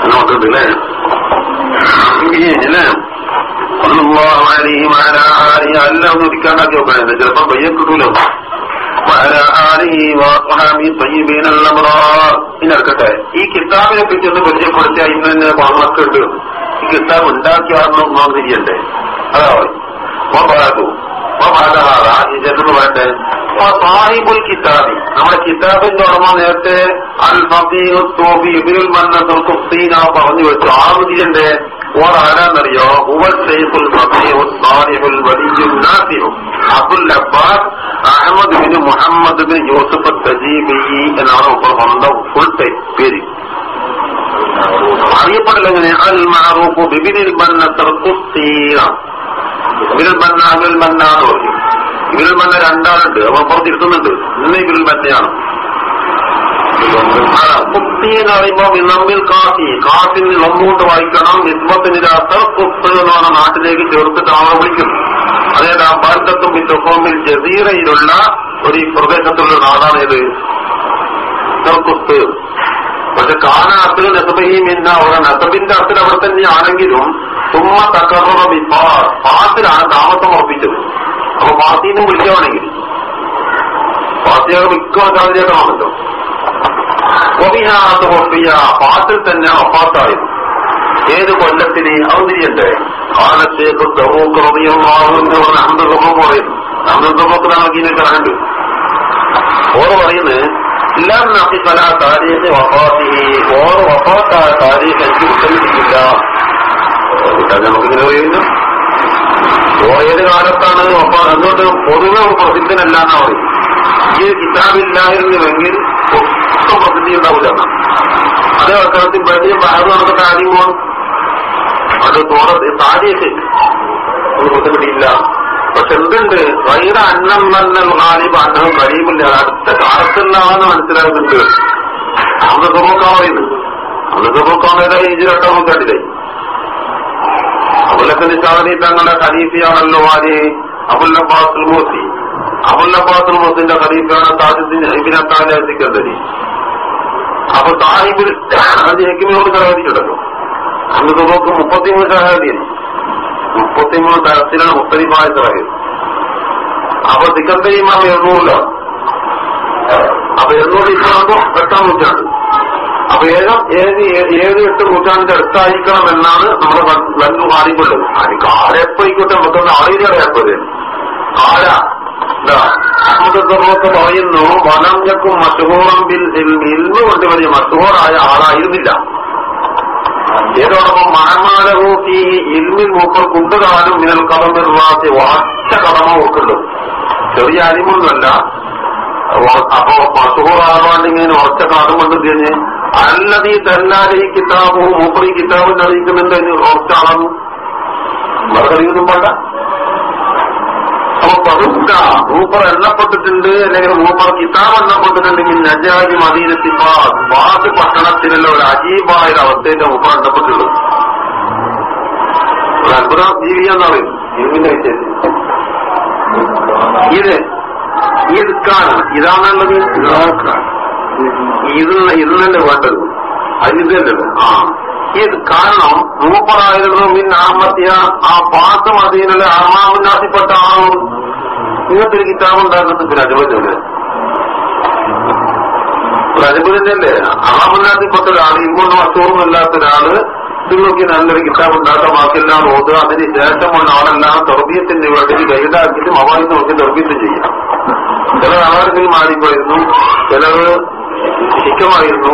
നായിബിനാണ് നോട്ടുണ്ട് അല്ലേ അല്ലേ അല്ലാഹു അലൈഹി വഅലാ ആലിഹി അല്ലാഹു ഒരിക്കാണ്ടാക്കി നോക്കണേ ചിലപ്പോ പയ്യെ കിട്ടൂലോ وعلى آله وأصحابه طيبين الأبرار ഇനർക്കട്ടെ ഈ കിതാബിനെ പറ്റി ഒന്ന് പരിചയപ്പെടുത്തിയ ഇന്ന് തന്നെ മക്കളുണ്ട് ഈ കിതാബ് ഉണ്ടാക്കിയാർന്നു നാം തിരിയണ്ടേ അതാ വബാദു വബാദഹാറ ഈ ചെന്നു പറയട്ടെ സാഹിബുൽ കിതാബി നമ്മുടെ കിതാബിന്റെ ഉടമ നേരത്തെ അൽ ഫീഹു തോബി ഇബിനുൽ മന്ന തുർക്കുഫീന പറഞ്ഞു വെച്ചു. ആ മുതിയന്റെ ഓറാരാന്നറിയോ ഹുവൽ ഷെയ്ഖുൽ ഫീഹു സാഹിബുൽ വലിയുൽ നാസിഹു. Abul Abbas Ahmad bin Muhammad bin Yusuf Tajibi എന്നാണ് ഇപ്പോൾ സ്വന്തം ഫുൾ ടൈം പേര്. അറിയപ്പെടൽ എങ്ങനെ അൽ മഅറൂഫ് ബിബിനിൽ മന്ന തർക്കുസ്തീന ഇബിനുൽ മന്ന അബുൽ മന്ന എന്ന് പറയും ഇവരിൽ മന്ന രണ്ടാളുണ്ട്. അവൻ പുറത്തിരുത്തുന്നുണ്ട് ഇന്ന് ഇവരിൽ മന്നയാണ്. കുത്തി എന്ന് പറയുമ്പോ നമ്മിൽ കാസി കാസിന് ഒന്നുകൊണ്ട് വായിക്കണം നിസ്മത്തിനിരാത്ത കുത്ത് എന്ന് പറഞ്ഞ നാട്ടിലേക്ക് ചേർത്തിട്ട് ആളെ വിളിക്കും. അതായത് ആ ഭാരതത്തും ബിത്തുഫോമിൽ ജസീറയിലുള്ള ഒരു പ്രദേശത്തുള്ള നാടാണ് ഏത്? കുത്ത് പക്ഷെ കാന അത്തിൽ നെസബയും ഇന്ന അവിടെ നെസബിന്റെ അത്തിൽ അവിടെ തന്നെ ആണെങ്കിലും തുമ്മ തക്കറ പാത്തിലാണ് താമസം ഉറപ്പിച്ചത്. അപ്പൊ പാസിന്നും വിളിക്കുകയാണെങ്കിൽ പാർട്ടിയാകും മിക്ക ചാതിരേക്കണമല്ലോ ഒബിഹാത്ത് ഒപ്പിയ പാത്തിൽ തന്നെ ഒപ്പാത്തായിരുന്നു ഏത് കൊല്ലത്തിന് ഔതിരിയണ്ടേ കാലത്തേക്ക് തെറൂക്ക് റബിയുള്ളാഹുവിന്റെ പറഞ്ഞ അഹമ്മദ് പറയുന്നു. അഹമ്മദ് ഇതിനെ കാണുന്നത് ഓറ് പറയുന്നത് ഇല്ലാം നഫിക്കല താരീഖ് വഫാത്തി ഓർ വഫാത്തായ താരീഖ് എനിക്ക് വിട്ടമിട്ടില്ല കിട്ടാൻ നമുക്കിങ്ങനെ പറയുന്നു ഓ ഏത് കാലത്താണ് അതുകൊണ്ട് പൊതുവെ ഒരു പ്രസിദ്ധനല്ല എന്നാ പറയും ഈ കിതാബില്ലായിരുന്നുവെങ്കിൽ ഒട്ടും പ്രസിദ്ധി ഉണ്ടാവില്ല. അതേ അവസരത്തിൽ വലിയ ബാഗ് നടന്ന കാര്യമാണ്. അത് തോറ താരീഖ് ഒന്നും ബുദ്ധിമുട്ടിയില്ല പക്ഷെ എന്തുണ്ട്? വൈറ അന്നം വന്നൽ ഹാലിബ് അന്നവും കഴിയുമില്ല അടുത്ത കാലത്തുള്ളതാണെന്ന് മനസ്സിലാക്കുന്നുണ്ട്. അന്ന് സുഖക്കാൻ പറയുന്നത് അന്ന് സുഖക്കാൻ ഈജിലോട്ടോ നമുക്ക് കണ്ടില്ലേ അബുല്ലക്ക് നിസാദി തങ്ങളുടെ ഖലീഫയാണല്ലോ ആര്? അബുല്ലബ്ബാസുൽ മൂസി. അബുല്ലബ്ബാസുൽ മൂസിന്റെ ഖലീഫയാണ് താജിദ്ദീൻ ഇബിനത്താലെ എത്തിക്കേണ്ടത് അപ്പൊ സാഹിബിൽ അത് ഹെക്കിമിനോട് സഹകരിച്ചിട്ടല്ലോ അന്ന് സുഖമൊക്കെ മുപ്പത്തിമൂന്ന് സഹകരിയാണ് മുപ്പത്തിമൂന്ന് തരത്തിലാണ് മുത്തലിമായ പറയുന്നത് അപ്പൊ സിക്കന്ദരി ഇമാം എഴുന്നൂറില്ല അപ്പൊ എഴുന്നൂറ് ഇസ്ലാമോ എട്ടാം നൂറ്റാണ്ട്. അപ്പൊ ഏകം ഏത് ഏത് എട്ട് നൂറ്റാണ്ടിന്റെ അടുത്തായിരിക്കണം എന്നാണ് നമ്മുടെ ലല്ലു മാറിക്കൊണ്ടത് അതിന് ആരെപ്പോയിക്കോട്ടെ നമുക്കൊന്ന് അറിയില്ല അറിയാത്തത് കാല അഹമ്മദ് പറയുന്നു വനഞ്ഞക്കും മഷഹൂറം ബിൽ ഇന്ന് കൊണ്ട് വലിയ മഷഹൂറായ ആളായിരുന്നില്ല. ഏതോടൊപ്പം മഹമാലഹൂത്തി ഇൽമിൽ മൂപ്പർ കുണ്ടുകാലും മിനൽ കടം നിർവാസി വാച്ച കടമ നോക്കുള്ളൂ ചെറിയ അരിമൊന്നുമല്ല അപ്പൊ മഷഹൂറാവാണ്ട് ഇങ്ങനെ ഉറച്ച കാലം കൊണ്ട് തിരിഞ്ഞ് അല്ലതീ തന്നാലെ ഈ കിതാബും മൂപ്പർ ഈ കിതാബും അറിയിക്കുന്നുണ്ട് ഉറച്ച അളന്നു മറുകറിയൊന്നും വേണ്ട. അപ്പൊ പതുക്ക മൂപ്പർ എണ്ണപ്പെട്ടിട്ടുണ്ട് അല്ലെങ്കിൽ മൂപ്പർ കിതാബ് എണ്ണപ്പെട്ടിട്ടുണ്ടെങ്കിൽ നജാജി മദീനത്തി ബാദ് പട്ടണത്തിലുള്ള ഒരു അജീബായ ഒരു അവസ്ഥയിലെ മൂപ്പർ എണ്ണപ്പെട്ടുള്ളൂ ഒരു അത്ഭുത ജീവി എന്നാണ് ജീവിന്റെ വിശേഷം. ഇത് ഇത് കാണാം. ഇതാണുള്ളത് ഇത് ഇന്നല്ലേ വേണ്ടത്. അതിതല്ലല്ലോ ആ. ഇത് കാരണം? മൂപ്പറായിരുന്നു മിൻ ആമത്തിയ ആ പാത്ത അതിനുള്ള ആമാമിനാസിപ്പെട്ട ആളും ഇങ്ങനത്തെ ഒരു കിതാബ് ഉണ്ടാക്കുന്നത് പ്രജപനല്ലേ പ്രജപനല്ലേ അല്ലേ? ആമാമിനാസിപ്പെട്ട ഒരാൾ ഇങ്ങോട്ട് അസുഖമില്ലാത്ത ഒരാൾ നിങ്ങൾക്ക് നല്ലൊരു കിതാബ് ഉണ്ടാക്കാൻ ബാക്കിയെല്ലാം ഓതുക. അതിന് ശേഷമുള്ള ആളെല്ലാം തെർബീയത്തിന്റെ വേണ്ടി കൈതാക്കിയിട്ടും അവായി നോക്കി തെർബീയത്ത് ചെയ്യാം. ചില ആളുകൾ മാറിപ്പോയിരുന്നു. ചിലർ ഹിക്കമായിരുന്നു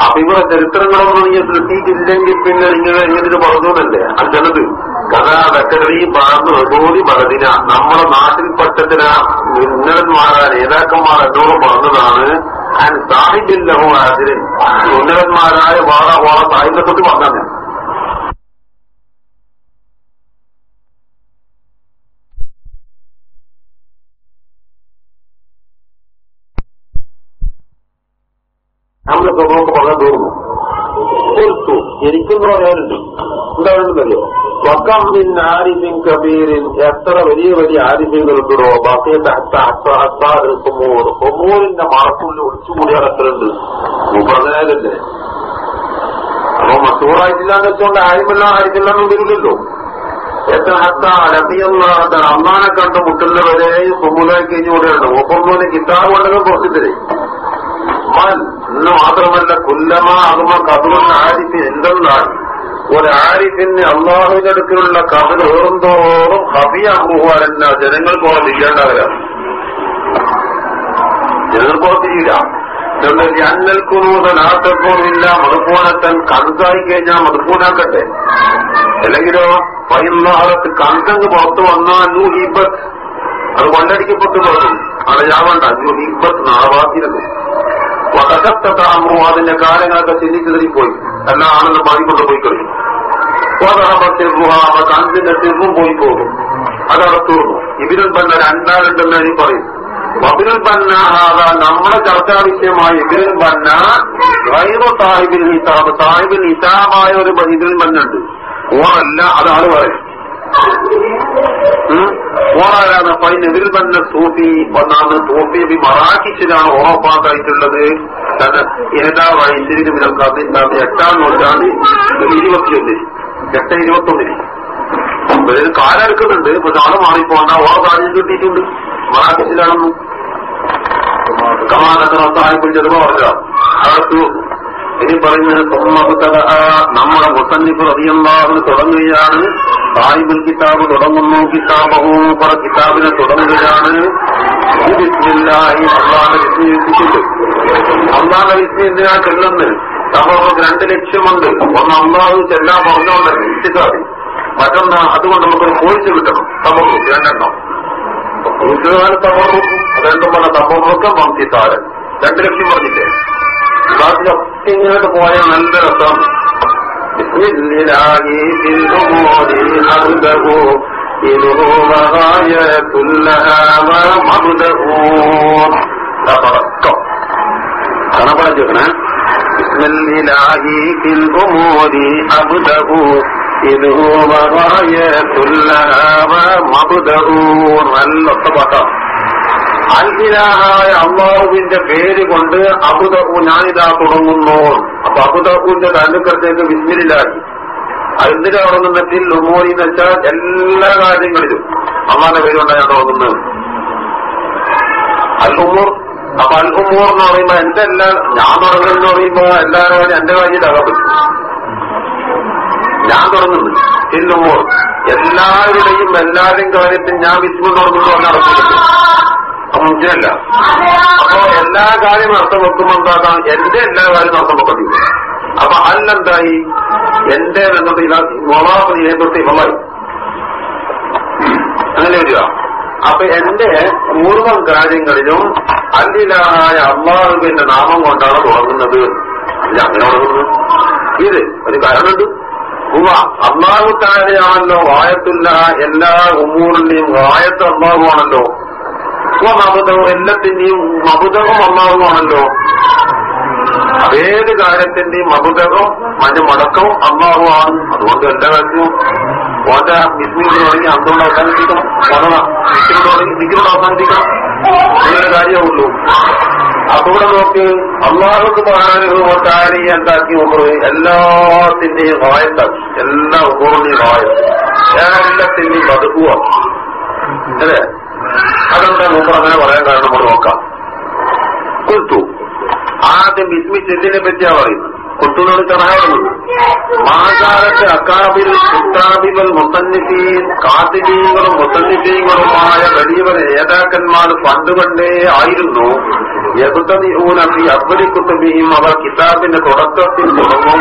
അപ്പൊ ഇവിടെ ചരിത്രങ്ങളൊന്നും നീ സൃഷ്ടിച്ചില്ലെങ്കിൽ പിന്നെ നിങ്ങൾ എങ്ങനെ പറഞ്ഞതല്ലേ ചിലത് കഥാ വെക്കരടി പറന്ന് ബഹുതി പലതിന നമ്മുടെ നാട്ടിൽപ്പെട്ടതിന ഉന്നതന്മാരായ നേതാക്കന്മാർ എന്നോട് പറഞ്ഞതാണ് ഞാൻ സാഹിബില്ലഹോ അതിന്. ഉന്നതന്മാരായ വാറ വാറ സാഹിബത്തെ തൊട്ട് പറഞ്ഞാൽ നമ്മളൊക്കെ നോക്ക് പറയാൻ തോന്നുന്നു കൊടുത്തു. എനിക്കെന്ന് പറയാനുണ്ട് ആരിഫിൻ കബീരിൻ എത്ര വലിയ വലിയ ആരിഫികളുണ്ടോ? ബാക്കി ഹൊമൂർ മാർക്കുള്ളിൽ ഒളിച്ചുകൂടിയാൽ എത്ര ഉണ്ട് പറഞ്ഞാലല്ലേ അപ്പൊ മസൂറായിട്ടില്ലാന്ന് വെച്ചുകൊണ്ട് ആരിമല്ല എന്ന് വരില്ലല്ലോ എത്ര ഹത്ത അമ്മാനെ കണ്ട് മുട്ടുന്നവരെ വരെ കഴിഞ്ഞുകൂടെയാണ് ഒപ്പം ഒപ്പൊന്നോനെ കിതാബ് ഉണ്ടെങ്കിൽ കുറച്ചിട്ടേ ഇന്ന് മാത്രമല്ല കുല്ലമാ അകുമ കബറുൻ ആരിഫ് എന്തെന്നാൽ ഒരു ആരിഫിന് അള്ളാഹുവിന്റെ അടുക്കലുള്ള കബർ ഏറുന്തോറും ഹബിയാകുവാനെന്ന ജനങ്ങൾക്കോളം ഇല്ലാണ്ടാവരാണ് ജനങ്ങൾക്കോളം തിരിയില്ല. അന്നൽക്കുന്നൂതനാത്തപ്പോഴില്ല മധുപൂനത്തൻ കണക്കായി കഴിഞ്ഞാൽ മറുപൂണാക്കട്ടെ അല്ലെങ്കിലോ പൈന്നാറത്ത് കണ്ടങ്ങ് പുറത്തു വന്നാൽ നൂ ഹീബത്ത് അത് കൊണ്ടടിക്കപ്പെട്ടു പറഞ്ഞു അവിടെ വേണ്ട. നൂ ഹീബത്ത് നാളവാക്കിയിരുന്നു വടക്കത്താമോ അതിന്റെ കാര്യങ്ങളൊക്കെ ചിന്തിച്ചതിൽ പോയി എല്ലാ ആണെന്ന് പാടിക്കൊണ്ട് പോയി കഴിഞ്ഞു അവ കണ്ടിന്റെ തിരുവും പോയി പോകും. അതവിടെ തീർന്നു. ഇബിനുൽ ബന്ന രണ്ടാളുണ്ടെന്ന് എനിക്ക് പറയും. അബിനുൽ ബന്ന നമ്മുടെ ചർച്ചാ വിഷയമായ ഇബിനുൽ ബന്ന ഗൈറു സാഹിബിൽ ഹിസാബ് സാഹിബിൽ ഹിസാബായ ഒരു ഇബിനുൽ ബന്നുണ്ട്. ഓറല്ല അതാണ് പറയും ഓറാരാണ് പൈനെതിൽ തന്നെ സൂഫി വന്നാണ് സൂഫി ബി മറാക്കിച്ചിലാണ് ഓറപ്പാക്കായിട്ടുള്ളത് ഏതാ വയസ്സിന് മിനൽക്കാത്ത എട്ടാം നൂറ്റാണ്ട് ഇരുപത്തിയൊന്നിന് എട്ട് ഇരുപത്തൊന്നിന് അതായത് കാലം എടുക്കുന്നുണ്ട്. പക്ഷെ ആൾ മാറിപ്പോണ്ട ഓറ കാര്യം കിട്ടിയിട്ടുണ്ട്. മറാഖിച്ചിലാണെന്നും കമാനത്തിന് സാഹിബിൽ ചെറുപ്പ ഇനി പറയുന്നത് തൊമ്മബുത്തത നമ്മുടെ മുസന്നിഫ് റതിയല്ലാഹുന് തുടങ്ങുകയാണ്. സാഹിബുൽ കിതാബ് തുടങ്ങുന്നു കിതാബഹു പറ കിതാബിനെ തുടങ്ങുകയാണ്. അള്ളാഹ് വിസ്മി എന്തിനാ ചെല്ലുന്നത്? നമുക്ക് രണ്ട് ലക്ഷ്യമുണ്ട്. ഒന്ന് അള്ളാഹു ചെല്ലാൻ പറഞ്ഞുകൊണ്ട് ഇത്തിക്കാതി മറ്റൊന്ന് അതുകൊണ്ട് നമുക്കൊരു കോഴ്സ് കിട്ടണം. നമുക്ക് രണ്ടെണ്ണം. തമറുക്കും രണ്ടും പറഞ്ഞ തമറുക്കം വംശിത്താരൻ രണ്ട് ലക്ഷ്യം പറഞ്ഞില്ലേ? ക്ലാസ്സിലൊക്കെ ഇങ്ങോട്ട് പോയാൽ നല്ല രസം ബിസ്മില്ലാഹി ഫിൽ ഉമൂരി ഹംദഹു ഇതുഹു വഗായത്തുല്ലഹാ വമബ്ദഹു തമറക്കം കണപ്പടച്ചേക്കണേ ബിസ്മില്ലാഹി ഫിൽ ഉമൂരി അബ്ദഹു ഇതുഹു വഗായത്തുല്ലഹാ വമബ്ദഹു നല്ല ഒത്ത പാട്ടാണ് അൽഹിലാഹായ അള്ളാഹുവിന്റെ പേര് കൊണ്ട് അബുദഹു ഞാനിതാ തുടങ്ങുന്നു. അപ്പൊ അബുദഹുവിന്റെ താലൂക്കത്തേക്ക് വിസ്മിലായി എന്തിനാ തുടങ്ങുന്നതിൽ ഉമോരി എന്ന് വെച്ചാൽ എല്ലാ കാര്യങ്ങളിലും അള്ളാന്റെ പേര് കൊണ്ടാണ് ഞാൻ തുടങ്ങുന്നത്. അൽ ഉമൂർ അപ്പൊ അൽ ഉമൂർ എന്ന് പറയുമ്പോ എന്റെ എല്ലാ ഞാൻ തുടങ്ങുന്നു പറയുമ്പോ എല്ലാവരും എന്റെ കാര്യത്തിൽ അകപ്പെട്ടു ഞാൻ തുടങ്ങുന്നു ഹിൽ എല്ലാവരുടെയും എല്ലാവരും കാര്യത്തിൽ ഞാൻ വിസ്മു തുടങ്ങുന്നു എന്ന് നടക്കുന്നുണ്ട് മനസ്സിലല്ല അപ്പൊ എല്ലാ കാര്യവും അർത്ഥം വെക്കുമ്പോ എന്താക്കാം എന്റെ എല്ലാ കാര്യവും അർത്ഥം വെക്കേണ്ടി അപ്പൊ അല്ലെന്തായി എന്റെ ഇതാ മൊളാഫ് ഇതിനെക്കുറിച്ച് ഇവമായി അങ്ങനെ വരിക. അപ്പൊ എന്റെ പൂർവം കാര്യങ്ങളിലും അല്ലിലായ അള്ളാഹുവിന്റെ നാമം കൊണ്ടാണ് തുടങ്ങുന്നത്. ഇത് അങ്ങനെ തുടങ്ങുന്നത്. ഇത് ഒരു കാരണമുണ്ട്. ഉവ അള്ളാഹു താരയാണല്ലോ വായത്തുല്ല എല്ലാ ഉമ്മൂറിന്റെയും വായത്ത് അള്ളാഹുവാണല്ലോ. മബുദവും എല്ലാത്തിന്റെയും മബുദവും അള്ളാഹുവാണല്ലോ. അതേത് കാര്യത്തിന്റെയും മബുദവും മറ്റു മടക്കവും അള്ളാഹുവാണ്. അതുകൊണ്ട് എല്ലാ കാര്യവും ഓന്റെ മിസ്മിനോട് തുടങ്ങി അന്തോട് അവസാനിപ്പിക്കണം. കൊറോണ ബിസ്മിനോട് തുടങ്ങി ബിസിനോട് അവസാനിപ്പിക്കണം. അങ്ങനെ കാര്യമുള്ളൂ. അപ്പൊ ഇവിടെ നോക്ക് അള്ളാഹുക്ക് പറയാനുഭവത്താരി എന്താക്കി നോക്കുന്നത് എല്ലാത്തിന്റെയും വായത്താക്കി എല്ലാ ഉപറിന്റെയും വായ എല്ലാത്തിന്റെയും ബതുക്കുവാണ് അല്ലേ? അതെന്താ മൂപ്പർ അങ്ങനെ പറയാൻ കാരണം നമ്മൾ നോക്കാം. കൊടുത്തു ആദ്യം ബിസ്മി ചെല്ലിനെ പറ്റിയാ പറയുന്നത്? കുത്തുനോട് കണാറുന്നത് മാകാലത്ത് അക്കാബിൽ കുട്ടാബികൾ മുത്തന്നിധിയും കാത്തിജീങ്ങളും മുസന്നിഫീങ്ങളുമായ വലിയവർ നേതാക്കന്മാർ പണ്ടുകൊണ്ടേ ആയിരുന്നു. യകുത്തൂനഫി അബ്ബലി കുത്തുബിയും അവർ കിതാബിന്റെ തുടക്കത്തിൽ തുടങ്ങും.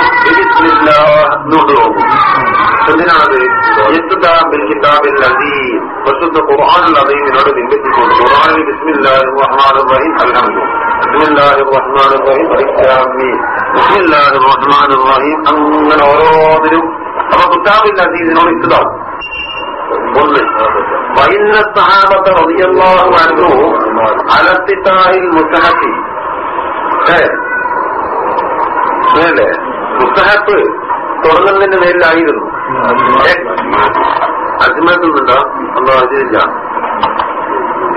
പോകും എന്തിനാണത്? ഖുർആാനുൽ ബിസ്മില്ലാഹിർ റഹ്മാനിർ റഹീം അൽഹംദു ബിസ്മില്ലാഹിർ റഹ്മാനിർ റഹീം. അലിസ്ലാമി. റഹ്മാനിർ റഹീം അങ്ങനെ ഓരോന്നിനും അപ്പൊ കിതാബിൽ അസീസിനോട് ഇത്തുദാബ് ഒന്ന്. വൈന്ന സഹാബത്ത് റളിയല്ലാഹു അൻഹു അലത്തിത്താഹിൽ മുസ്തഹഫി ഏ? മുസ്തഹഫ് തുടങ്ങുന്നതിന്റെ മേലിലായിരുന്നു അജ്മത്തുന്നുണ്ടോ? അല്ലോ അതില്ല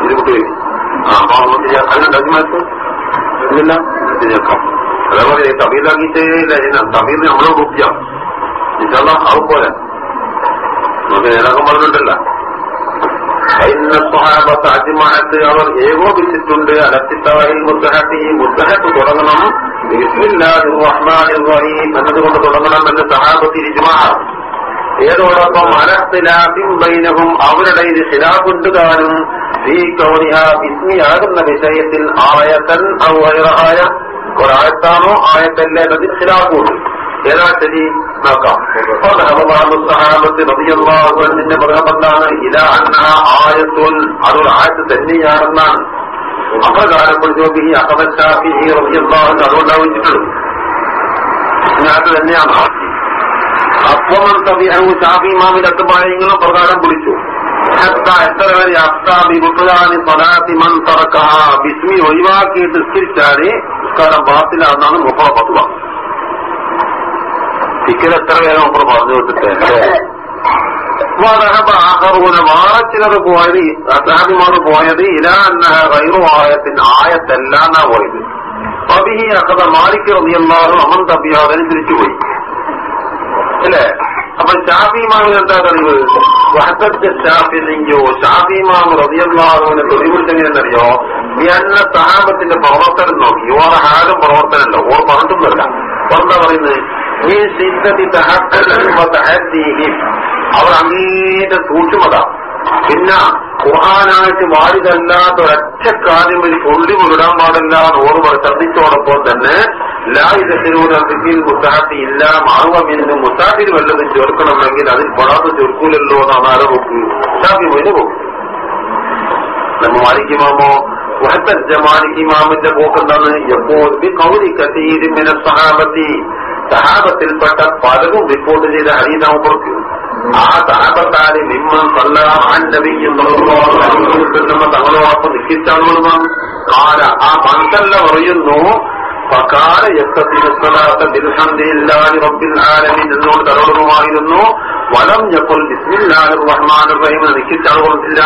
ഇത് കുട്ടി ആ അതിനുണ്ട് അജ്മത്ത്. ഇല്ല അതേപോലെ തമീലാക്കിയിട്ടേ ഇല്ല തമീൽ നമ്മളെ ഉറപ്പിക്കാം ഇൻഷാല്ല ആവും പോലെ. നമുക്ക് നേതാക്കം പറഞ്ഞിട്ടല്ല അജ്മാനത്ത് അവർ ഏകോപിച്ചിട്ടുണ്ട്. അലത്തിത്താഹിൽ മുസ്തഹത്തി മുത്തഹത്ത് തുടങ്ങണം. എന്നതുകൊണ്ട് തുടങ്ങണം എന്ന് സഹാബത്ത് ഇജ്മാഅ ഏതോടൊപ്പം അലഖ്തിലാഫിൻ ബൈനഹും അവരുടെ ഇത് ഖിലാഫുണ്ട് താനും. ഈ കൗരിഹ വിസ്മിയാകുന്ന വിഷയത്തിൽ ആയത്തൻ ഔ ഒരായത്താണോ ആയത്തല്ലേ എന്നതിൽ ഖിലാഫുണ്ട് ഏതാ ശരി? നോക്കാം. സഹാബത്ത് റബിയല്ലാഹുവിന്റെ മൃഗമെന്താണ് ഇല അന്ന ആയത്തുൽ അതൊരു ആയത്ത് തന്നെയാണെന്നാണ്. അപ്രകാരം പ്രചോദി അഹമ്മദ് ഈ റബിയല്ലാഹു അതുകൊണ്ടാവിച്ചിട്ടുള്ളൂ ഇതിനകത്ത് തന്നെയാണ്. അപ്പം ഷാഫി ഇമാമിന്റെ അത്തുപായങ്ങളും പ്രകാരം എത്ര വരെ അഫ്താബി മുത്തലാനി സ്വലാത്തി മൻ ബിസ്മി ഒഴിവാക്കിയിട്ട് നിസ്കരിച്ചാൽ നിസ്കാരം ബാത്തിലാണെന്നാണ് മുപ്പറ പത്തുവ ചിക്കൻ എത്ര പേരെ മുപ്പറ പറഞ്ഞു ആഹറൂന വാറച്ചിലത് പോയത് അസാബിമാർ പോയത് ഇലാ ഗൈറു ആയത്തിന്റെ ആയത്തല്ല എന്നാ പോയത്. അബിഹി അക്കഥ മാലിക് റബിയല്ലാഹു അമൻ തബിയ അതനുസരിച്ചു പോയി. അല്ലേ? അപ്പൊ ഷാഫി മാമിന് എന്താ തെളിവ്? വഹത്തത്തെ ഷാഫി നെഞ്ചോ ഷാഫി മാമ് എന്ന സഹാബത്തിന്റെ പ്രവർത്തനം നോക്കി. ഓറെ ഹാലും പ്രവർത്തനമല്ല ഓർ പറഞ്ഞിട്ടൊന്നുമല്ല. എന്താ പറയുന്നത്? ഈ സിദ്ധതി അവർ അങ്ങേറ്റ സൂക്ഷ്മത. പിന്നെ ഖുർആാനായിട്ട് വാരിതല്ലാത്ത ഒരൊറ്റ കാര്യം ഒരു കൊള്ളി വിടാൻ പാടില്ല എന്ന് ഓർമ്മ ശ്രദ്ധിച്ചോടൊപ്പം തന്നെ ലായുധത്തിലൂടെ അതിൽ മുസാഫി ഇല്ല മാറുവമെന്ന് മുസാഫിൽ വല്ലതും ചേർക്കണമെങ്കിൽ അതിൽ പൊടാതെ ചേർക്കൂലല്ലോ എന്നാണ് ആരോ നോക്കി. മുസാഫി മൊയിന് പോകും നമ്മ മാലിക്കുമാമോ വഹത്തജ്ജ മാലിക്കുമാമിന്റെ പോക്കെന്താണ് എപ്പോൾ കൗരി കസീരിമിന സഹാബത്തി. സഹാബത്തിൽപ്പെട്ട പലരും റിപ്പോർട്ട് ചെയ്ത ഹരീതാവ് പുറത്തു ആ സഹാബത്താൽ നിമ്മൻ സല്ലാൻ നബിക്കും തങ്ങളോടൊപ്പം നിശ്ചിച്ചാളുകളുമാണ് കാല ആ മൻസല്ല പറയുന്നു ഫകാല യക്കത്തിനുസ്സലാത്ത ബിൽഹംദില്ലാഹി റബ്ബിൽ ആലമീൻ എന്നോട് തലോടുമായിരുന്നു. വലം ഞപ്പോൾ ബിസ്മില്ലാഹിർ റഹ്മാൻ റഹീം എന്ന് നിശ്ചിച്ചാളുകളില്ല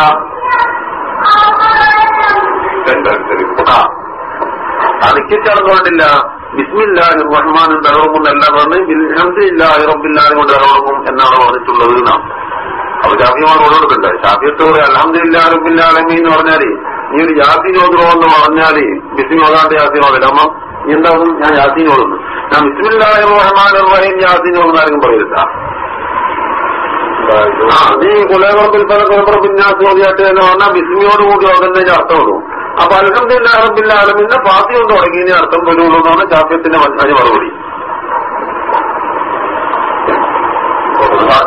ആ നിശ്ചിച്ചാളുകൊണ്ടില്ല ബിസ്മില്ലാഹി റഹ്മാനിർ റഹീം പറഞ്ഞ് ബിൽഹംദില്ലാഹി റബ്ബില്ലാഹി കൊണ്ട് തലോടും എന്നാണ് പറഞ്ഞിട്ടുള്ളത് നാം. അപ്പൊ ജാഫിമാർ ഓടോടുന്നുണ്ട് ഷാഫിയത്തോട് റബ്ബില്ലാലമീ എന്ന് പറഞ്ഞാൽ നീ ഒരു യാസിനോദോ എന്ന് പറഞ്ഞാൽ ബിസ്മിനോദാന്റെ യാസിനോദില്ല അമ്മ നീ എന്താകും ഞാൻ യാസിനോടുന്നു ഞാൻ ബിസ്മില്ലാഹി റഹ്മാൻ റഹീം യാസിനോന്ന് ആരെങ്കിലും പറയരുത് ആ. നീ കുലകുറപ്പിൽ പല കുലകുറ പിന്നാസ് ഓതിയാട്ട് എന്ന് പറഞ്ഞാൽ ബിസ്മിയോട് കൂടി ഓതുന്നതിന്റെ അർത്ഥമുള്ളൂ അപ്പൊ അലഹമില്ല അറബില്ല പാർട്ടി കൊണ്ട് തുടങ്ങിയതിനെ അർത്ഥം വരുള്ളൂ എന്നാണ് ജാഫ്യത്തിന്റെ അതിന് മറുപടി.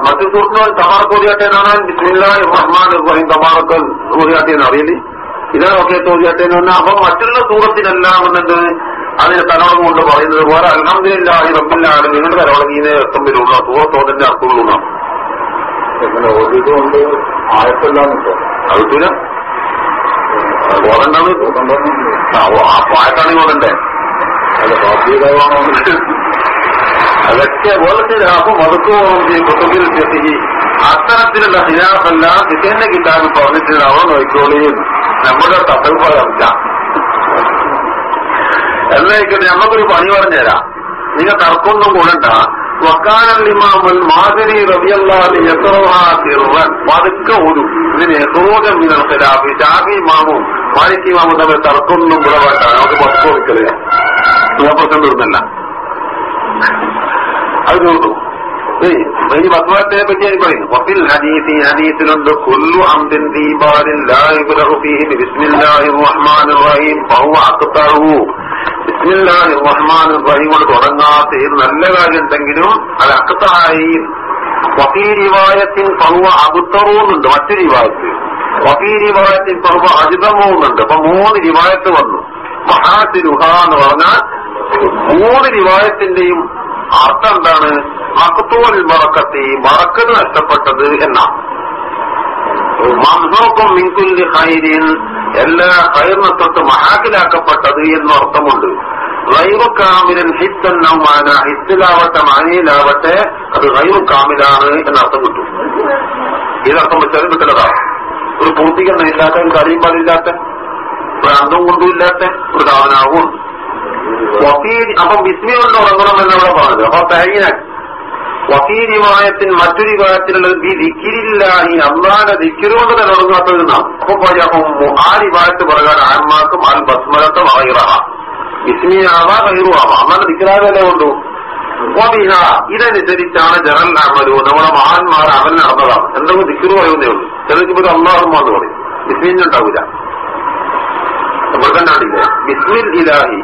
മറ്റു സുഹൃത്തിനോട് തമാർ എന്നാണ് ബിസ്മില്ലാഹി റഹ്മാൻ റഹീം തമാർക്ക് ഓതിയാട്ടെ എന്ന് അറിയില്ലേ ഇതൊക്കെ തോതിയാട്ടെ എന്ന് പറഞ്ഞാൽ അപ്പൊ മറ്റുള്ള സൂറത്തിനെല്ലാം എന്നത് അതിന് തലോടം കൊണ്ട് പറയുന്നത് പോലെ അലഹമില്ലാഹി റബ്ബില്ലാണ് നിങ്ങളുടെ തലോടങ്ങിയതിനെ അർത്ഥം വരുള്ളൂ സൂറത്തോതിന്റെ അർത്ഥമുള്ളൂ എന്നാണ്. ആയത്തെല്ലാം ഉണ്ടോ? ബോധണ്ടാണ് ആ പായത്താണ് ബോധണ്ടേ അല്ല ബാധ്യതമാണോ അതൊക്കെ ബോധത്തിലാകും മതക്കോളം കുത്തുബിൽ ചെത്തി അത്തരത്തിലുള്ള ഹിലാഫെല്ലാം കിട്ടേണ്ട കിട്ടാൻ പറഞ്ഞിട്ട് അവൻ നോക്കിക്കോളിയും നമ്മുടെ തത്വ എന്നായിക്കോട്ടെ എന്നായിക്കട്ടെ നമുക്കൊരു പണി പറഞ്ഞുതരാം. നിങ്ങൾ തർക്കമൊന്നും കൂടണ്ട. വക്കാനൽ ഇമാമുൽ മാതിരി റബിയല്ലാതെ പതുക്കെ ഒരു ഇതിന് യഹൂദം മിനൽ ഖിലാഫി ഷാഫി ഇമാമും മാലിക് ഇമാമും തമ്മിൽ തർക്കൊന്നും കൂടെ വേണ്ട. നമുക്ക് പത്ത് കൊടുക്കലില്ല പ്രശ്നം തീർന്നല്ല. അത് തീർന്നു. ഈ വസ്വാത്തെ പറ്റി ഞാൻ പറയുന്നു. വഫിൽ ഹദീസി ഹദീസിലുണ്ട് കുല്ലു അംദിൻ ദീപാലിൻ ലാ യുബ്ലഹു ഫീഹി ബിസ്മില്ലാഹിർ റഹ്മാനിർ റഹീം ഫഹുവ അഖ്തറു റഹ്മാനിർ റഹീം കൊണ്ട് തുടങ്ങാത്ത ഏത് നല്ല കാര്യം ഉണ്ടെങ്കിലും അത് അക്കത്തായി വഫീ റിവായത്തിൻ ഫഹുവ അഖ്തറു മറ്റു റിവായത്ത്. വഫീ റിവായത്തിൻ ഫഹുവ അജിതമോ എന്നുണ്ട് അപ്പൊ മൂന്ന് റിവായത്ത് വന്നു. മഹാസിരുഹ എന്ന് പറഞ്ഞാൽ മൂന്ന് റിവായത്തിന്റെയും അർത്ഥം എന്താണ്? മക്കത്തോൽ മറക്കത്തി മറക്കത് നഷ്ടപ്പെട്ടത് എന്നാണ്. മംസോക്കും മിൻകുല്ലി ഹൈരിൻ എല്ലാ ഹൈറിനെ തൊട്ട് മഹാക്കിലാക്കപ്പെട്ടത് എന്ന അർത്ഥമുണ്ട് റൈവു കാമിലൻ ഹിസ്സന്നൗമാന ഹിസ്സിലാവട്ടെ മാനിയിലാവട്ടെ അത് റൈവു കാമിലാണ് എന്നർത്ഥം കിട്ടും. ഇതർത്ഥം വെച്ചാൽ കിട്ടുന്നതാണ് ഒരു പൂർത്തീകരണം ഇല്ലാത്ത ഒരു കറിയും പാടില്ലാത്ത ഒരു അന്തം കൊണ്ടുമില്ലാത്ത ഒരു സാധനാവും അപ്പൊ ബിസ്മി കൊണ്ട് ഉറങ്ങണം എന്നവിടെ പറഞ്ഞത്. അപ്പൊ തൈന വഫീരിവായത്തിൽ മറ്റൊരു വിഭാഗത്തിലുള്ളത് ബി ദിക്കിരില്ലാഹി അള്ളാന്റെ ദിക്കിരുകൊണ്ട് തന്നെ ഉറങ്ങാത്തത് നാം. അപ്പൊ ആ വിഭാഗത്ത് പ്രകാരം ആന്മാർക്കും അൽ ബസ്മലത്തും അറഹ ഇസ്മിയാവാ ആവാ അമ്മാന്റെ ദിക്കറാകല്ലേ കൊണ്ടു ഇതനുസരിച്ചാണ് ജനൽ അമലു നമ്മുടെ മഹാന്മാർ അവൻ നടന്നതാണ്. എന്തെങ്കിലും ദിക്കറ് പറയുന്നേ ഉള്ളൂ. ചിലർക്ക് അള്ളാഹുമ്മ എന്ന് പറയും. ബിസ്മിന് ഉണ്ടാവില്ല നമ്മൾ തന്നെ കണ്ടില്ലേ ബിസ്മിൽ ഇലാഹി.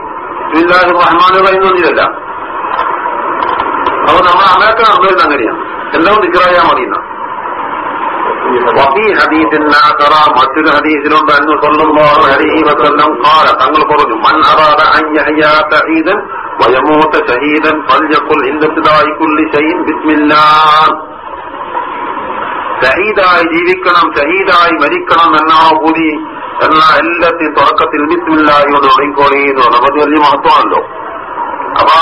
ബിസ്മില്ലാഹി റഹ്മാൻ പറയുന്നൊന്നുമില്ല അപ്പൊ നമ്മൾ അമലൊക്കെ നടന്നത് അങ്ങനെയാണ് എല്ലാം ദിക്കറായാൽ മതിയെന്ന. മറ്റൊരു ഹദീസിലുണ്ട്. അന്ന് സല്ലല്ലാഹു അലൈഹി വസല്ലം ഖാല. തങ്ങൾ പറഞ്ഞു മൻ അറാദ അൻ യഹ്യാ സഈദൻ വയമൂത ഷഹീദൻ ഫൽയഖുൽ ഹിന്ദത്തിലായിക്കുള്ളി ഷൈഇൻ ബിസ്മില്ലാഹ്. ഷഹീദായി ജീവിക്കണം ഷഹീദായി മരിക്കണം എന്നാ കൂടി എന്ന എല്ലാത്തിനും തുടക്കത്തിൽ ബിസ്മില്ലായി കൊണ്ട് തുടങ്ങിക്കോളി എന്ന് പറഞ്ഞു വലിയ മഹത്വമാണല്ലോ. അപ്പൊ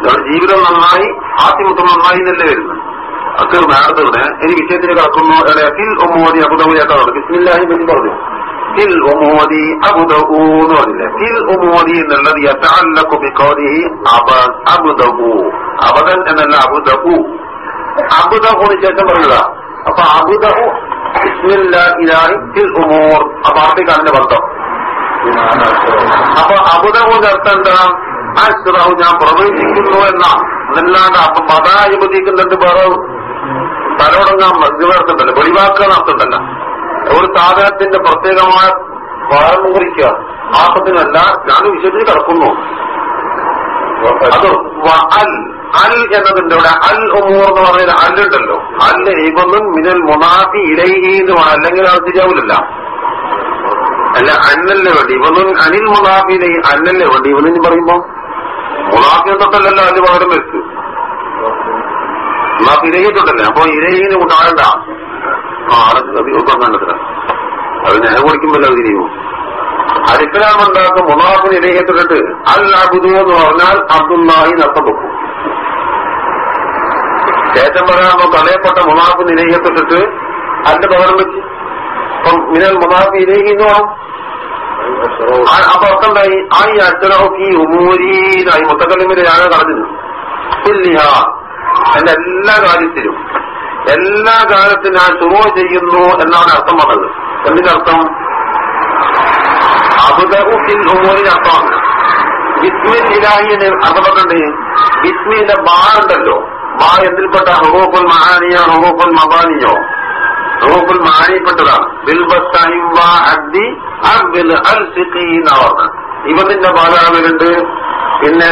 നമ്മുടെ ജീവിതം നന്നായി ആത്മത്വം നന്നായി എന്നല്ലേ വരുന്നത്. അത് നേരത്തെ ഇനി വിഷയത്തിന് കടക്കുന്നു. ഫിൽ ഒമോദി അബുദൗലിയാക്കാണ് ബിസ്മില്ലാഹി പറ്റി പറഞ്ഞു. ഫിൽ ഒമോദി അബുദൂ എന്ന് പറഞ്ഞില്ലേ? ഫിൽ ഒമോദി എന്നുള്ളത് യഥാലക്കു അബുദൂ അബദൻ എന്നല്ല അബുദൂ അബുദൂന് ശേഷം പറഞ്ഞതാ. അപ്പൊ അബുദഹു ബിസ്മില്ലാഹി ഫിൽ ഒമോർ അപ്പൊ അതിന്റെ ബന്ധം. അപ്പൊ അബുദൂന്റെ അർത്ഥം എന്താ? അശ്രഹു ഞാൻ പ്രവേശിക്കുന്നു എന്ന അതല്ലാണ്ട് അപ്പൊ മതാനുബന്ധിക്കുന്നുണ്ട് വേറെ തലോടങ്ങാൻ മധ്യവർക്കുണ്ടല്ലോ വെളിവാക്കുക നടത്തുണ്ടല്ല. ഒരു സാധനത്തിന്റെ പ്രത്യേകമായ ഭാരം കുറിക്കുക ആസത്തിനല്ല ഞാൻ വിഷയത്തിൽ കിടക്കുന്നു. അത് അൽ അൽ എന്നതിന്റെ ഇവിടെ അൽ ഉമൂർ എന്ന് പറയുന്ന അല്ലുണ്ടല്ലോ അല്ല ഇവന്നും മിനൽ മുനാഫി ഇലൈഹി എന്ന് അല്ലെങ്കിൽ അത് ശരിയാവില്ലല്ല അല്ല അന്നല്ലേ വേണ്ടി. ഇവന്നും അനിൽ മുനാഫി ഇലൈഹി അല്ലല്ലേ വേണ്ടി. ഇവനെന്ന് പറയുമ്പോ മുനാഫി തൊട്ടല്ലല്ലോ അതിന് പകരം വെച്ചു. മുനാഫി ഇരയിട്ടുണ്ടല്ലേ അപ്പൊ ഇലഹിന് കൂട്ടാകണ്ട ആ പറഞ്ഞത്ര അത് ഞാൻ കുടിക്കുമ്പോൾ അത് തിരിയുമോ അരിക്കലാമുണ്ടാക്കും മുനാഫിന് ഇലഹി തൊട്ടിട്ട് അൽ എന്ന് പറഞ്ഞാൽ അബ്ദുല്ലാഹി നഷ്ടം വെക്കും ശേഷം പറയാമോ കളയപ്പെട്ട മുനാഫിന് ഇലഹി തൊട്ടിട്ട് അതിന്റെ പകരം വെച്ച്. അപ്പം മിനൽ എന്ന് വേണം. ആ- അപ്പൊ അർത്ഥണ്ടായി ആ ഉമൂരീനായി മുത്തക്കല്ലിമിന്റെ ഞാൻ കളഞ്ഞു ഇല്ലിഹ എന്റെ എല്ലാ കാര്യത്തിലും എല്ലാ ഞാൻ ചെയ്യുന്നു എന്നാണ് അർത്ഥം വന്നത്. എന്തിന്റെ അർത്ഥം? ഉമൂരിന് അർത്ഥമാണ്. ബിസ്മിൽ ഇലാഹിന് അർത്ഥപ്പെട്ടുണ്ട് ബിസ്മിന്റെ ബാ ഉണ്ടല്ലോ. ബാ എന്തിൽപ്പെട്ട ഹുബൂഫുൽ മഹാനിയോ ഹുബൂഫുൽ മബാനിയോ സിഖീന പറഞ്ഞ ഇവത്തിന്റെ ബാലാവലുണ്ട് പിന്നെ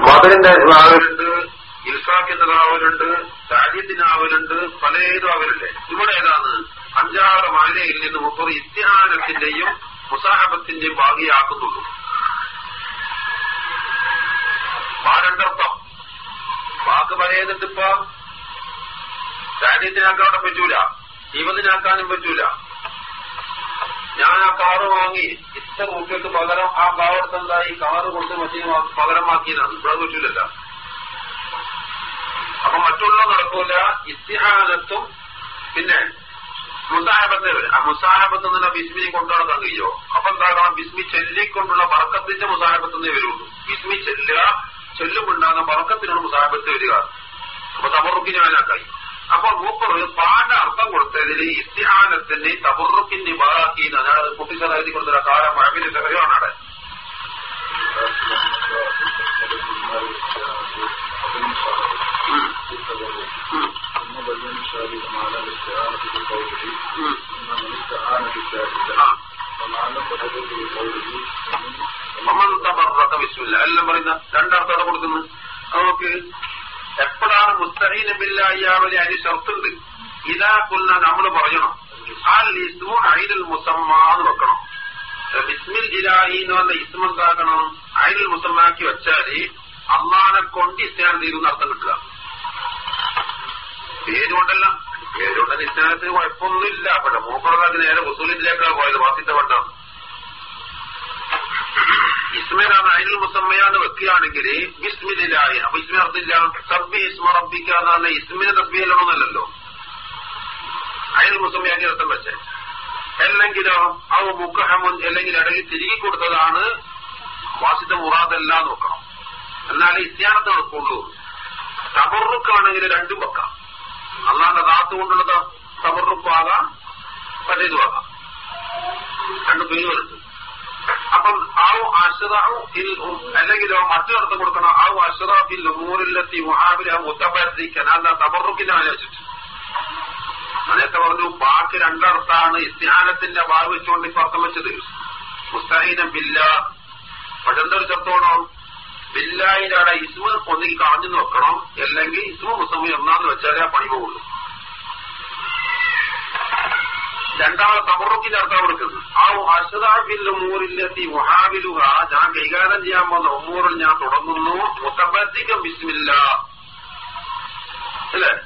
മദറിന്റെ ഭാഗമുണ്ട് ഇൽസാഖിന്റെ ആവലുണ്ട് സാഹിത്യത്തിന് ആവലുണ്ട് പലതും അവരുണ്ട് ഇവിടെ ഏതാണ്? അഞ്ചാറ് മാനയിൽ നിന്ന് മുപ്പത് ഇത്യാനത്തിന്റെയും മുസാഹബത്തിന്റെയും ഭാഗിയാക്കുന്നുള്ളൂ. ആ രണ്ടർത്ഥം. വാക്ക് പറയുന്നുണ്ട് ഇപ്പൊ സാന്നിധ്യനാക്കാൻ പറ്റൂല. ജീവതിനാക്കാനും പറ്റൂല. ഞാൻ ആ കാറ് വാങ്ങി ഇത്ര റുപ്യക്ക് പകരം ആ കാറെടുത്ത് എന്തായി കാറ് കൊടുത്ത് മറ്റേ പകരമാക്കിയതാണ് ഇവിടെ പറ്റൂലല്ല. അപ്പൊ മറ്റുള്ള നടക്കൂല. ഇത്തിഹാനത്തും പിന്നെ മുസാഹബത്തെ ആ മുസാഹബത്ത് എന്നുള്ള ബിസ്മി കൊണ്ടുനടക്കാൻ കഴിയോ? അപ്പൊ എന്താകണം? ബിസ്മി ചൊല്ലിക്കൊണ്ടുള്ള പറക്കത്തിന്റെ മുസാഹബത്ത് നിന്നേ വരുള്ളൂ. ബിസ്മി ചെല്ലുക ചെല്ലുമുണ്ടാകുന്ന പറക്കത്തിനുള്ള മുസാഹബത്ത് വരിക. അപ്പൊ തമറുക്കിന് വേനാക്കായി അപ്പൊ മൂപ്പർ പാട അർത്ഥം കൊടുത്തതിൽ ഇത്തിഹാനത്തിന്റെ തബുറുക്കിന്റെ ബാക്കി അതാണ് കുട്ടിച്ചാൽ എഴുതി കൊടുത്ത കാലം സഹകരണമാണ് അവിടെ ആ മമൻ തബറക ബിസ്മില്ല എല്ലാം പറയുന്ന രണ്ടർത്ഥം കൊടുക്കുന്നു നമുക്ക് എപ്പോഴാണ് മുസ്തഹീൻ ബില്ലായ്യാവലി അതിന് ഷർത്തുണ്ട് ഇതാ കുന്ന നമ്മൾ പറയണം. അൽ ഇസ്മു ഐനുൽ മുസമ്മാന്ന് വെക്കണം. ബിസ്മിൽ ഇലാഹി എന്ന് പറഞ്ഞ ഇസ്മ എന്താക്കണം ഐനുൽ മുസമ്മാക്കി വെച്ചാൽ അള്ളാനെ കൊണ്ട് ഇസ്ലാം തീരുന്ന അർത്ഥം കിട്ടുക പേരുകൊണ്ടല്ല. പേരുകൊണ്ടല്ല ഇസ്ലാമത്തിന് കുഴപ്പമൊന്നുമില്ല. പക്ഷെ മൂപ്പറതാക്കി നേരെ വസൂലിന്റെയൊക്കെ പോയത്. വാസിന്റെ ഇസ്മേനാണ് അയൽ മുസമ്മയാന്ന് വെക്കുകയാണെങ്കിൽ ബിസ്മിലായി അപ്പൊ ഇസ്മി അർത്ഥമില്ല. സബ്ബി ഇസ്മ റബ്ബിക്ക എന്ന് പറഞ്ഞ ഇസ്മിന് തബ്ബിയല്ലണമെന്നല്ലോ അയൽ മുസമ്മയാക്കി അർത്ഥം വെച്ചേ. അല്ലെങ്കിലോ അവ മുക്കഹമുൻ അല്ലെങ്കിൽ ഇടയിൽ തിരികെ കൊടുത്തതാണ് വാസിത മുറാദല്ല നോക്കണം എന്നാൽ ഇസ്യാനത്ത് നടക്കുള്ളൂ തബറുക്കാണെങ്കിൽ രണ്ടും വെക്കാം. അള്ളാന്റെ ദാത്ത് കൊണ്ടുള്ളത് തബറുക്കാകാം രണ്ടു രണ്ട് പേരുകളുണ്ട് അപ്പം ആവു അശ്വതാവു അല്ലെങ്കിലോ മറ്റൊരിടത്ത് കൊടുക്കണം. ആവു അഷറാഫിൽ ഉമൂറിലെത്തി മുഹാബില മുത്തബരിക്കാൻ അല്ല തബറുക്കിന്റെ ആലോചിച്ചു നേരത്തെ പറഞ്ഞു ബാക്കി രണ്ടർത്ഥാണ് ഇസ്യാനത്തിന്റെ ഭാഗ വെച്ചുകൊണ്ട് ഇപ്പൊ അർത്ഥം വെച്ചത്. മുസ്തഹീനം ബില്ല. പക്ഷെ എന്തൊരു ചർത്തോണോ ബില്ലായിന്റെ അവിടെ ഇസ്മ ഒന്നുകിൽ കളഞ്ഞു നോക്കണം അല്ലെങ്കിൽ ഇസ്മ മുസ്തമി ഒന്നാന്ന് വെച്ചാലേ പണി പോകുള്ളൂ രണ്ടാമത് തമറുക്കിന്റെ അർത്ഥം കൊടുക്കുന്നത്. ആ അഷറാഫിൽ ഉമൂറിലെത്തി മുഹാബിലുക ഞാൻ കൈകാര്യം ചെയ്യാൻ പോകുന്ന ഉമൂറിൽ ഞാൻ തുടങ്ങുന്നു. മുത്തബദ്ധികം ബിസ്മില്ല. അല്ലേ?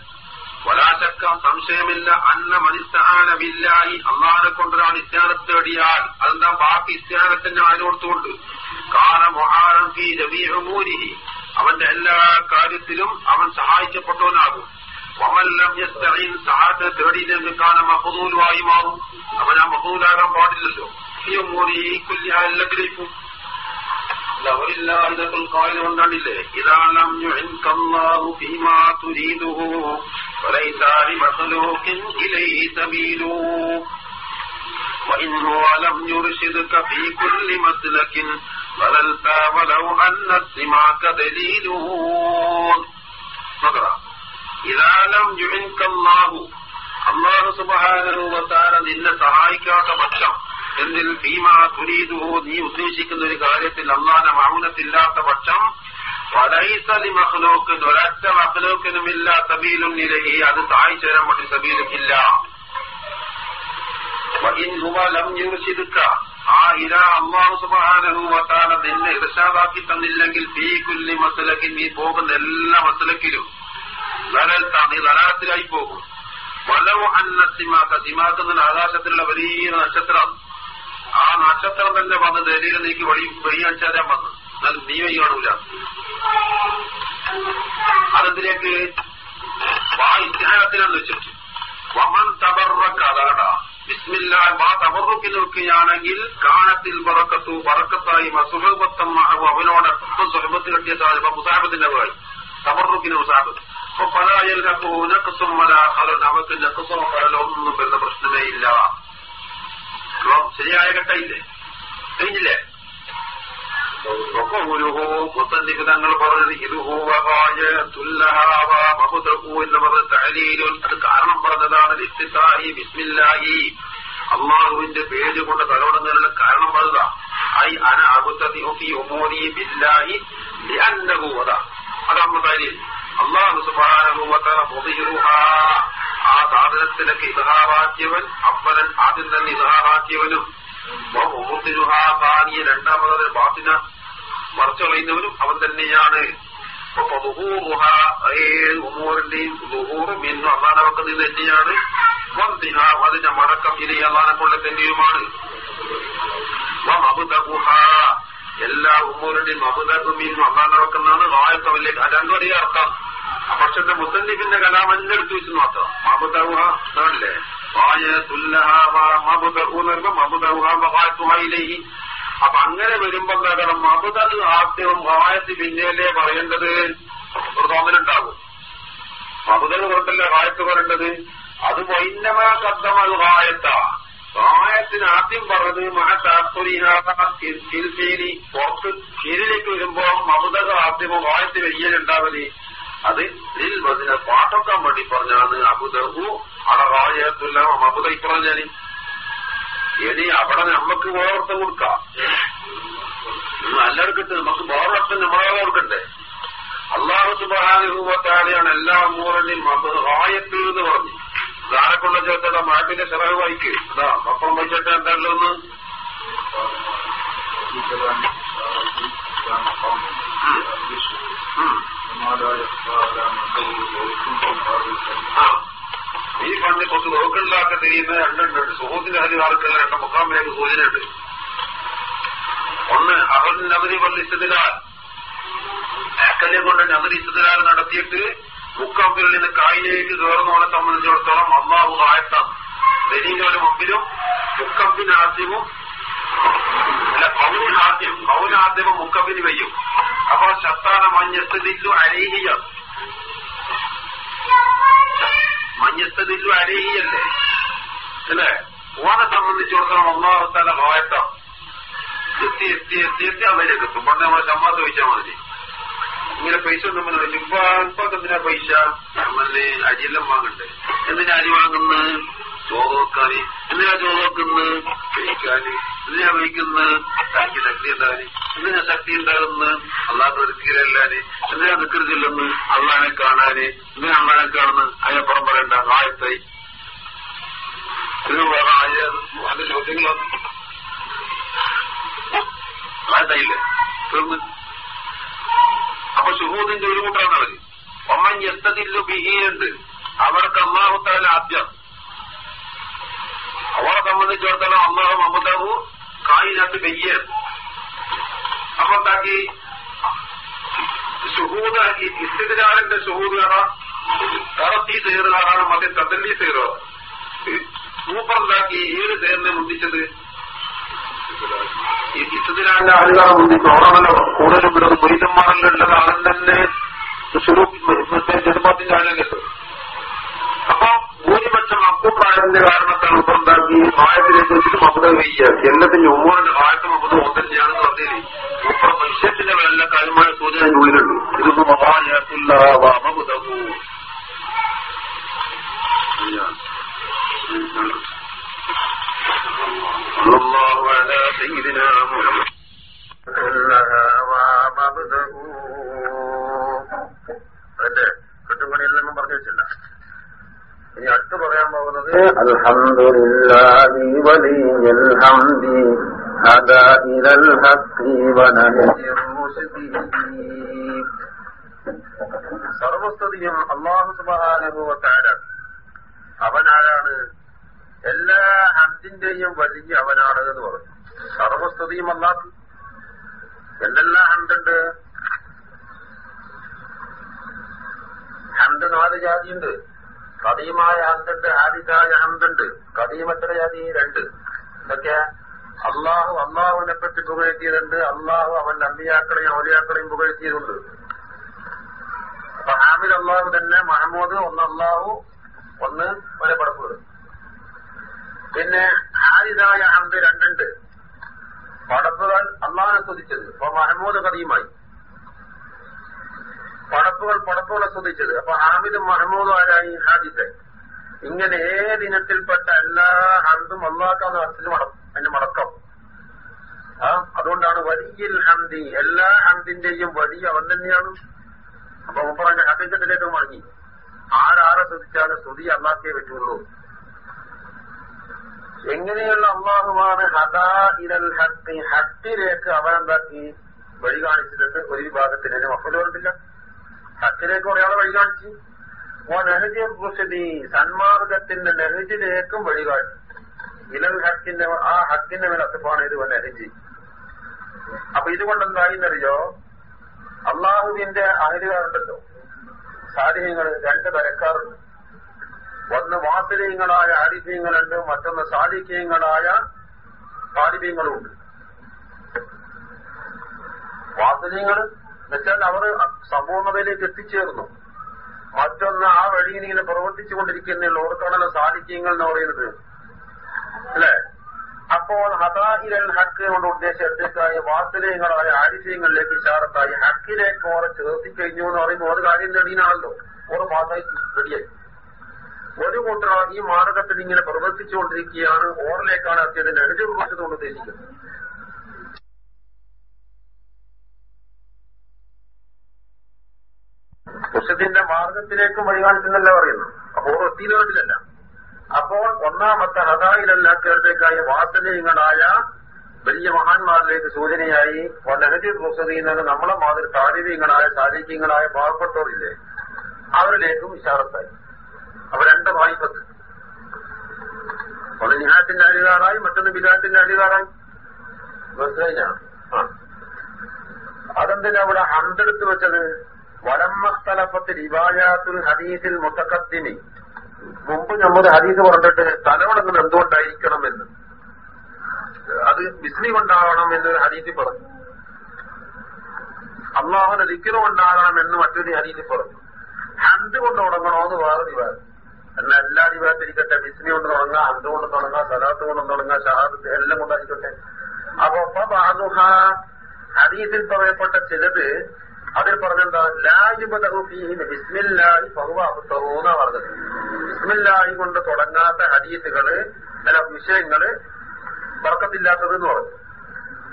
വലാശക്ക സംശയമില്ല. അന്ന മനിസ്ഥാന ബില്ലായി അള്ളാനെ കൊണ്ടൊരാൾ ഇസ്ലാനത്ത് തേടിയാൽ അതെന്താ? ബാക്കി ഇസ്ലാനത്തിന്റെ ആരോടുത്തുകൊണ്ട് കാല മൊഹാരം ഫി രവീഹമൂരിഹി അവന്റെ എല്ലാ കാര്യത്തിലും അവൻ സഹായിക്കപ്പെട്ടവനാകും. വമല്ലം യസ്തഈൻ സഹാദ് തേടിയില്ലെങ്കിൽ കാണാൻ മഹദൂലുമായി മാറും അവൻ ആ മഹദൂലാകാൻ പാടില്ലല്ലോ ഈ മൂടി കുല്യ എല്ലാത്തിലേക്കും ലവരില്ലാഹിദത്തുൽ ഖായിൽ കൊണ്ടാണില്ലേ ഇദാ ലം യുഇൻക അല്ലാഹു ഫീമാ തുരീദുഹു ഫലൈസ ലിമഖ്ലൂഖിൻ ഇലൈഹി സബീലു وإن هو لم يرشدك في كل مسلك ضللت ولو أن السماك دليل نقرأ ഇതാലം യുഹിൻകല്ലാഹു അള്ളാഹു സുബാനുവത്താര നിന്നെ സഹായിക്കാത്ത പക്ഷം എന്തിൽ ഭീമാ തുരീതുഹോ നീ ഉദ്ദേശിക്കുന്ന ഒരു കാര്യത്തിൽ അള്ളാഹന മൗനത്തില്ലാത്ത പക്ഷം വലൈസലി മഹ്ലോക്ക് ഒരറ്റ മഹ്ലോക്കിനുമില്ല സബീലും നിലയി അത് സഹായിച്ചു തരാൻ വേണ്ടി സബീലുമില്ല ആ ഇര അള്ളാഹു സുബാനുവത്താര നിന്നെ ഇർഷാദാക്കി തന്നില്ലെങ്കിൽ തീ കുല്ലി മസലക്കിൽ നീ പോകുന്ന എല്ലാ മസലക്കിലും ലലൽത്ത നീ ലലാലത്തിലായി പോകും. വലവ് അന്ന സിമാക്ക എന്ന ആകാശത്തിലുള്ള വലിയ നക്ഷത്രം. ആ നക്ഷത്രം തന്നെ വന്ന് ദലീൽ നീക്ക് വഴി വഴിയടിച്ചാരാൻ വന്ന്. എന്നാൽ നീ വഴി കാണൂല. അതെന്തിലേക്ക്? ആ വെച്ചിട്ട്. വമൻ തബറക്ക അതാടാ. ബിസ്മില്ല വാ തബറുക്കി നോക്കുകയാണെങ്കിൽ കാനത്തിൽ പറക്കത്തു പറക്കത്തായി സുഹബത്തം അവനോട് സുഹബത്ത് കെട്ടിയ സാഹചര്യം മുസാഹബത്തിന്റെ പോയി തബറുക്കിന് മുസാഹബത്ത് അപ്പൊ പല അയൽക്കോ നക്കസും വല ഫലം അവർക്ക് നക്കസോ ഫലോ ഒന്നും വരുന്ന പ്രശ്നമേ ഇല്ല ശരിയായ ഘട്ടയില്ലേ കഴിഞ്ഞില്ലേ മുത്തന്നിഫ് തങ്ങൾ പറഞ്ഞത് മഹുദഹു എന്ന് പറഞ്ഞ തഹലീലുൻ അത് കാരണം പറഞ്ഞതാണ് ഇസ്തിത്താഹി ബിസ്മില്ലാഹി അള്ളാഹുവിന്റെ പേര് കൊണ്ട് തലോടുന്നതിനുള്ള കാരണം പറഞ്ഞതാ ഐ അന അബുദ്ധി ബില്ലാഹി ലിഅന്നഹു അതാ അതാണ് കാര്യം അള്ളാഹു സുബാനുഭവത്തല പൊതിയുഹ ആ സാധനത്തിലൊക്കെ ഇതഹാവാക്കിയവൻ അപ്പനൻ ആദ്യം തന്നെ ഇതഹാറാക്കിയവനും താനിയ രണ്ടാമത് ബാത്തിന മറച്ചുകളയുന്നവനും അവൻ തന്നെയാണ്. ഉമൂറിന്റെയും ദുഹൂറും എന്നും അള്ളാനവക്കുന്നത് തന്നെയാണ്. അതിന്റെ മടക്കം ഇനി അള്ളാനെക്കുള്ള തന്നെയുമാണ്. എല്ലാ ഉമ്മൂരുടെയും അബുദാബും ഇന്നും അള്ളാനവക്കുന്നതാണ് വായത്തവല്ലേക്ക് രണ്ടും അറിയാം അർത്ഥം? പക്ഷെ മുത്തന്നിഫിന്റെ കലാം എന്നെ എടുത്തു വെച്ച് നോക്കാം മബുദൗഹ അപ്പൊ അങ്ങനെ വരുമ്പോ എന്താക്കണം മബുദത് ആദ്യവും വായത്ത് പിന്നേലേ പറയേണ്ടത് ഒരു തോന്നലുണ്ടാകും മബുദൽ കൊണ്ടല്ലേ വായത്ത് പറയേണ്ടത് അത് വൈന്നമാ കദ്ദമൽ വായത്ത വായത്തിന് ആദ്യം പറഞ്ഞത് മഹത്താസ്തുരീനി പുറത്ത് കീഴിലേക്ക് വരുമ്പോ മബുദക ആദ്യമോ വായത്ത് വെയ്യലുണ്ടാവൽ അത് ലിൽ വതിന പാട്ടൊക്കാൻ വേണ്ടി പറഞ്ഞാണ് അബുദഹു അവിടെ അബുദ മബുദ പറഞ്ഞാൽ. ഇനി അവിടെ നമ്മക്ക് വേറൊരുത്തം കൊടുക്കാം. എല്ലാവർക്കിട്ട് നമുക്ക് വേറൊരുത്തം നമ്മളെ കൊടുക്കണ്ടേ? അള്ളാഹു സുബാനുഭവത്താലെയാണ് എല്ലാ മൂറിനെയും റായത്ത് എന്ന് പറഞ്ഞു. ധാരക്കുള്ള ചേർത്തട മാപ്പിന്റെ ചെറവ് വായിക്ക്. അതാ അപ്പം വായിച്ചിട്ട് എന്തല്ലോ ഒന്ന് ഈ പണ്ട് കുറച്ച് നോക്കലിലാക്കെ തിരിയുന്ന രണ്ടുണ്ട് സുഹൃത്തിന്റെ ഹരിവാർക്കുള്ള രണ്ട് മുഖാമിലേക്ക് സൂചനയുണ്ട്. ഒന്ന് അവൻ നവതി വന്നിച്ചതിനാൽ അക്കല്യം കൊണ്ട് നവരി ഇസ്തിലാൽ നടത്തിയിട്ട് മുക്കാമ്പിൽ നിന്ന് കായിലേക്ക് കയറുന്നവനെ സംബന്ധിച്ചിടത്തോളം അള്ളാഹു ആയത്തം. ദലീലിന്റെ മുമ്പിലും മുക്കമ്പിന് ആദ്യവും അല്ല കൗന് ആദ്യം കൗന് ആദ്യവും മുക്കമ്പിന് വയ്യും. അപ്പൊ ശത്താന മഞ്ഞസ്തില്ലു അരേഹിയ മഞ്ഞസ്തില്ലു അരേഹിയല്ലേ അല്ലേ? ഓനെ സംബന്ധിച്ചിടത്തോളം അള്ളാഹു തല ആയത്താണ് എത്തി എത്തി എത്തി എത്തി അവരിലേക്ക് എത്തും പണ്ട് നമ്മളെ ചമ്മാത്ത് ചോദിച്ചാൽ മതി. ഇങ്ങനെ പൈസ ഒന്നും പറഞ്ഞു ഇപ്പൊ ഇപ്പൊ എന്തിനാ പൈസ? നമ്മളെ അരിയെല്ലാം വാങ്ങണ്ടേ? എന്തിനാ അരി വാങ്ങുന്നത്? ചോറ് വെക്കാന് എന്തിനാ ചോദോക്കുന്നത് കഴിക്കാന് എന്തിനാ വിളിക്കുന്നത് തനിക്ക് ശക്തി ഉണ്ടാകാന് എന്തിനാ ശക്തി ഉണ്ടാകുന്നത് അള്ളാഹ് ഒരുക്കീരല്ലാന് എന്തിനാ നിക്കരുതില്ലെന്ന് അള്ളാനെ കാണാന്. എന്തിനാ അള്ളാനെ കാണുന്നത് അതിനപ്പുറം പറയണ്ട. ആയത്തായി അപ്പൊ സുഹൂദിന്റെ ഒരു കൂട്ടാണ് അവർ ഒമ്മൻ എത്തതില്ലു ബിഹീനുണ്ട് അവർക്ക് അമ്മാവത്താൽ ആദ്യം അവരെ സംബന്ധിച്ചിടത്തോളം അള്ളാഹു മമതാവു കായിനകത്ത് ബെയ്യൻ അപ്പൊ എന്താക്കി ഷുഹൂദ് ഇസ്തിദാറിന്റെ ഷുഹൂദ് കാണാ കറത്തി സേറുകാരാണ് മറ്റേ തത്തല്ലി സേറോ. എന്താക്കി ഏത് സേറിനെ മുന്തിച്ചത്. ഈ ഇത്തതിനാന്റെ ആളുകളെ മുന്തിച്ചു ഓണമല്ലോ കൂടുതലും ഇവിടെ ഉള്ളത് ആളും തന്നെ മറ്റേ ജന്മത്തിന്റെ ആളുകൾ അപ്പൊ ഭൂരിപക്ഷം അപ്പുപ്രായത്തിന്റെ കാരണത്താണ് ഉപുണ്ടാക്കി പ്രായത്തിലേക്ക് വെച്ചിട്ട് മമത വയ്യ എല്ലാത്തിന്റെ ഉമ്മോറിന്റെ പ്രായത്തെ മമത ഒന്ന് തന്നെയാണെന്ന് പറഞ്ഞില്ലേ ഇപ്പൊ മനുഷ്യത്തിന്റെ വല്ല കാര്യമായ സൂചന അതിന്റെ ഉള്ളിലുണ്ട് ഇതൊന്നും മഹായാത്തില്ല മമതകൂ صلى الله على سيدنا محمد لها സർവസ്തുതിയും അള്ളാഹു സുബാനുഭവത്താര അവനാരാണ്? എല്ലാ ഹന്തിന്റെയും വലിയ അവനാണ് എന്ന് പറഞ്ഞു. സർവസ്തുതിയും അല്ലാത്ത എന്തെല്ലാം ഹന്തുണ്ട് ഹന്ത് നാല് ജാതിയുണ്ട്. കദീമായ ഹന്തുണ്ട് ഹാദിസായ ഹന്തുണ്ട് കദീം എത്ര ജാതി രണ്ട്. ഇതൊക്കെ അള്ളാഹു അള്ളാഹുവിനെ പറ്റി പുകഴ്ത്തിയതുണ്ട് അള്ളാഹു അവന്റെ അമ്പിയാക്കളെയും ഔലിയാക്കളെയും പുകഴ്ത്തിയതുണ്ട് അപ്പൊ ഹാമിദ് അള്ളാഹു തന്നെ മഹമ്മൂദ് ഒന്ന് അള്ളാഹു ഒന്ന് ഒരേ പടപ്പുകൾ പിന്നെ ഹാരിതായ ഹന്ത് രണ്ടുണ്ട്. പടപ്പുകൾ അള്ളാഹിനെ സ്തുതിച്ചത്. അപ്പൊ മഹമ്മൂദ് കദീമായി. പടപ്പുകൾ പടപ്പുകളെ ശ്രദ്ധിച്ചത്. അപ്പൊ ഹാമിദും മഹമൂദും ആരായി ഹാദിസ്? ഇങ്ങനെ ഏതിനത്തിൽപ്പെട്ട എല്ലാ ഹന്തും അള്ളാക്കാന്ന് അർത്ഥത്തിൽ മടക്കും അതിന്റെ മടക്കം. ആ അതുകൊണ്ടാണ് വലിയ ഹന്തി എല്ലാ ഹന്തിന്റെയും വലിയ അവൻ തന്നെയാണ്. അപ്പൊ മുപ്പറന്റെ ഹക്കിക്കത്തിലേക്ക് മടങ്ങി. ആരാരെ ശ്രദ്ധിച്ചാലും സ്തുതി അള്ളാക്കേ പറ്റുള്ളൂ. എങ്ങനെയുള്ള അള്ളാഹുമാണ് ഹദാ ഇരൽ ഹത്തി ഹത്തിലേക്ക് അവനെന്താക്കി വഴി കാണിച്ചിട്ടുണ്ട്? ഒരു വിഭാഗത്തിന് മക്കൾ പറഞ്ഞില്ല ഹക്കിലേക്ക് ഒരാളെ വഴി കാണിച്ചു ഓ നെഹജി റുഷദി സന്മാർഗത്തിന്റെ നെഹജിലേക്കും വഴി കാണിച്ചു. ഇലൽ ഹക്കിന്റെ ആ ഹക്കിന്റെ മേൽ അത്തപ്പാണ് ഇത് നെഹജി. അപ്പൊ ഇതുകൊണ്ട് എന്തായിന്നറിയോ അള്ളാഹുവിന്റെ അഹരികാരുണ്ടല്ലോ സാരിഹ്യങ്ങൾ രണ്ട് തരക്കാറുണ്ട്. ഒന്ന് വാസരീയങ്ങളായ ആരിഫ്യങ്ങളുണ്ട് മറ്റൊന്ന് സാലിഹ്യങ്ങളായ താലിബ്യങ്ങളുണ്ട് വാസനീയങ്ങൾ എന്നുവെച്ചാൽ അവർ സമ്പൂർണതയിലേക്ക് എത്തിച്ചേർന്നു. മറ്റൊന്ന് ആ വഴിയിൽ ഇങ്ങനെ പ്രവർത്തിച്ചുകൊണ്ടിരിക്കുന്ന ഓർക്കാണല്ലോ സാഹിത്യങ്ങൾ എന്ന് പറയുന്നത്. അല്ലേ? അപ്പോൾ ഹതാഹിരൽ ഹക്ക് കൊണ്ട് ഉദ്ദേശിച്ചെടുത്തേക്കായ വാസനീയങ്ങളായ ആരിഫ്യങ്ങളിലേക്ക് ഇഷാറത്തായി ഹക്കിലേക്ക് ഓറെ ചേർത്തി കഴിഞ്ഞു എന്ന് പറയുമ്പോൾ ഒരു കാര്യം നേടിയാണല്ലോ ഓരോ മാസമായി റെഡിയായി ഒരു കൂട്ടർ ഈ മാർഗത്തിൽ ഇങ്ങനെ പ്രവർത്തിച്ചുകൊണ്ടിരിക്കുകയാണ് ഓറിലേക്കാണ് നെഹജു കൊണ്ട് ഉദ്ദേശിക്കുന്നത്. പുരുഷത്തിന്റെ മാർഗത്തിലേക്കും വഴികാണിക്കുന്നല്ല പറയുന്നു. അപ്പോൾ എത്തിയില്ല അപ്പോൾ ഒന്നാമത്തെ ഹദായിലല്ലാത്തേക്കായ വാസനീയങ്ങളായ വലിയ മഹാന്മാരിലേക്ക് സൂചനയായി നെഹജു എന്ന് നമ്മളെ മാതിരി താരീര്യങ്ങളായ ശാരീരികങ്ങളായ പാവപ്പെട്ടവരില്ലേ? അവരിലേക്കും വിശാറത്തായി അവ രണ്ട് വായ്പത്ത് ഒന്ന് നിഹാത്തിന്റെ അധികാറായി മറ്റൊന്ന് ബിലാത്തിന്റെ അധികാറായി മനസ്സിലായില്ല? അതെന്തിനാ അവിടെ ഹന്തെടുത്ത് വെച്ചത്? വലമ്മസ്ഥലപ്പത്ത് റിവായാത്തുൽ ഹദീസിൽ മുത്തക്കത്തിനി മുമ്പ് നമ്മൾ ഹദീസ് പറഞ്ഞിട്ട് തലവണങ്ങൾ എന്തുകൊണ്ടായിരിക്കണം എന്ന് അത് വിസ്മി കൊണ്ടാവണം എന്ന് ഹദീസിൽ പറഞ്ഞു. അള്ളാഹുനെ ലിഖിത കൊണ്ടാകണം എന്ന് മറ്റൊരു ഹദീസിൽ പറഞ്ഞു. ഹന്ത് കൊണ്ട് തുടങ്ങണോന്ന് വേറെ ദിവാദം എന്നാൽ എല്ലാ ദിവസത്തിരിക്കട്ടെ ബിസ്മി കൊണ്ട് തുടങ്ങാം ഹന്ത് കൊണ്ട് തുടങ്ങാം സലാത്ത് കൊണ്ട് തുടങ്ങാം ഷഹാദത്ത് എല്ലാം കൊണ്ടായിരിക്കട്ടെ. അപ്പൊ ഹദീസിൽ പറയപ്പെട്ട ചിലത് അതിൽ പറഞ്ഞെന്താ? ലാജിബദീന് ബിസ്മില്ലാഹി ഫഹുവാഹുത്തറൂന്ന പറഞ്ഞത്. ബിസ്മില്ലാഹി കൊണ്ട് തുടങ്ങാത്ത ഹദീസുകൾ അല്ല വിഷയങ്ങൾ പറക്കത്തില്ലാത്തത് എന്ന് പറഞ്ഞു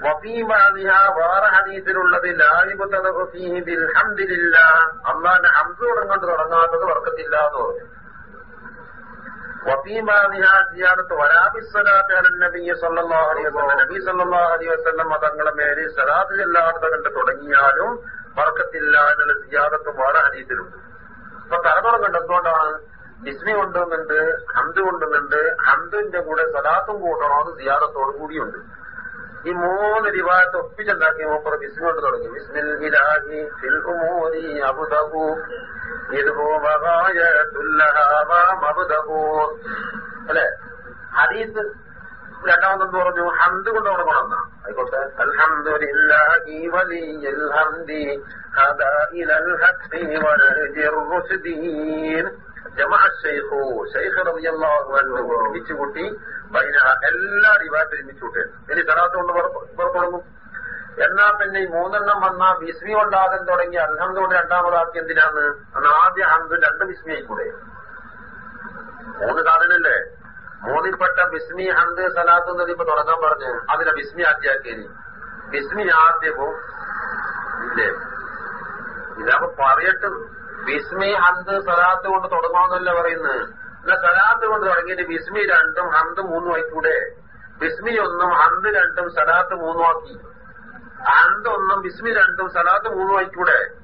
വഫീമാദിഹ വേറെ ഹദീസിലുള്ളത് ലാജിബുദ്ദില്ല അള്ളാന്റെ ഹംസ് കൊണ്ട് തുടങ്ങാത്തത് വർക്കത്തില്ല എന്ന് പറഞ്ഞു അലൈഹി വസല്ലം. തങ്ങളെ മേലെ സലാത്ത് ചെല്ലാത്ത കണ്ട് തുടങ്ങിയാലും വർക്കത്തില്ല എന്നുള്ള സിയാദത്ത് വേറെ ഹദീസിലുണ്ട്. അപ്പൊ തലമുറകണ്ട് എന്തുകൊണ്ടാണ്? ബിസ്മി കൊണ്ടുവന്നുണ്ട് ഹന്ത് കൊണ്ടുവന്നുണ്ട്. ഹന്തിന്റെ കൂടെ സലാത്തും കൂട്ടണോ അത് സിയാദത്തോടു കൂടിയുണ്ട്. ഈ മൂന്ന് രൂപത്തെ ഒപ്പിച്ചുണ്ടാക്കി മൂപ്പർ ബിസ്മി കൊണ്ട് തുടങ്ങി. ബിസ്മിൽ ഇലാഹി ഫിൽ ഉമൂരി അബുദഹു അല്ലെ? ഹദീസ് രണ്ടാമതെന്ന് പറഞ്ഞു ഹന്ത് കൊണ്ട് തുടങ്ങണമെന്ന ആയിക്കോട്ടെ. അൽഹംദുലില്ലാഹി വലിയിൽ ഹംദി. ഇലൽ ഹഖി വനഹ്ജിർ റുശ്ദീൻ ജമഅ ശൈഖു. ശൈഖ് റളിയല്ലാഹു അൻഹു ഒരുമിച്ച് കൂട്ടി എല്ലാ ഡിവാറ്റ് ഒരുമിച്ച് കൂട്ടി. ഇനി സലാത്ത് കൊണ്ട് പുറപ്പെടുന്നു. എന്നാ പിന്നെ ഈ മൂന്നെണ്ണം വന്ന ബിസ്മി കൊണ്ട് ആദ്യം തുടങ്ങി അൽഹന്ത് കൊണ്ട് രണ്ടാമതാക്കി എന്തിനാന്ന്? അന്ന് ആദ്യ ഹന്ത് രണ്ട് ബിസ്മി ആയിക്കൂടെ. മൂന്ന് സാധനല്ലേ? മൂന്നിൽപ്പെട്ട ബിസ്മി ഹന്ത് സലാത്ത് എന്നത് ഇപ്പൊ തുടങ്ങാൻ പറഞ്ഞു. അതിനെ ബിസ്മി ആദ്യാക്കിയനി. ബിസ്മി ആദ്യവും ഇല്ലേ? ഇതാകുമ്പോ പറയട്ടും. ബിസ്മി ഹന്ത് സലാത്ത് കൊണ്ട് തുടങ്ങാമെന്നല്ല പറയുന്നത്. എന്നാ സലാത്ത് കൊണ്ട് തുടങ്ങിയിട്ട് ബിസ്മി രണ്ടും ഹന്ത് മൂന്നും ആയിക്കൂടെ? ബിസ്മി ഒന്നും ഹന്ത് രണ്ടും സലാത്ത് മൂന്നും ആക്കി. ഹന്ത് ഒന്നും ബിസ്മി രണ്ടും സലാത്ത് മൂന്നും ആയിക്കൂടെ?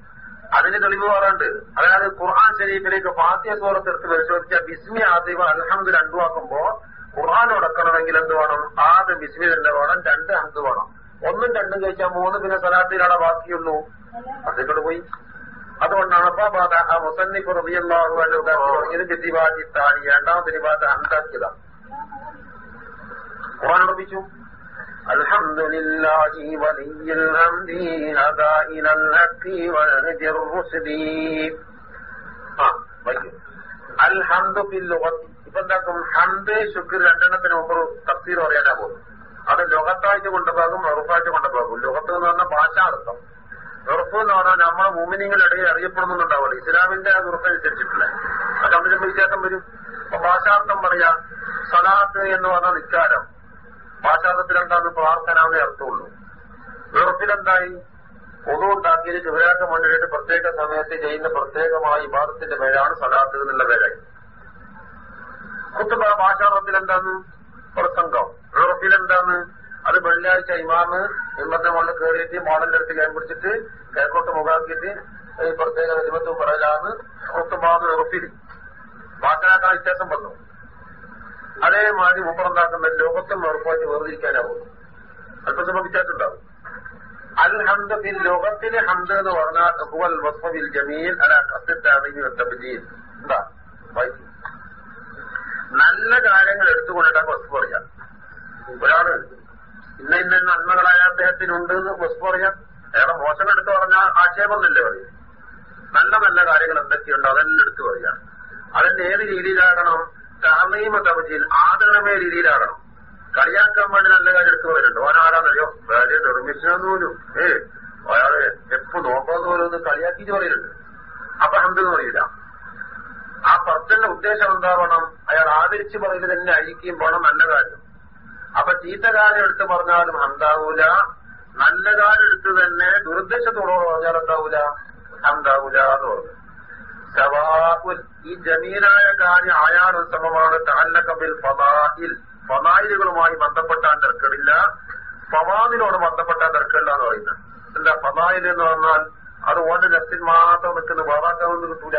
അതിന് തെളിവ് പറയാറുണ്ട് അതായത് ഖുർആൻ ശരീഫിലേക്ക് ഫാത്തിയ സൂറത്ത് എടുത്ത് പരിശോധിച്ചാൽ ബിസ്മി ആദിവ അൽഹംദ് രണ്ടു ആക്കുമ്പോ ഖുർആൻ ഉടക്കണമെങ്കിൽ എന്ത് വേണം? ആദ്യ ബിസ്മി തന്നെ വേണം രണ്ട് ഹന്ത് വേണം. ഒന്നും രണ്ടും കഴിച്ചാൽ മൂന്ന് പിന്നെ സലാത്തിലാണ് ബാക്കിയുള്ളൂ. അതിങ്ങോട്ട് പോയി. അതുകൊണ്ടാണ് അപ്പൊ മുസന്നിഫ് റബിയല്ലാഹു തുടങ്ങിയത് താണി രണ്ടാമത്തെ ദിബാത്ത് ഹന്താക്കിയതാണ് ഖുർആൻ ഉറപ്പിച്ചു الحمد لله ولي الحمد هدى إلى الحق والهدي الرشد അൽഹന്ദു ബില്ലുഗത്തി ഇപ്പൊ എന്താക്കും ഹന്ത് ശുക്ർ രണ്ടെണ്ണത്തിന് മുമ്പ് തഫ്സീർ പറയാനാ പോകും അത് ലോകത്തായിട്ട് കൊണ്ടുപോകും ഉറപ്പായിട്ട് കൊണ്ടുപോകും ലോകത്ത് എന്ന് പറഞ്ഞാൽ ഭാഷാർത്ഥം ഉറപ്പ് എന്ന് പറഞ്ഞാൽ നമ്മളെ മൂമിനിങ്ങളിടയിൽ അറിയപ്പെടുന്നുണ്ടാവുള്ളൂ ഇസ്ലാമിന്റെ ഉറപ്പ് അനുസരിച്ചിട്ടില്ല അത് തമ്മിലും വ്യത്യാസം വരും അപ്പൊ ഭാഷാർത്ഥം പറയാ സലാത്ത് എന്ന് പറഞ്ഞ നിസ്കാരം എന്താന്ന് പ്രാർത്ഥനാവേ അർത്ഥമുള്ളൂ. ഉറപ്പിലെന്തായി പൊതു ഉണ്ടാക്കിയത് വേണ്ടിയിട്ട് പ്രത്യേക സമയത്ത് ചെയ്യുന്ന പ്രത്യേകമായ വിവാദത്തിന്റെ പേരാണ് സലാത്ത് എന്നുള്ള പേരായി. കുത്തുബ എന്താന്ന് പ്രസംഗം. ഉറപ്പിലെന്താന്ന് അത് വെള്ളിയാഴ്ച ഇമാമ് ഇമ്മത്തെ മുകളിൽ കയറിയിട്ട് മോഡലിന്റെ അടുത്ത് കൈ പിടിച്ചിട്ട് കിഴക്കോട്ട് മുഖാക്കിയിട്ട് ഈ പ്രത്യേക നിയമത്ത് പറയലാന്ന് കുത്തുബാന്ന് ഉറപ്പിൽ ഭാഷനാക്കാൻ വ്യത്യാസം വന്നു. അതേമാതിരി ഉപ്പറുണ്ടാക്കുന്ന ലോകത്തിൽ ഉറപ്പായിട്ട് വേർതിരിക്കാനാവും. അല്പം വ്യത്യാസമുണ്ടാവും അൽ ഹന്ത ഫിൽ ലോകത്തിലെ ഹംദ് എന്ന് പറഞ്ഞാൽ ഹുവൽ വസ്ഫിൽ ജമീൽ അല കസിദ്ദീൻ എന്താ? വായിക്കും നല്ല കാര്യങ്ങൾ എടുത്തുകൊണ്ടിട്ടാ വസ്തു പറയാം. ഒരാൾ ഇന്ന ഇന്ന നന്മകളായ അദ്ദേഹത്തിനുണ്ട് എന്ന് വസ്തു പറയാം. അയാളെ മോശം എടുത്തു പറഞ്ഞാൽ ആക്ഷേപം തന്നെ പറയും. നല്ല നല്ല കാര്യങ്ങൾ എന്തൊക്കെയുണ്ട് അതെല്ലാം എടുത്തു പറയാം. അതിന്റെ ഏത് രീതിയിലാകണം? താമീമ തവജിയിൽ ആദരണമായ രീതിയിലാകണം. കളിയാക്കാൻ വേണ്ടി നല്ല കാര്യം ഓൻ ആരാന്നറിയോ? വേറെ നിർമ്മിച്ചു പോലും ഏ അയാൾ എപ്പോ നോക്കാന്ന് പോലും കളിയാക്കിയിട്ട് പറയുന്നുണ്ട്. അപ്പൊ ഹന്തെന്ന് പറയില്ല. ആ പത്തിന്റെ ഉദ്ദേശം എന്താവണം അയാൾ ആദരിച്ച് പറയുന്നത് തന്നെ അഴിക്കുകയും വേണം നല്ല കാര്യം. അപ്പൊ ചീത്ത കാര്യം എടുത്ത് പറഞ്ഞാലും ഹന്താവൂല നല്ല കാര്യം എടുത്ത് തന്നെ ദുരുദ്ദേശത്തോടെ പറഞ്ഞാൽ എന്താവൂല? ഹന്താവൂല എന്ന് പറഞ്ഞു. സവാഉൽ ഈ ജമീലായ കാര്യം ആയാലും സമമാണ്. താല്ലക്കബിൽ ഫതായിൽ ഫതായിലുകളുമായി ബന്ധപ്പെട്ടാൻ തിരക്കടില്ല ഫവാദിനോട് ബന്ധപ്പെട്ടാൻ തർക്കമില്ല എന്ന് പറയുന്നത്. എന്താ? ഫതായിൽ എന്ന് പറഞ്ഞാൽ അത് ഓന്റെ നെഫ്റ്റിൽ മാത്രം നിൽക്കുന്ന വേറാക്കാവുന്ന കിട്ടൂല.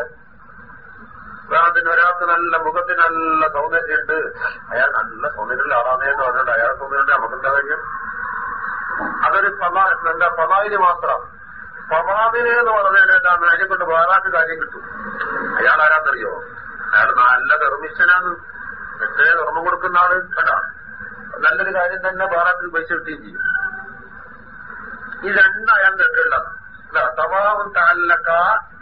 ഉദാഹരണത്തിന് ഒരാൾക്ക് നല്ല മുഖത്തിന് നല്ല സൗന്ദര്യമുണ്ട്. അയാൾ നല്ല സൗന്ദര്യമുള്ള ആളാണെന്ന് പറഞ്ഞിട്ട് അയാൾ സൗന്ദര്യം നമുക്കെന്താ കഴിഞ്ഞു അതൊരു പതാ എന്താ? പതായിൽ മാത്രം. ഫവാദിന് എന്ന് പറഞ്ഞാൽ എന്താണ് കൊണ്ട് വേറാക്ക് കാര്യം കിട്ടും. അയാൾ ആരാന്നറിയോ? അയാൾ നല്ല ധർമ്മിച്ചനാണ് എത്രയോ ധർമ്മം കൊടുക്കുന്ന ആൾ കണ്ട? നല്ലൊരു കാര്യം തന്നെ വേറാക്ക് പൈസ കിട്ടുകയും ചെയ്യും. ഈ രണ്ട് അയാൾ തെറ്റുള്ളത് തവാവും താലക്ക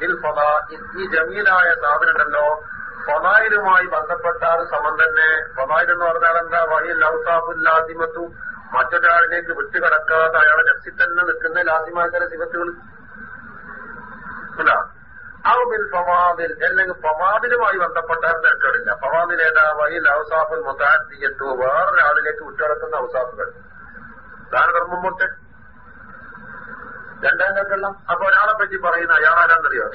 ഇൽ ഫലാഇൽ ഈ ജമീലായ സാധനമുണ്ടല്ലോ ഫലായിലുമായി ബന്ധപ്പെട്ടാൽ സമം തന്നെ. എന്ന് പറഞ്ഞാൽ എന്താ? വഴി ഔസാഫുല്ലാദിമത്തു മറ്റൊരാളിലേക്ക് വിട്ടുകിടക്കാതെ അയാളെ നഫ്സിൽ തന്നെ നിൽക്കുന്ന ലാസിമായ ചില സിഫത്തുകൾ ബിൽ ഫവാദിൽ അല്ലെങ്കിൽ ഫവാദിലുമായി ബന്ധപ്പെട്ടാൽ തിരക്കുകളില്ല ഫവാദിൽ ഏതാ? വഹിൽ ഔസാഫുൽ മുതാദിയത്തു വേറൊരാളിലേക്ക് വിട്ടുകിടക്കുന്ന ഔസാഫുകൾ ദാനധർമ്മം പൊട്ട്. രണ്ടാം കക്കെല്ലാം അപ്പൊ ഒരാളെ പറ്റി പറയുന്ന അയാൾ ആരാന്നറിയോ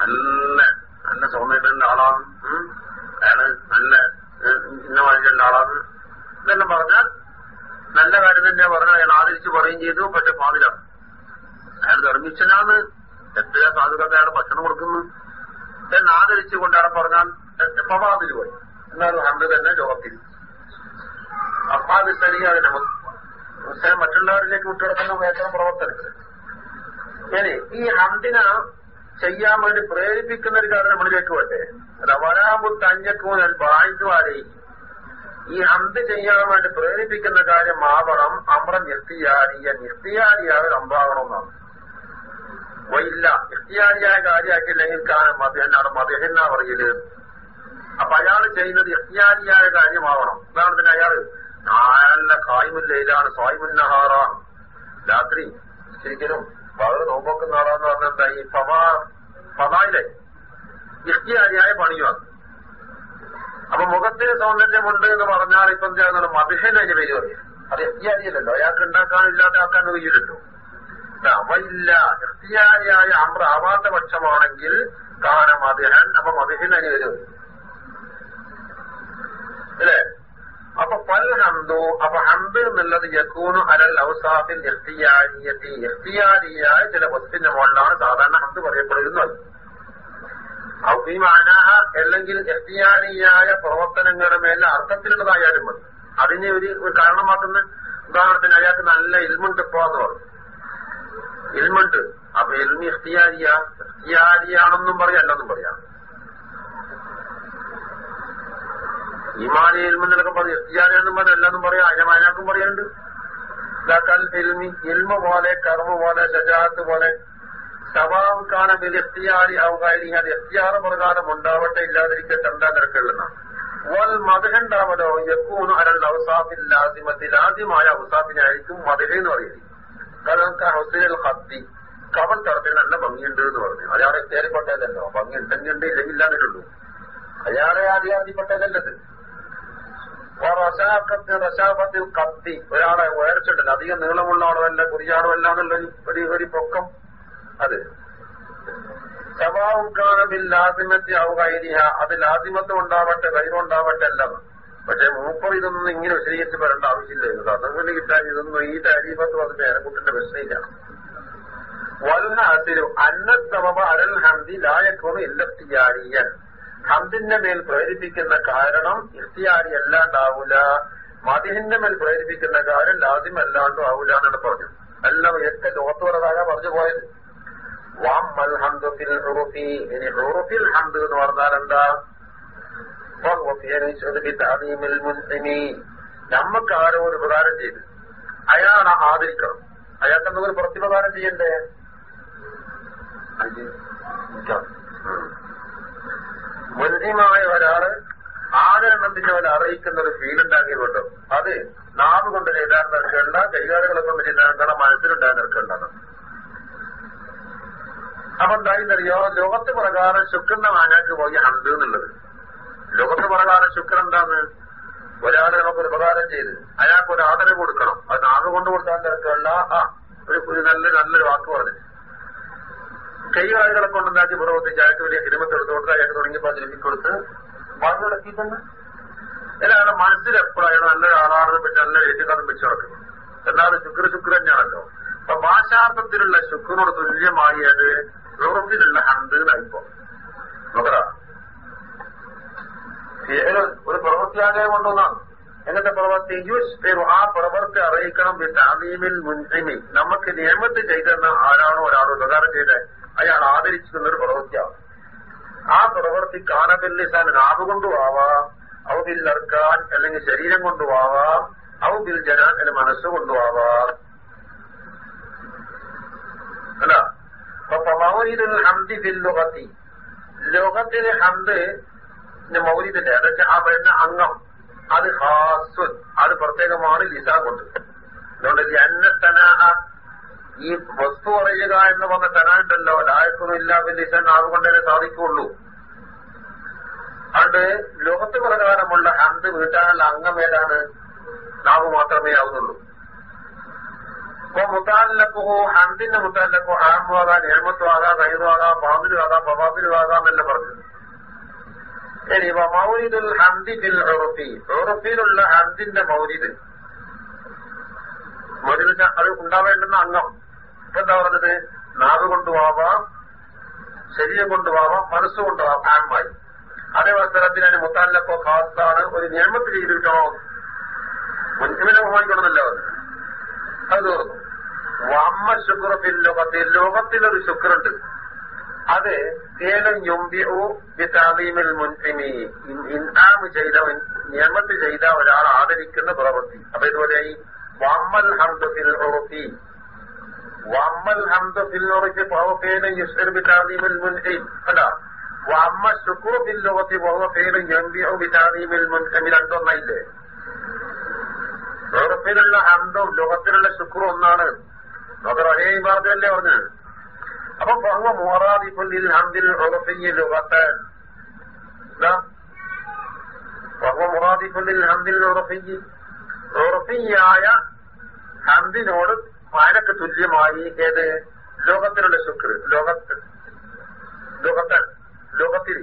നല്ല നല്ല സൗന്ദര്യത്തിന്റെ ആളാണ്. അയാൾ നല്ല ഇന്ന വാങ്ങിച്ചുള്ള ആളാണ്. ഇതെല്ലാം പറഞ്ഞാൽ നല്ല കാര്യം തന്നെ പറഞ്ഞു അയാൾ ആദരിച്ച് പറയുകയും ചെയ്തു പക്ഷെ പാതിലാണ് അയാൾ ധർമ്മിച്ചനാണ് എത്രയാ സാധുക്കൾക്ക് അയാൾ ഭക്ഷണം കൊടുക്കുന്നു? എന്ന് ആദരിച്ചു കൊണ്ടാണ് പറഞ്ഞാൽ എപ്പവാതിൽ പോയി? എന്നാലും ഹണ്ട് തന്നെ ലോകത്തിൽ അപ്പാ ശരിയാണ് നമുക്ക് മറ്റുള്ളവരിലേക്ക് വിട്ടുകിടക്കുന്ന വേദന പ്രവർത്തനങ്ങൾ ഇനി ഈ ഹന്തിന് ചെയ്യാൻ വേണ്ടി പ്രേരിപ്പിക്കുന്ന ഒരു കാര്യം നമ്മളിലേക്ക് വേണ്ടേ അല്ല വരാമ്പു ഞാൻ ബായിദ്വാരി ഈ അന്ത് ചെയ്യാൻ വേണ്ടി പ്രേരിപ്പിക്കുന്ന കാര്യം ആവണം അമ്രം നിർത്തിയാരിയ നിർത്തിയാരിയായ അമ്പാവണമെന്നാണ് വയില്ല ഇഖ്തിയാരിയായ കാര്യമാക്കിയില്ലെങ്കിൽ കാണാൻ മദ്ദേഹനാണ് മദ്ദേഹനാ പറയൽ. അപ്പൊ അയാൾ ചെയ്യുന്നത് ഇഖ്തിയാരിയായ കാര്യമാവണം. ഇതാണ് പിന്നെ അയാൾ നല്ല കായ്മുല്ലയിലാണ് സ്വായ്മുന്നഹാറാണ് രാത്രി ശരിക്കും വളരെ നോമ്പോക്കുന്ന ആളാന്ന് പറഞ്ഞാൽ ഈ പവാ പമായിലെ ഇഖ്തിയാരിയായ പണിയാണ് അപ്പൊ മുഖത്തിന് സൗന്ദര്യമുണ്ട് എന്ന് പറഞ്ഞാൽ ഇപ്പം എന്താണ് മധുഹനതിന് പേര് പറയും. അത് എത്തിയാരിയല്ലോ അയാൾക്ക് ഉണ്ടാക്കാനില്ലാത്ത ആൾക്കാരുടെ കഴിയില്ലല്ലോ അവയില്ല എത്തിയാരിയായ അമ്ര ആവാത്ത പക്ഷമാണെങ്കിൽ കാന മധുഹൻ അപ്പൊ മധുഹിനതിന് വരും അല്ലേ? അപ്പൊ പൽ ഹന്തു അപ്പൊ ഹന്ത് എന്നുള്ളത് യക്കൂനു അലൽ ഔസാഫിൽ ഇഖ്തിയാരിയത്തി ഇഖ്തിയാരിയായ ചില വസ്തുവിന്റെ മുകളിലാണ് സാധാരണ ഹന്ത് പറയപ്പെടുന്നത്. ഔഫിമാനാഹ അല്ലെങ്കിൽ എത്തിയാനിയായ പ്രവർത്തനങ്ങളുടെ മേലെ അർത്ഥത്തിലുള്ളതായാലും മതി അതിനെ ഒരു ഒരു കാരണമാക്കുന്ന ഉദാഹരണത്തിന് അയാൾക്ക് നല്ല ഇൽമുണ്ട് ഇപ്പോ എന്ന് പറഞ്ഞു. ഇൽമുണ്ട് അപ്പൊ ഇൽമി എഫ്തിയാരിയ എഫ്തിയാരിയാണെന്നും പറയാം അല്ലെന്നും പറയാം. ഈമാനി ഇൽമെന്നൊക്കെ പറഞ്ഞു എഫ്തിയാരിയാണെന്നും പറഞ്ഞു അല്ലെന്നും പറയാം അയമാനാക്കും പറയാനുണ്ട്. ഇതാക്കാൻ ഇൽമി ഇൽമ പോലെ കർമ്മ പോലെ ശജാത്ത് പോലെ സവാവുക്കാണ് എഫ്തിയാരി ആവുകയാണെങ്കിൽ അത് എഫ്തിയാറ് പ്രകാരം ഉണ്ടാവട്ടെ ഇല്ലാതിരിക്കട്ടെ എന്താ നിരക്കുള്ളത് വൽ മതഹുണ്ടാവലോ യക്കൂന്ന് അരൽ അവസാഫിൽ ലാസിമത്തിൽ. ആദ്യമായ അവസാഫിനായിരിക്കും മതഹ എന്ന് പറയുന്നത്. കാരണം ഹുസൈൽ ഹത്തി കവൻ തടത്തിൽ നല്ല ഭംഗിയുണ്ട് എന്ന് പറഞ്ഞു. അയാളെ കയറിപ്പെട്ടതല്ലോ ഭംഗി ഉണ്ടെങ്കിൽ ഉണ്ട് ഇല്ലെങ്കിൽ ഇല്ലാന്നിട്ടുള്ളൂ അയാളെ ആദ്യാധിപ്പെട്ടതല്ലത് റശാക്കത്ത് റശാപത്തിൽ കത്തി ഒരാളെ ഉയർച്ചിട്ടില്ല അധികം നീളമുള്ള ആളുമല്ല കുറിയാളുമല്ല എന്നുള്ള ഒരു ഒരു പൊക്കം. അത്. സവാവുക്കാനബിൽ ലാസിമത്തി ആവുകയിരിഹ അത് ലാസിമത്വം ഉണ്ടാവട്ടെ കൈകൊണ്ടാവട്ടെ എല്ലാം പക്ഷെ മൂപ്പർ ഇതൊന്നും ഇങ്ങനെ വിശദീകരിച്ച് വരേണ്ട ആവശ്യമില്ല. അതങ്ങനെ കിട്ടാൻ ഇതൊന്നും ഈ താരീഫത്ത് അതിന്റെ പേരക്കുട്ടിന്റെ പ്രശ്നമില്ല. അന്ന അന്നത്തമ അരൽ ഹന്തി ലായക്കോണ് ഇല്ലത്തിയാരിയൻ ഹന്തിന്റെ മേൽ പ്രേരിപ്പിക്കുന്ന കാരണം ഇർത്തിയാരി അല്ലാണ്ടാവൂല. മതിഹിന്റെ മേൽ പ്രേരിപ്പിക്കുന്ന കാര്യം ലാസിം അല്ലാണ്ടും ആവൂല എന്നാണ് പറഞ്ഞു എല്ലാം ഏറ്റവും ലോകത്തോടതാകാ പറഞ്ഞു പോയത് നമ്മക്ക് ആരോ ഒരു ഉപകാരം ചെയ്ത്. അയാളെ ആദരിക്കണം. അയാൾക്ക് എന്തെങ്കിലും പ്രത്യുപകാരം ചെയ്യണ്ടേ? മുൻസിമായ ഒരാൾ ആദരണം പിന്നെ അവൻ അറിയിക്കുന്ന ഒരു ഫീൽ ഉണ്ടാക്കിയതുകൊണ്ട് അത് നാവ് കൊണ്ട് ചെയ്താൽ നിൽക്കേണ്ട കൈകാലുകളെ കൊണ്ട് ചെയ്താൽ നിൽക്കേണ്ട മനസ്സിലുണ്ടാകാൻ നിൽക്കേണ്ടതാണ് അപ്പൊ എന്തായെന്നറിയോ? ലോകത്ത് പ്രകാരം ശുക്രന്റെ മാനാക്ക് പോയി ഹന്ത് എന്നുള്ളത്. ലോകത്ത് പ്രകാരം ശുക്രൻ എന്താന്ന്? ഒരാളെ നമുക്ക് ഒരു ഉപകാരം ചെയ്ത്. അയാൾക്ക് ഒരു ആദരവ് കൊടുക്കണം. അത് നാവ് കൊണ്ട് കൊടുക്കാൻ തരത്തിലുള്ള ആ ഒരു നല്ല നല്ലൊരു വാക്ക് പറഞ്ഞു. കൈകാലുകളെ കൊണ്ടുണ്ടാക്കി പ്രവർത്തിച്ച് അയാൾക്ക് വലിയ ഹിരിമത്ത് എടുത്തു കൊടുത്ത് അയാൾക്ക് തുടങ്ങിയപ്പോൾ അതിലേക്ക് കൊടുത്ത് തന്നെ അയാളെ മനസ്സിൽ എപ്പോഴും അയാൾ നല്ലൊരാളാണെന്ന് പറ്റി നല്ല രീതിക്കാരും വെച്ച് നടക്കും. എന്നാലും ശുക്ര ശുക്ര തന്നെയാണല്ലോ. അപ്പൊ ഭാഷാർത്ഥത്തിലുള്ള ശുക്രനോട് തുല്യമായി അത് ലോകത്തിലുള്ള ഹണ്ടുകളായിപ്പോ. നോക്കടാ. ഒരു പ്രവൃത്തിയാകെ കൊണ്ടുവന്നാണ് എങ്ങനത്തെ പ്രവൃത്തി യുസ് ആ പ്രവൃത്തി അറിയിക്കണം താമീമിൽ മുൻസിമി. നമുക്ക് നിയമത്ത് ചെയ്തെന്ന ആരാണോ ഒരാൾ ഉപകാരം ചെയ്ത്. അയാൾ ആദരിച്ചിരുന്ന ഒരു പ്രവൃത്തിയാണ് ആ പ്രവൃത്തി കാനബില്ലിസാൻ നാവ് ഔ ബിൽ നറുക്കാൻ അല്ലെങ്കിൽ ശരീരം കൊണ്ടുപോവാ. ഔ ബിൽ ജനാൻ അല്ലെങ്കിൽ മനസ്സ് കൊണ്ടുമാവാം അല്ല ഹംദി ഫിൽ ലുഗത്തി. ലോകത്തിലെ ഹന്ത് മൗലിദിന്റെ അതൊക്കെ ആ വരുന്ന അംഗം. അത് ഹാസ് അത് പ്രത്യേകമാണ് ലിസ കൊണ്ട് അതുകൊണ്ട് ജന്നത്തന ഈ വസ്തു പറയുക എന്ന് പറഞ്ഞ തനാണ്ടല്ലോ ലായക്കൊന്നുമില്ല ലിസൻ അതുകൊണ്ടേ സാധിക്കുള്ളൂ. അതുകൊണ്ട് ലോകത്ത് പ്രകാരമുള്ള ഹന്ത് വീട്ടാനുള്ള അംഗം ഏതാണ്? നാവ് മാത്രമേ ആവുന്നുള്ളൂ. മുത്താലക്കോ ഹന്തിന്റെ മുത്താലക്കോ ആമുവാകാം നേമത്വാകാം കൈറുവാകാം പാമ്പിലുവാകാം പവാബിലുമാകാം എന്ന് പറഞ്ഞു. ശരി മൗലിദുൽ ഹന്തി ബിൽ ഉറഫി. ഉറഫിയിലുള്ള ഹന്തിന്റെ മൗലിദ് മൗരിദ് അത് ഉണ്ടാവേണ്ടുന്ന അംഗം. ഇപ്പൊ എന്താ പറഞ്ഞത്? നാവ് കൊണ്ടുപോവാം ശരീരം കൊണ്ടുപോവാം മനസ്സ് കൊണ്ടുപോവാം ഹാമായി അതേ അവസരത്തിൽ അതിന് മുത്താലക്കോ ഖാസാണ് ഒരു നിയമത്തിൽ ചെയ്തിട്ടോ മുൻസിമിനെ ബഹുമാനിക്കണമെന്നല്ലേ പറഞ്ഞു അത് വമ്മ ശുക്രഫിൽ ലോകത്തിൽ ലോകത്തിലൊരു ശുക്രുണ്ട്. അത് ഇൻആം ചെയ്ത നിയമത്ത് ചെയ്ത ഒരാൾ ആദരിക്കുന്ന പ്രവൃത്തി. അപ്പൊ ഇതുപോലെ ഈ വമ്മൽ ഹംദ് ഫിൽ ഉറുഫി. വമ്മൽ ഹംദ് ഫിൽ ഉറുഫി ഫഹു ഫേലും യുസ്ഇർ ബിതാലീമിൽ മുൻഇം അല്ല വമ്മ ശുക്രു ലോകത്തിൽ ഫഹു ഫേലും യുംബിഉ ബിതാലീമിൽ രണ്ടൊന്നായില്ലേ? ഉറുഫിലുള്ള ഹംദും ലോകത്തിലുള്ള ശുക്രും ഒന്നാണ്. നമുക്ക് അതേ ഇബാദല്ലേ പറഞ്ഞത് അപ്പൊ ഫഹുവ മുറാദിഫുൽ ഹംദിൽ ഉറഫിയ ലുഗത്തൻ ഫഹുവ മുറാദിഫുൽ ഹംദിൽ ഉറഫിയ ഉറഫിയായ ഹംദിനോട് മാനക്ക് തുല്യമായി ഏത് ലോകത്തിലുള്ള ശുക്ർ ലോകത്ത്. ലോകത്തൻ ലോകത്തിൽ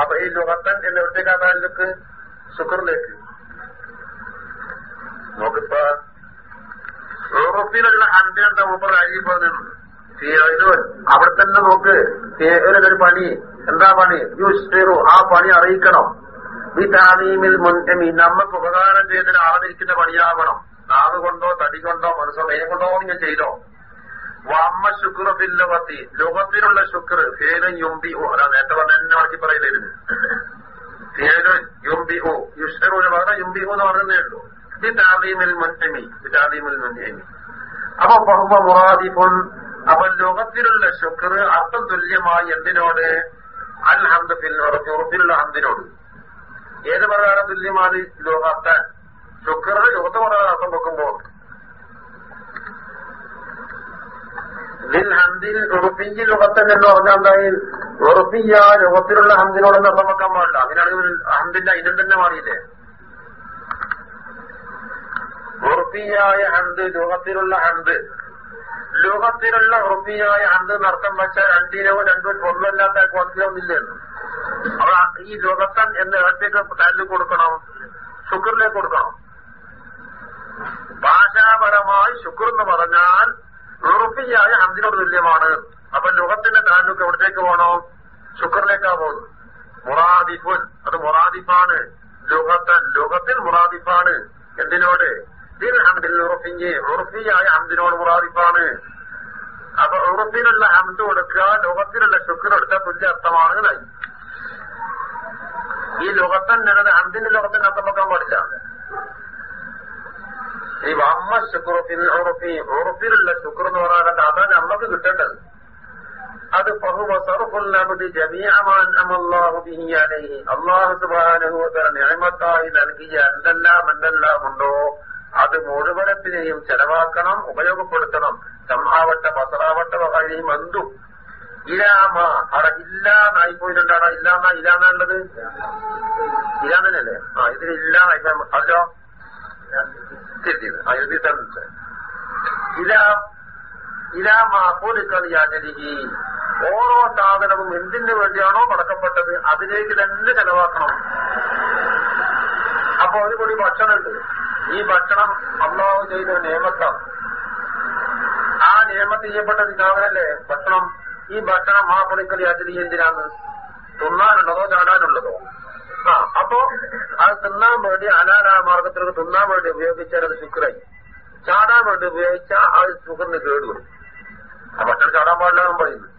അപ്പൊ ഈ ലോകത്തൻ എന്നെവിടത്തേക്കാതാലേക്ക് ശുക്രിലേക്ക് നോക്കിപ്പോ യൂറോപ്പിലുള്ള കാര്യം പറഞ്ഞിട്ടുണ്ട് തീരുവൻ അവിടെ തന്നെ നോക്ക്. ഒരു പണി. എന്താ പണി? യുസ്ഫിറു ആ പണി അറിയിക്കണം. ഈ താനീമിൽ മുൻകമി നമ്മക്ക് ഉപകാരം ചെയ്തതിന് ആദരിക്കുന്ന പണിയാവണം. നാവ് കൊണ്ടോ തടി കൊണ്ടോ മനസ്സോ മേ കൊണ്ടോ ഞാൻ ചെയ്തോ. വമ്മ ശുക്ര ബില്ലവത്തി ലോകത്തിലുള്ള ശുക്ർ ഫേലും യുംബി ഓ അതാ നേരത്തെ പറഞ്ഞ എന്നെ വാക്കി പറയില്ലായിരുന്നു ഫേലും യുംബി ഓ പകരം യുംബി ഓ എന്ന് പറഞ്ഞതേ ഉള്ളൂ. അപ്പൊ ബഹുബ മുറാദിഫുൻ. അപ്പൊ ലോകത്തിലുള്ള ശുക്ർ അർത്ഥം തുല്യമായി എന്തിനോട്? അൽ ഹംദ് ഫിൽ ഉറപ്പിലുള്ള ഹന്ദിനോട് ഏത് പ്രകാരം തുല്യമാണ് ലോകത്താൻ ശുക്റിന് ലോകത്ത് പ്രകാരം അർത്ഥം വെക്കുമ്പോൾ ഹന്ദിൽ ഉറപ്പിഞ്ച് ലോകത്തൻ എന്ന് പറഞ്ഞാൽ ഉറപ്പിയ ലോകത്തിലുള്ള ഹന്ദിനോടൊന്നും അർത്ഥം വെക്കാൻ പാടില്ല. അങ്ങനെയാണെങ്കിൽ ഹന്തിന്റെ അതിനും തന്നെ മാറിയില്ലേ? ഉറപ്പിയായ ഹന്ത് ലോകത്തിലുള്ള ഹന്ത് ലോകത്തിലുള്ള ഉറുപ്പിയായ ഹന്ത് നർത്തം വെച്ചാൽ രണ്ടിനോ രണ്ടും ഒന്നല്ലാത്ത കോൺഫിഡൻസില്ലെന്ന് അപ്പൊ ഈ ലോകത്തൻ എന്ന ഇടത്തേക്ക് താല്യം കൊടുക്കണം ശുക്രിലേക്ക് കൊടുക്കണം. ഭാഷാപരമായി ശുക്ർ എന്ന് പറഞ്ഞാൽ ഉറുപ്പിയായ ഹന്തിനോട് തുല്യമാണ്. അപ്പൊ ലോകത്തിന്റെ താലൂക്ക് എവിടത്തേക്ക് പോകണോ? ശുക്രിലേക്കാ പോകുന്നു മുറാദിഫുൻ. അത് മുറാദിഫാണ്. ലോകത്തൻ. ലോകത്തിൽ മുറാദിഫാണ്. എന്തിനോട്? ദിൽ ഹംദിൽ ഉറഫിഞ്ഞ് ഉറഫിയായ ഹംദിനോട് മുറാദിഫാണ് അപ്പൊ ഉറഫിനുള്ള ഹംദ് കൊടുക്കുക ലോകത്തിലുള്ള ശുക്ർ എടുത്ത തുല്യ അർത്ഥമാണ് എന്നായി. ഈ ലോകത്തന്നെ ഹംദിന്റെ ലോകത്തിന് അർത്ഥം വെക്കാൻ പാടില്ല. ഈ വമ്മ ശുക്രത്തിൽ ഉറഫി ഉറഫിലുള്ള ശുക്ർ എന്ന് പറഞ്ഞാൽ അതാണ് അമ്മയ്ക്ക് കിട്ടേണ്ടത്. അത് അള്ളാഹു ജമീഅമാൻ നിയമത്തായി നൽകിയ എന്തെല്ലാം എന്തെല്ലാം ഉണ്ടോ അത് മുഴുവനത്തിനെയും ചെലവാക്കണം ഉപയോഗപ്പെടുത്തണം. സംഭാവട്ട ബസറാവട്ട വഴിയും എന്തും. ഇലാമ അവിടെ ഇല്ലാന്നായി പോയിട്ടുണ്ടാണ് ഇല്ലാന്ന ഇല്ലാന്നുള്ളത് ഇല്ലാന്നല്ലേ? ആ ഇതിൽ ഇല്ലാന്നായി അല്ലോ തിരിച്ചത് ആ എഴുതി തന്നെ ഇലാ ഇലാമാപ്പോലിക്കളിയാചരികി ഓരോ സാധനവും എന്തിനു വേണ്ടിയാണോ മടക്കപ്പെട്ടത് അതിലേക്ക് തന്നെ ചെലവാക്കണം. അപ്പൊ ഒരു കൂടി ഭക്ഷണമുണ്ട്. ഈ ഭക്ഷണം അള്ളാഹു ചെയ്ത നിയമത്താണ്. ആ നിയമത്ത് ചെയ്യപ്പെട്ട നിതാവനല്ലേ ഭക്ഷണം? ഈ ഭക്ഷണം ആ പൊളിക്കളി അതിരി എന്തിനാണ്? തിന്നാനുള്ളതോ ചാടാനുള്ളതോ? ആ അപ്പോ അത് തിന്നാൻ വേണ്ടി അനാലാ മാർഗത്തിലൊക്കെ തിന്നാൻ വേണ്ടി ഉപയോഗിച്ചാൽ അത് ശുക്രായി. ചാടാൻ വേണ്ടി ഉപയോഗിച്ചാൽ അത് ശുക്രിന് കേടുവരും. ആ ഭക്ഷണം ചാടാൻ പാടില്ല എന്നും പറയുന്നു.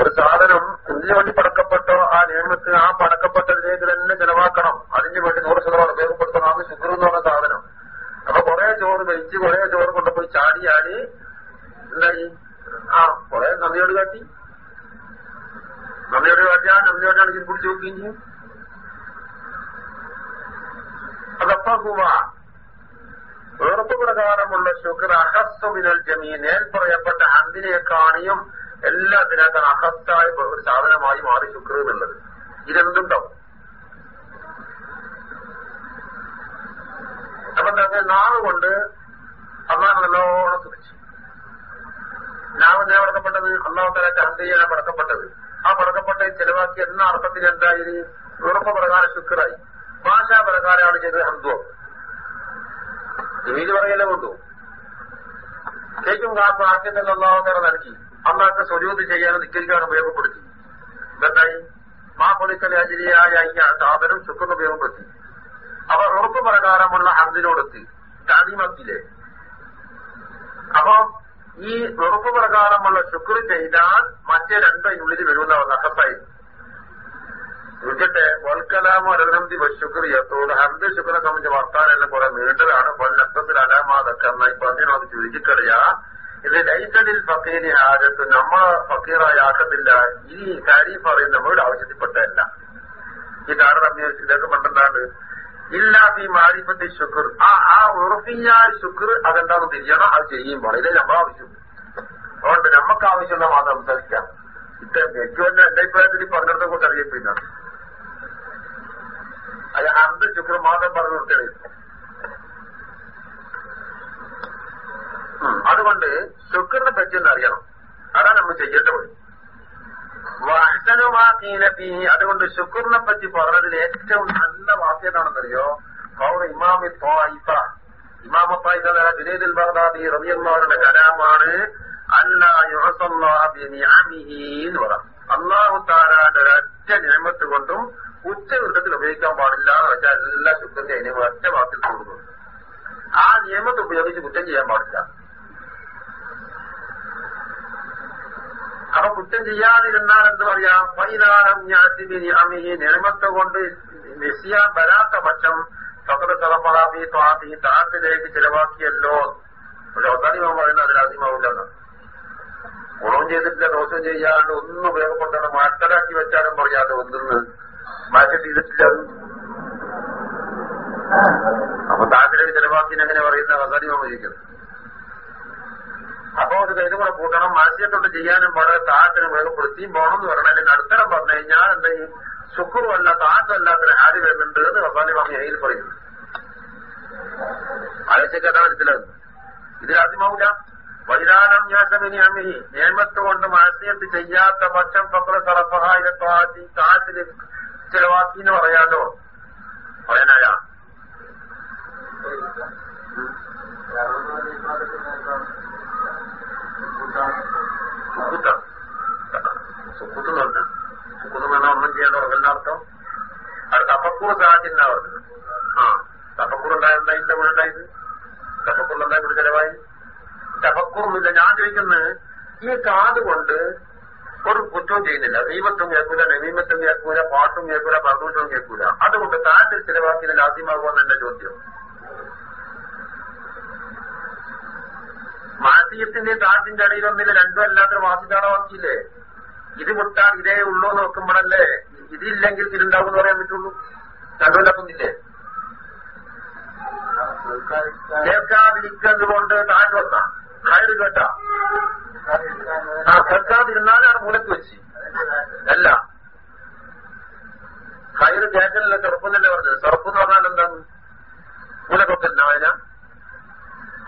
ഒരു സാധനം എന്തിനു വേണ്ടി പടക്കപ്പെട്ട ആ നിയമത്ത് ആ പടക്കപ്പെട്ട പടക്കപ്പെട്ടതിലേക്ക് തന്നെ ചെലവാക്കണം. അതിന് വേണ്ടി നൂറ് ശതമാനം ഉപയോഗപ്പെടുത്തണം. ആണ് ഷുഗർ എന്ന് പറഞ്ഞ സാധനം. അപ്പൊ കുറെ ചോറ് കഴിച്ച് കുറെ ചോറ് കൊണ്ടുപോയി ചാടിയാൽ എന്തായി? ആ കുറെ നന്ദിയോട് കാട്ടി. നന്ദിയോട് കാട്ടിയാ നന്ദിയോടാണ് ഇതിൽ പിടിച്ചു നോക്കുകയും ചെയ്യും. വേർപ്പ് പ്രകാരമുള്ള ശുക്ർ അഹസ്വിനൽ ജമീൻ. നേൽ പറയപ്പെട്ട ഹന്തിനേക്കാണിയും എല്ലാത്തിനകത്തും അഹത്തായ ഒരു സാധനമായി മാറി ശുക്ർ എന്നുള്ളത്. ഇതെന്തുണ്ടോ അപ്പൊ തന്നെ നാവ് കൊണ്ട് അള്ളാഹ് നല്ലോണം തുടിച്ചു. നാവ് പടക്കപ്പെട്ടത്? അള്ളാഹുത്തല ചന്തയാണ് പടക്കപ്പെട്ടത്. ആ പടക്കപ്പെട്ട ചെലവാക്കി എന്ന അർത്ഥത്തിൽ എന്തായി? ഉറപ്പ് പ്രകാരം ശുക്രായി ഭാഷാ പ്രകാരമാണ് ചെയ്തത് ഹന്തുവം ജമീൽ പറയലേ കൊണ്ടു കേക്കും ആദ്യം തന്നെ ഒന്നാമത്തേറെ നൽകി. അന്നാക്ക് സ്വരൂപ് ചെയ്യാനും നിക്കരിക്കാനും ഉപയോഗപ്പെടുത്തി. എന്തായി? മാ പൊളിക്കല അജിരിയായ സാധനം ശുക്രൻ ഉപയോഗപ്പെടുത്തി. അവർ ഉറപ്പ് പ്രകാരമുള്ള ഹന്തിനോടെത്തി താനിമത്തിലെ. അപ്പൊ ഈ ഉറപ്പ് പ്രകാരമുള്ള ശുക്ർ ചെയ്താൽ മറ്റേ രണ്ടിനുള്ളിൽ വരുന്ന നഹത്തായി എന്നിട്ട് വൽക്കലാമോ അലഹന്തി ശുക്ർ എത്തോട് ഹന്ത് ശുക്രനെ സംബന്ധിച്ച് വർത്താനെല്ലാം കുറെ നീണ്ടതാണ്. പൊന്നത്തത്തിൽ അലാമാതൊക്കെ എന്നായി പറഞ്ഞത് ചുരുക്കിക്കളിയാ. ഇത് ലൈസലിൽ ഫക്കീരി ആരത്ത് നമ്മൾ ഫക്കീറായി ആക്കത്തില്ല. ഈ കാര്യം പറയുന്ന നമ്മളുടെ ആവശ്യത്തിൽപ്പെട്ടതല്ല. ഈ താരതമ്യ ഇതൊക്കെ പണ്ടെന്താണ്? ഇല്ലാത്ത മാരിപ്പത്തി ശുക്ർ. ആ ആ ഉറപ്പിയായ ശുക്ർ അതെന്താണെന്ന് തിരിയണം? അത് ചെയ്യുമ്പോൾ ഇതേ നമ്മൾ ആവശ്യം. അതുകൊണ്ട് നമുക്ക് ആവശ്യമുള്ള മാത്രം സംസാരിക്കാം. ഇത്ര ഏറ്റവും എന്റെ അഭിപ്രായത്തിൽ പറഞ്ഞിടത്തെ കൊണ്ട് അറിയപ്പെടുന്ന അത് അന്ത് ശുക്ർ മാത്രം പറഞ്ഞു കൊടുത്തത് അതുകൊണ്ട് ശുക്രിനെ പറ്റി അറിയണം. അതാണ് നമ്മൾ ചെയ്യേണ്ട വഴി വാഹനമാക്കീനപ്പി അതുകൊണ്ട് ശുക്രിനെ പറ്റി പറഞ്ഞതിൽ ഏറ്റവും നല്ല വാക്യതാണെന്നറിയോ കൗള ഇമാമി തോയിഫ ജുനൈദുൽ ബഗ്ദാദി റബിയല്ലാറുടെ കലാമാണ് അല്ല എന്ന് പറ അള്ളാഹു താലാന്റെ ഒരൊറ്റ നിയമത്ത് കൊണ്ടും ഉച്ച വൃത്തത്തിൽ ഉപയോഗിക്കാൻ പാടില്ല എന്ന് വെച്ചാൽ എല്ലാ ശുക്രന്റെ അതിനെ ഒറ്റ വാക്കിൽ കൊടുക്കുന്നു ആ നിയമത്തെ ഉപയോഗിച്ച് കുറ്റം ചെയ്യാൻ പാടില്ല. അപ്പൊ കുറ്റം ചെയ്യാതിരുന്നാൽ എന്ത് പറയാം? പൈനാനം ഞാസിബിനി അമിഹി നിയമത്തെ കൊണ്ട് നെസിയാൻ വരാത്ത പക്ഷം സകല തലപ്പറാത്തി താത്തി താത്തിലേക്ക് ചിലവാക്കിയല്ലോ. അവസാനിമാൻ പറയുന്നത് അതിൽ അധികമാവില്ലെന്ന് ഗുണം ചെയ്തിട്ടില്ല ദോഷം ചെയ്യാണ്ട് ഒന്നും ഉപയോഗപ്പെട്ടാണ് മാറ്റലാക്കി വെച്ചാലും പറയാതെ ഒന്നിന്ന് മാറ്റം ചെയ്തിട്ടില്ല അപ്പൊ താത്തിലേക്ക് ചിലവാക്കിന് എങ്ങനെ പറയുന്ന അവസാനിമാൻ ഇരിക്കുന്നത് അപ്പൊ ഒരു കയ്യിൽ കൂടെ കൂട്ടണം മാസിയത്തോട്ട് ചെയ്യാനും പാടെ താഴത്തിന് വേഗപ്പെടുത്തിയും പോകണം എന്ന് പറഞ്ഞാൽ അല്ലെങ്കിൽ അടുത്തരം പറഞ്ഞു കഴിഞ്ഞാൽ എന്താ ഈ ശുക്രുമല്ല താഴത്തല്ലാത്തിന് ഹാരി വരുന്നുണ്ട് എന്ന് അവസാനം പറഞ്ഞ കയ്യിൽ പറയുന്നു. ആഴ്ചക്ക് അതാ മനസ്സിലാകുന്നത് ഇതിൽ ആദ്യമാവില്ല. വൈരാനം ഞാസമിനി അമിഹി. നിയമത്ത് കൊണ്ട് മാസിയത്ത് ചെയ്യാത്ത പക്ഷം പത്ര സറഫഹായിരത്തി താഴത്തിന് ചിലവാക്കി എന്ന് പറയാലോ. പറയാനായ സുക്കുത്ത സുക്കുത്ത് എന്ന് പറഞ്ഞ സുക്കുത്ത് എന്ന് പറഞ്ഞാൽ ഒന്നും ചെയ്യാൻ അർത്ഥം? അത് തപ്പക്കൂർ പറഞ്ഞത് ആ തപ്പക്കൂർ ഉണ്ടായിരുന്ന എന്റെ ഉണ്ടായത്? തപ്പക്കൂർ ഉണ്ടായ കൂടി ചെലവായി. തപ്പക്കൂറൊന്നുമില്ല ഞാൻ ചോദിക്കുന്നത് ഈ കാത് കൊണ്ട് ഒരു കുറ്റവും ചെയ്യുന്നില്ല. ദൈവത്വം കേൾക്കൂല നവീമത്വം കേൾക്കൂല പാട്ടും കേൾക്കൂല പർദൂഷവും കേൾക്കൂല. അതുകൊണ്ട് താറ്റിൽ ചിലവാക്കിയതിൽ ആദ്യമാകുമെന്ന് എന്റെ ചോദ്യം. മാസിയത്തിന്റെ താറ്റിന്റെ അടിയിലൊന്നില്ല രണ്ടും അല്ലാത്തൊരു മാസികാണോ വാക്കിയില്ലേ ഇത് വിട്ടാൽ ഇതേ ഉള്ളൂ നോക്കുമ്പോഴല്ലേ ഇതില്ലെങ്കിൽ ഇതുണ്ടാവും എന്ന് പറയാൻ പറ്റുള്ളൂ. രണ്ടുമല്ലാക്കുന്നില്ലേ കേൾക്കാതിരിക്കുന്നത് കൊണ്ട് താറ്റ് വന്ന. കയറ് കേട്ട. ആ കേൾക്കാതിരുന്നാലാണ് മൂലക്ക് വെച്ച്. അല്ല. ഹയർ കേൾക്കലല്ല ചെറുപ്പെന്നല്ലേ പറഞ്ഞത്. ചെറുപ്പം പറഞ്ഞാൽ എന്താണ് മൂലക്കൊക്കെ അതിനാ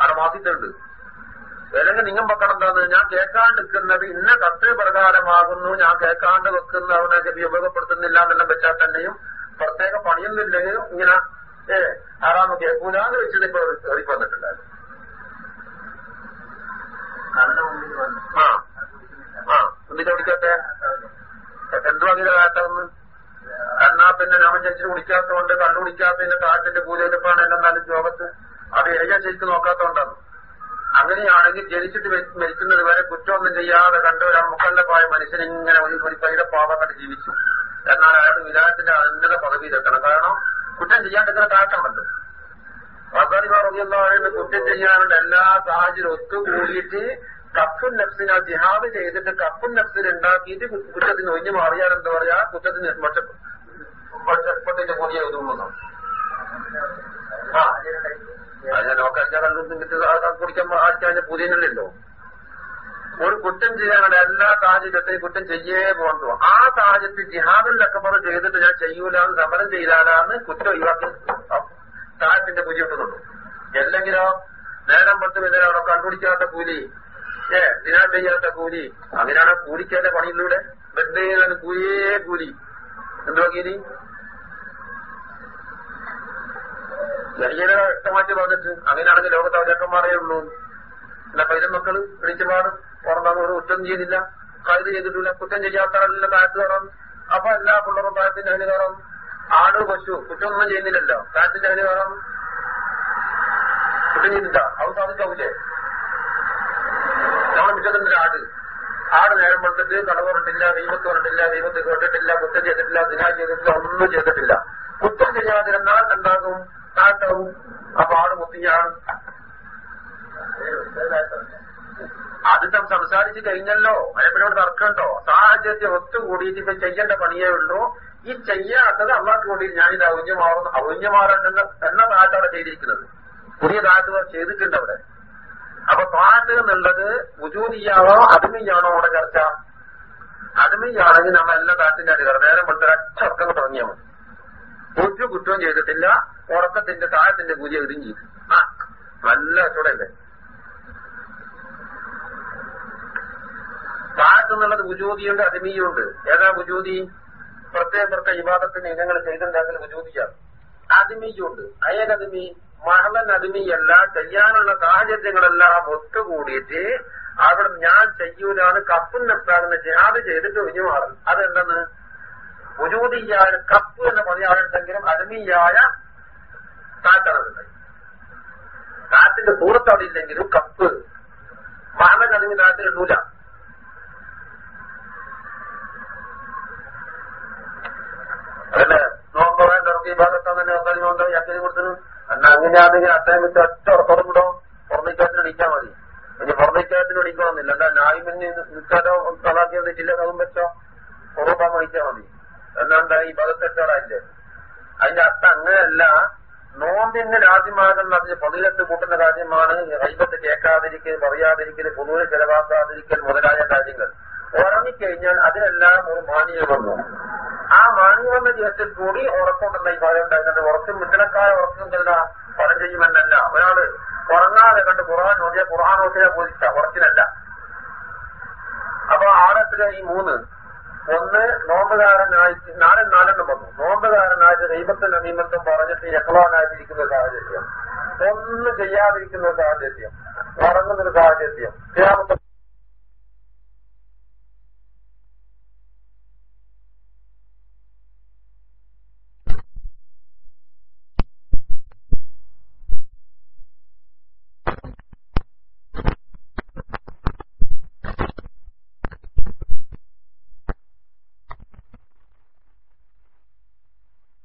അവിടെ മാസിട്ടുണ്ട് അല്ലെങ്കിൽ നിങ്ങൾ വെക്കണം എന്താണ് ഞാൻ കേൾക്കാണ്ട് നിൽക്കുന്നത് ഇന്ന കത്ത് പ്രകാരമാകുന്നു. ഞാൻ കേൾക്കാണ്ട് വെക്കുന്ന അവനെ ചെവി ഉപയോഗപ്പെടുത്തുന്നില്ല എന്നെല്ലാം വെച്ചാൽ തന്നെയും പ്രത്യേക പണിയൊന്നുമില്ലെങ്കിലും ഇങ്ങനെ ഏ ആറാമത് കേൾക്കൂലാന്ന് വെച്ചത് ഇപ്പൊ കയറി വന്നിട്ടുണ്ടായിരുന്നു. ആ ആ എന്തിനാ വിളിക്കാത്തെ എന്ത് കാട്ടാന്ന്? എന്നാ പിന്നെ ഞാൻ ചേച്ചി കുടിക്കാത്തതുകൊണ്ട് കണ്ണു കുടിക്കാത്തതിന്റെ കാറ്റിന്റെ എടുപ്പാണ് എന്നെന്നാലും ജോബത്ത് അത് ഏക ശരിക്കും നോക്കാത്തതുകൊണ്ടാണ്. അങ്ങനെയാണെങ്കിൽ ജനിച്ചിട്ട് മരിക്കുന്നത് വരെ കുറ്റമൊന്നും ചെയ്യാതെ കണ്ട ഒരാൾ മുക്കല്ലപ്പായ മനുഷ്യൻ ഇങ്ങനെ ഒരു ഒരു പൈത ജീവിച്ചു എന്നാൽ അയാൾ വിരാജത്തിന്റെ അന്നത പദവിയിലെത്തണം കാരണം കുറ്റം ചെയ്യാണ്ടിങ്ങനെ കാട്ടമുണ്ട് അസാനിമാർ പറയുന്നത് കുറ്റം ചെയ്യാനുള്ള എല്ലാ സാഹചര്യം ഒത്തുകൂടിയിട്ട് നെപ്സിന് ആ ജിഹാദ് ചെയ്തിട്ട് കപ്പും നഫ്സിന് ഉണ്ടാക്കിയിട്ട് കുറ്റത്തിന് ഒഴിഞ്ഞു മാറിയാൽ എന്താ പറയാ കുറ്റത്തിന് ഒറ്റപ്പെട്ടതിന്റെ കൂടിയ ഒതുങ്ങുന്നു ആ ഞാൻ പുതിയനല്ലോ ഒരു കുറ്റം ചെയ്യാനുള്ള എല്ലാ സാഹചര്യത്തെയും കുറ്റം ചെയ്യേ പോകുന്നു. ആ സാഹചര്യത്തിൽ ജിഹാദിൽ അക്കബർ ചെയ്തിട്ട് ഞാൻ ചെയ്യൂല എന്ന് സമരം ചെയ്താലാണ് കുറ്റം ഒഴിവാക്കി താഴത്തിന്റെ പൂജ കിട്ടുന്നുള്ളൂ. അല്ലെങ്കിലോ നേരം പത്ത് പിന്നെ അവിടെ കണ്ടുപിടിക്കാത്ത കൂലി ഏ ദിനാൻ ചെയ്യാത്ത കൂലി അങ്ങനെയാണ് കൂലിക്കാന്റെ പണിയിലൂടെ വെറുതെ കൂലിയേ കൂലി. എന്തുവാ കീരി വ്യക്തമാക്കി പറഞ്ഞിട്ട് അങ്ങനെയാണെങ്കിൽ ലോകത്ത് അവരക്കന്മാരേ ഉള്ളൂ. എന്നാ പൈതം മക്കൾ പറഞ്ഞാൽ ഒരു കുറ്റം ചെയ്തില്ല. കൈത് ചെയ്തിട്ടില്ല. കുറ്റം ചെയ്യാത്ത ആളില്ല താഴത്ത് കയറാം അപ്പൊ എല്ലാ പിള്ളേരും താഴത്തിന്റെ അതിന് കയറാം ആട് പശു കുറ്റമൊന്നും ചെയ്യുന്നില്ലല്ലോ. താഴത്തിന്റെ അതിന് കയറാം കുറ്റം ചെയ്തില്ല. അത് സാധിക്കാവൂലേ നമ്മളെ മിച്ചത്തിന്റെ ആട്. ആട് നേരം കൊണ്ടിട്ട് കടവ് പറഞ്ഞിട്ടില്ല ദൈവത്ത് പറഞ്ഞിട്ടില്ല ദൈവത്തെ കേട്ടിട്ടില്ല കുറ്റം ചെയ്തിട്ടില്ല ദിനാ ചെയ്തിട്ടില്ല ഒന്നും ചെയ്തിട്ടില്ല. കുറ്റം ചെയ്യാതിരുന്നാൽ എന്താകും? നാട്ടവും ആ പാട് മുത്തിയാണ് അതിപ്പം സംസാരിച്ചു കഴിഞ്ഞല്ലോ. അതിനോട് തർക്കമുണ്ടോ സാഹചര്യത്തെ ഒത്തുകൂടിയിട്ട് ഇപ്പൊ ചെയ്യേണ്ട പണിയേ ഉള്ളൂ. ഈ ചെയ്യാത്തത് അള്ളാഹ് കൂടി ഞാനിത് ഔഞ്ഞമാറുന്നു മാറേണ്ടെന്ന് എന്ന താഴ്ത്തവിടെ ചെയ്തിരിക്കുന്നത്. പുതിയ താഴ്ത്തുക ചെയ്തിട്ടുണ്ട് അവിടെ. അപ്പൊ പാട്ട് എന്നുള്ളത് ഉജൂതിയാണോ അടിമയാണോ അവിടെ ചർച്ച? അടിമയാണെങ്കിൽ നമ്മൾ എല്ലാ താഴ്ത്തിന്റെ അടികൾ നേരം കൊണ്ട് ഒറ്റ തുടങ്ങിയാൽ മതി. ഒരു കുറ്റവും ചെയ്തിട്ടില്ല ഉറക്കത്തിന്റെ താഴത്തിന്റെ കൂലി എഴുതും ചെയ്തു ആ നല്ല ചൂടല്ലേ താഴത്തുന്നുള്ളത് ഉജൂതിയുണ്ട് അതിമീയുണ്ട് ഏതാ ഉജൂതി പ്രത്യേക പ്രത്യേക വിവാദത്തിന് ഇനങ്ങൾ ചെയ്തിട്ടുണ്ടെങ്കിൽ ഉജൂതിയാണ് അതിമീയുണ്ട് അയനതിമി മഹളൻ അതിമിയല്ല ചെയ്യാനുള്ള സാഹചര്യങ്ങളെല്ലാം ഒത്തുകൂടിയിട്ട് അവിടെ ഞാൻ ചെയ്യൂലാണ് കപ്പും നഷ്ടാകുന്ന ജിഹാദ് ചെയ്തിട്ട് ഒഴിഞ്ഞു മാറും അതെന്തെന്ന് ഉജൂതിയായ കപ്പ് എന്ന് പറയാറുണ്ടെങ്കിലും അരുമിയായ കാറ്റാണുണ്ട് കാറ്റിന്റെ സൂറത്ത് അവിടെ ഇല്ലെങ്കിലും കപ്പ്. മാനൻ അരുമി നാട്ടിൽ നൂല. അതല്ലേ? നോക്കോളാൻ തുറക്കി ഭാഗത്താണ് നോക്കാൻ യാത്ര കൊടുത്തത്? എന്നാ അങ്ങനെയാണെങ്കിൽ അത്രയും വെച്ച് ഒറ്റ ഉറക്കോടും കൂടോ പുറത്തേക്കാത്തിന് അടിക്കാൻ മതി. ഇനി പുറമേക്കാത്തിന് അടിക്കണമെന്നില്ല എന്താ ഞായ്മിന് നിൽക്കാനോ തലാക്കി വന്നിട്ടില്ല അതും വെച്ചോ ഉറപ്പാൻ വഹിച്ചാൽ മതി. എന്നാണ്ടാ ഈ ഭാഗത്തെട്ടാളായില്ലേ അതിന്റെ അർത്ഥം അങ്ങനെയല്ല. നോമ്പിന് രാജ്യമാകുന്ന അതിന് പൊതുലത്ത് കൂട്ടുന്ന കാര്യമാണ് ഹൈബത്ത് കേൾക്കാതിരിക്കൽ പറയാതിരിക്കൽ പൊതുവിൽ ചെലവാക്കാതിരിക്കൽ മുതലായ കാര്യങ്ങൾ. ഉറങ്ങിക്കഴിഞ്ഞാൽ അതിനെല്ലാം ഒരു മാന്യം വന്നു. ആ മാന്യം വന്ന ദിവസത്തിൽ കൂടി ഉറക്കമുണ്ടെന്ന ഈ കാര്യം ഉണ്ടായിരുന്നത്. ഉറക്കും മിഥുനക്കായ ഉറക്കം ചെല്ല ഫലം ചെയ്യുമെന്നല്ല ഒരാൾ ഉറങ്ങാതെ കണ്ട് ഖുർആൻ നോക്കിയ ഖുർആൻ നോക്കിയാൽ പോലിച്ച ഉറക്കിനല്ല അപ്പൊ ആഴത്തിലെ ഈ മൂന്ന്. ഒന്ന് നോമ്പുകാരനായി നാലും നാലെണ്ണം വന്നു. നോമ്പുകാരനായിട്ട് ദൈവത്തിന്റെ നിയമത്തും പറഞ്ഞിട്ട് യക്ലാനായിട്ടിരിക്കുന്ന സാഹചര്യം. ഒന്നും ചെയ്യാതിരിക്കുന്ന സാഹചര്യം. ഉറങ്ങുന്നൊരു സാഹചര്യം.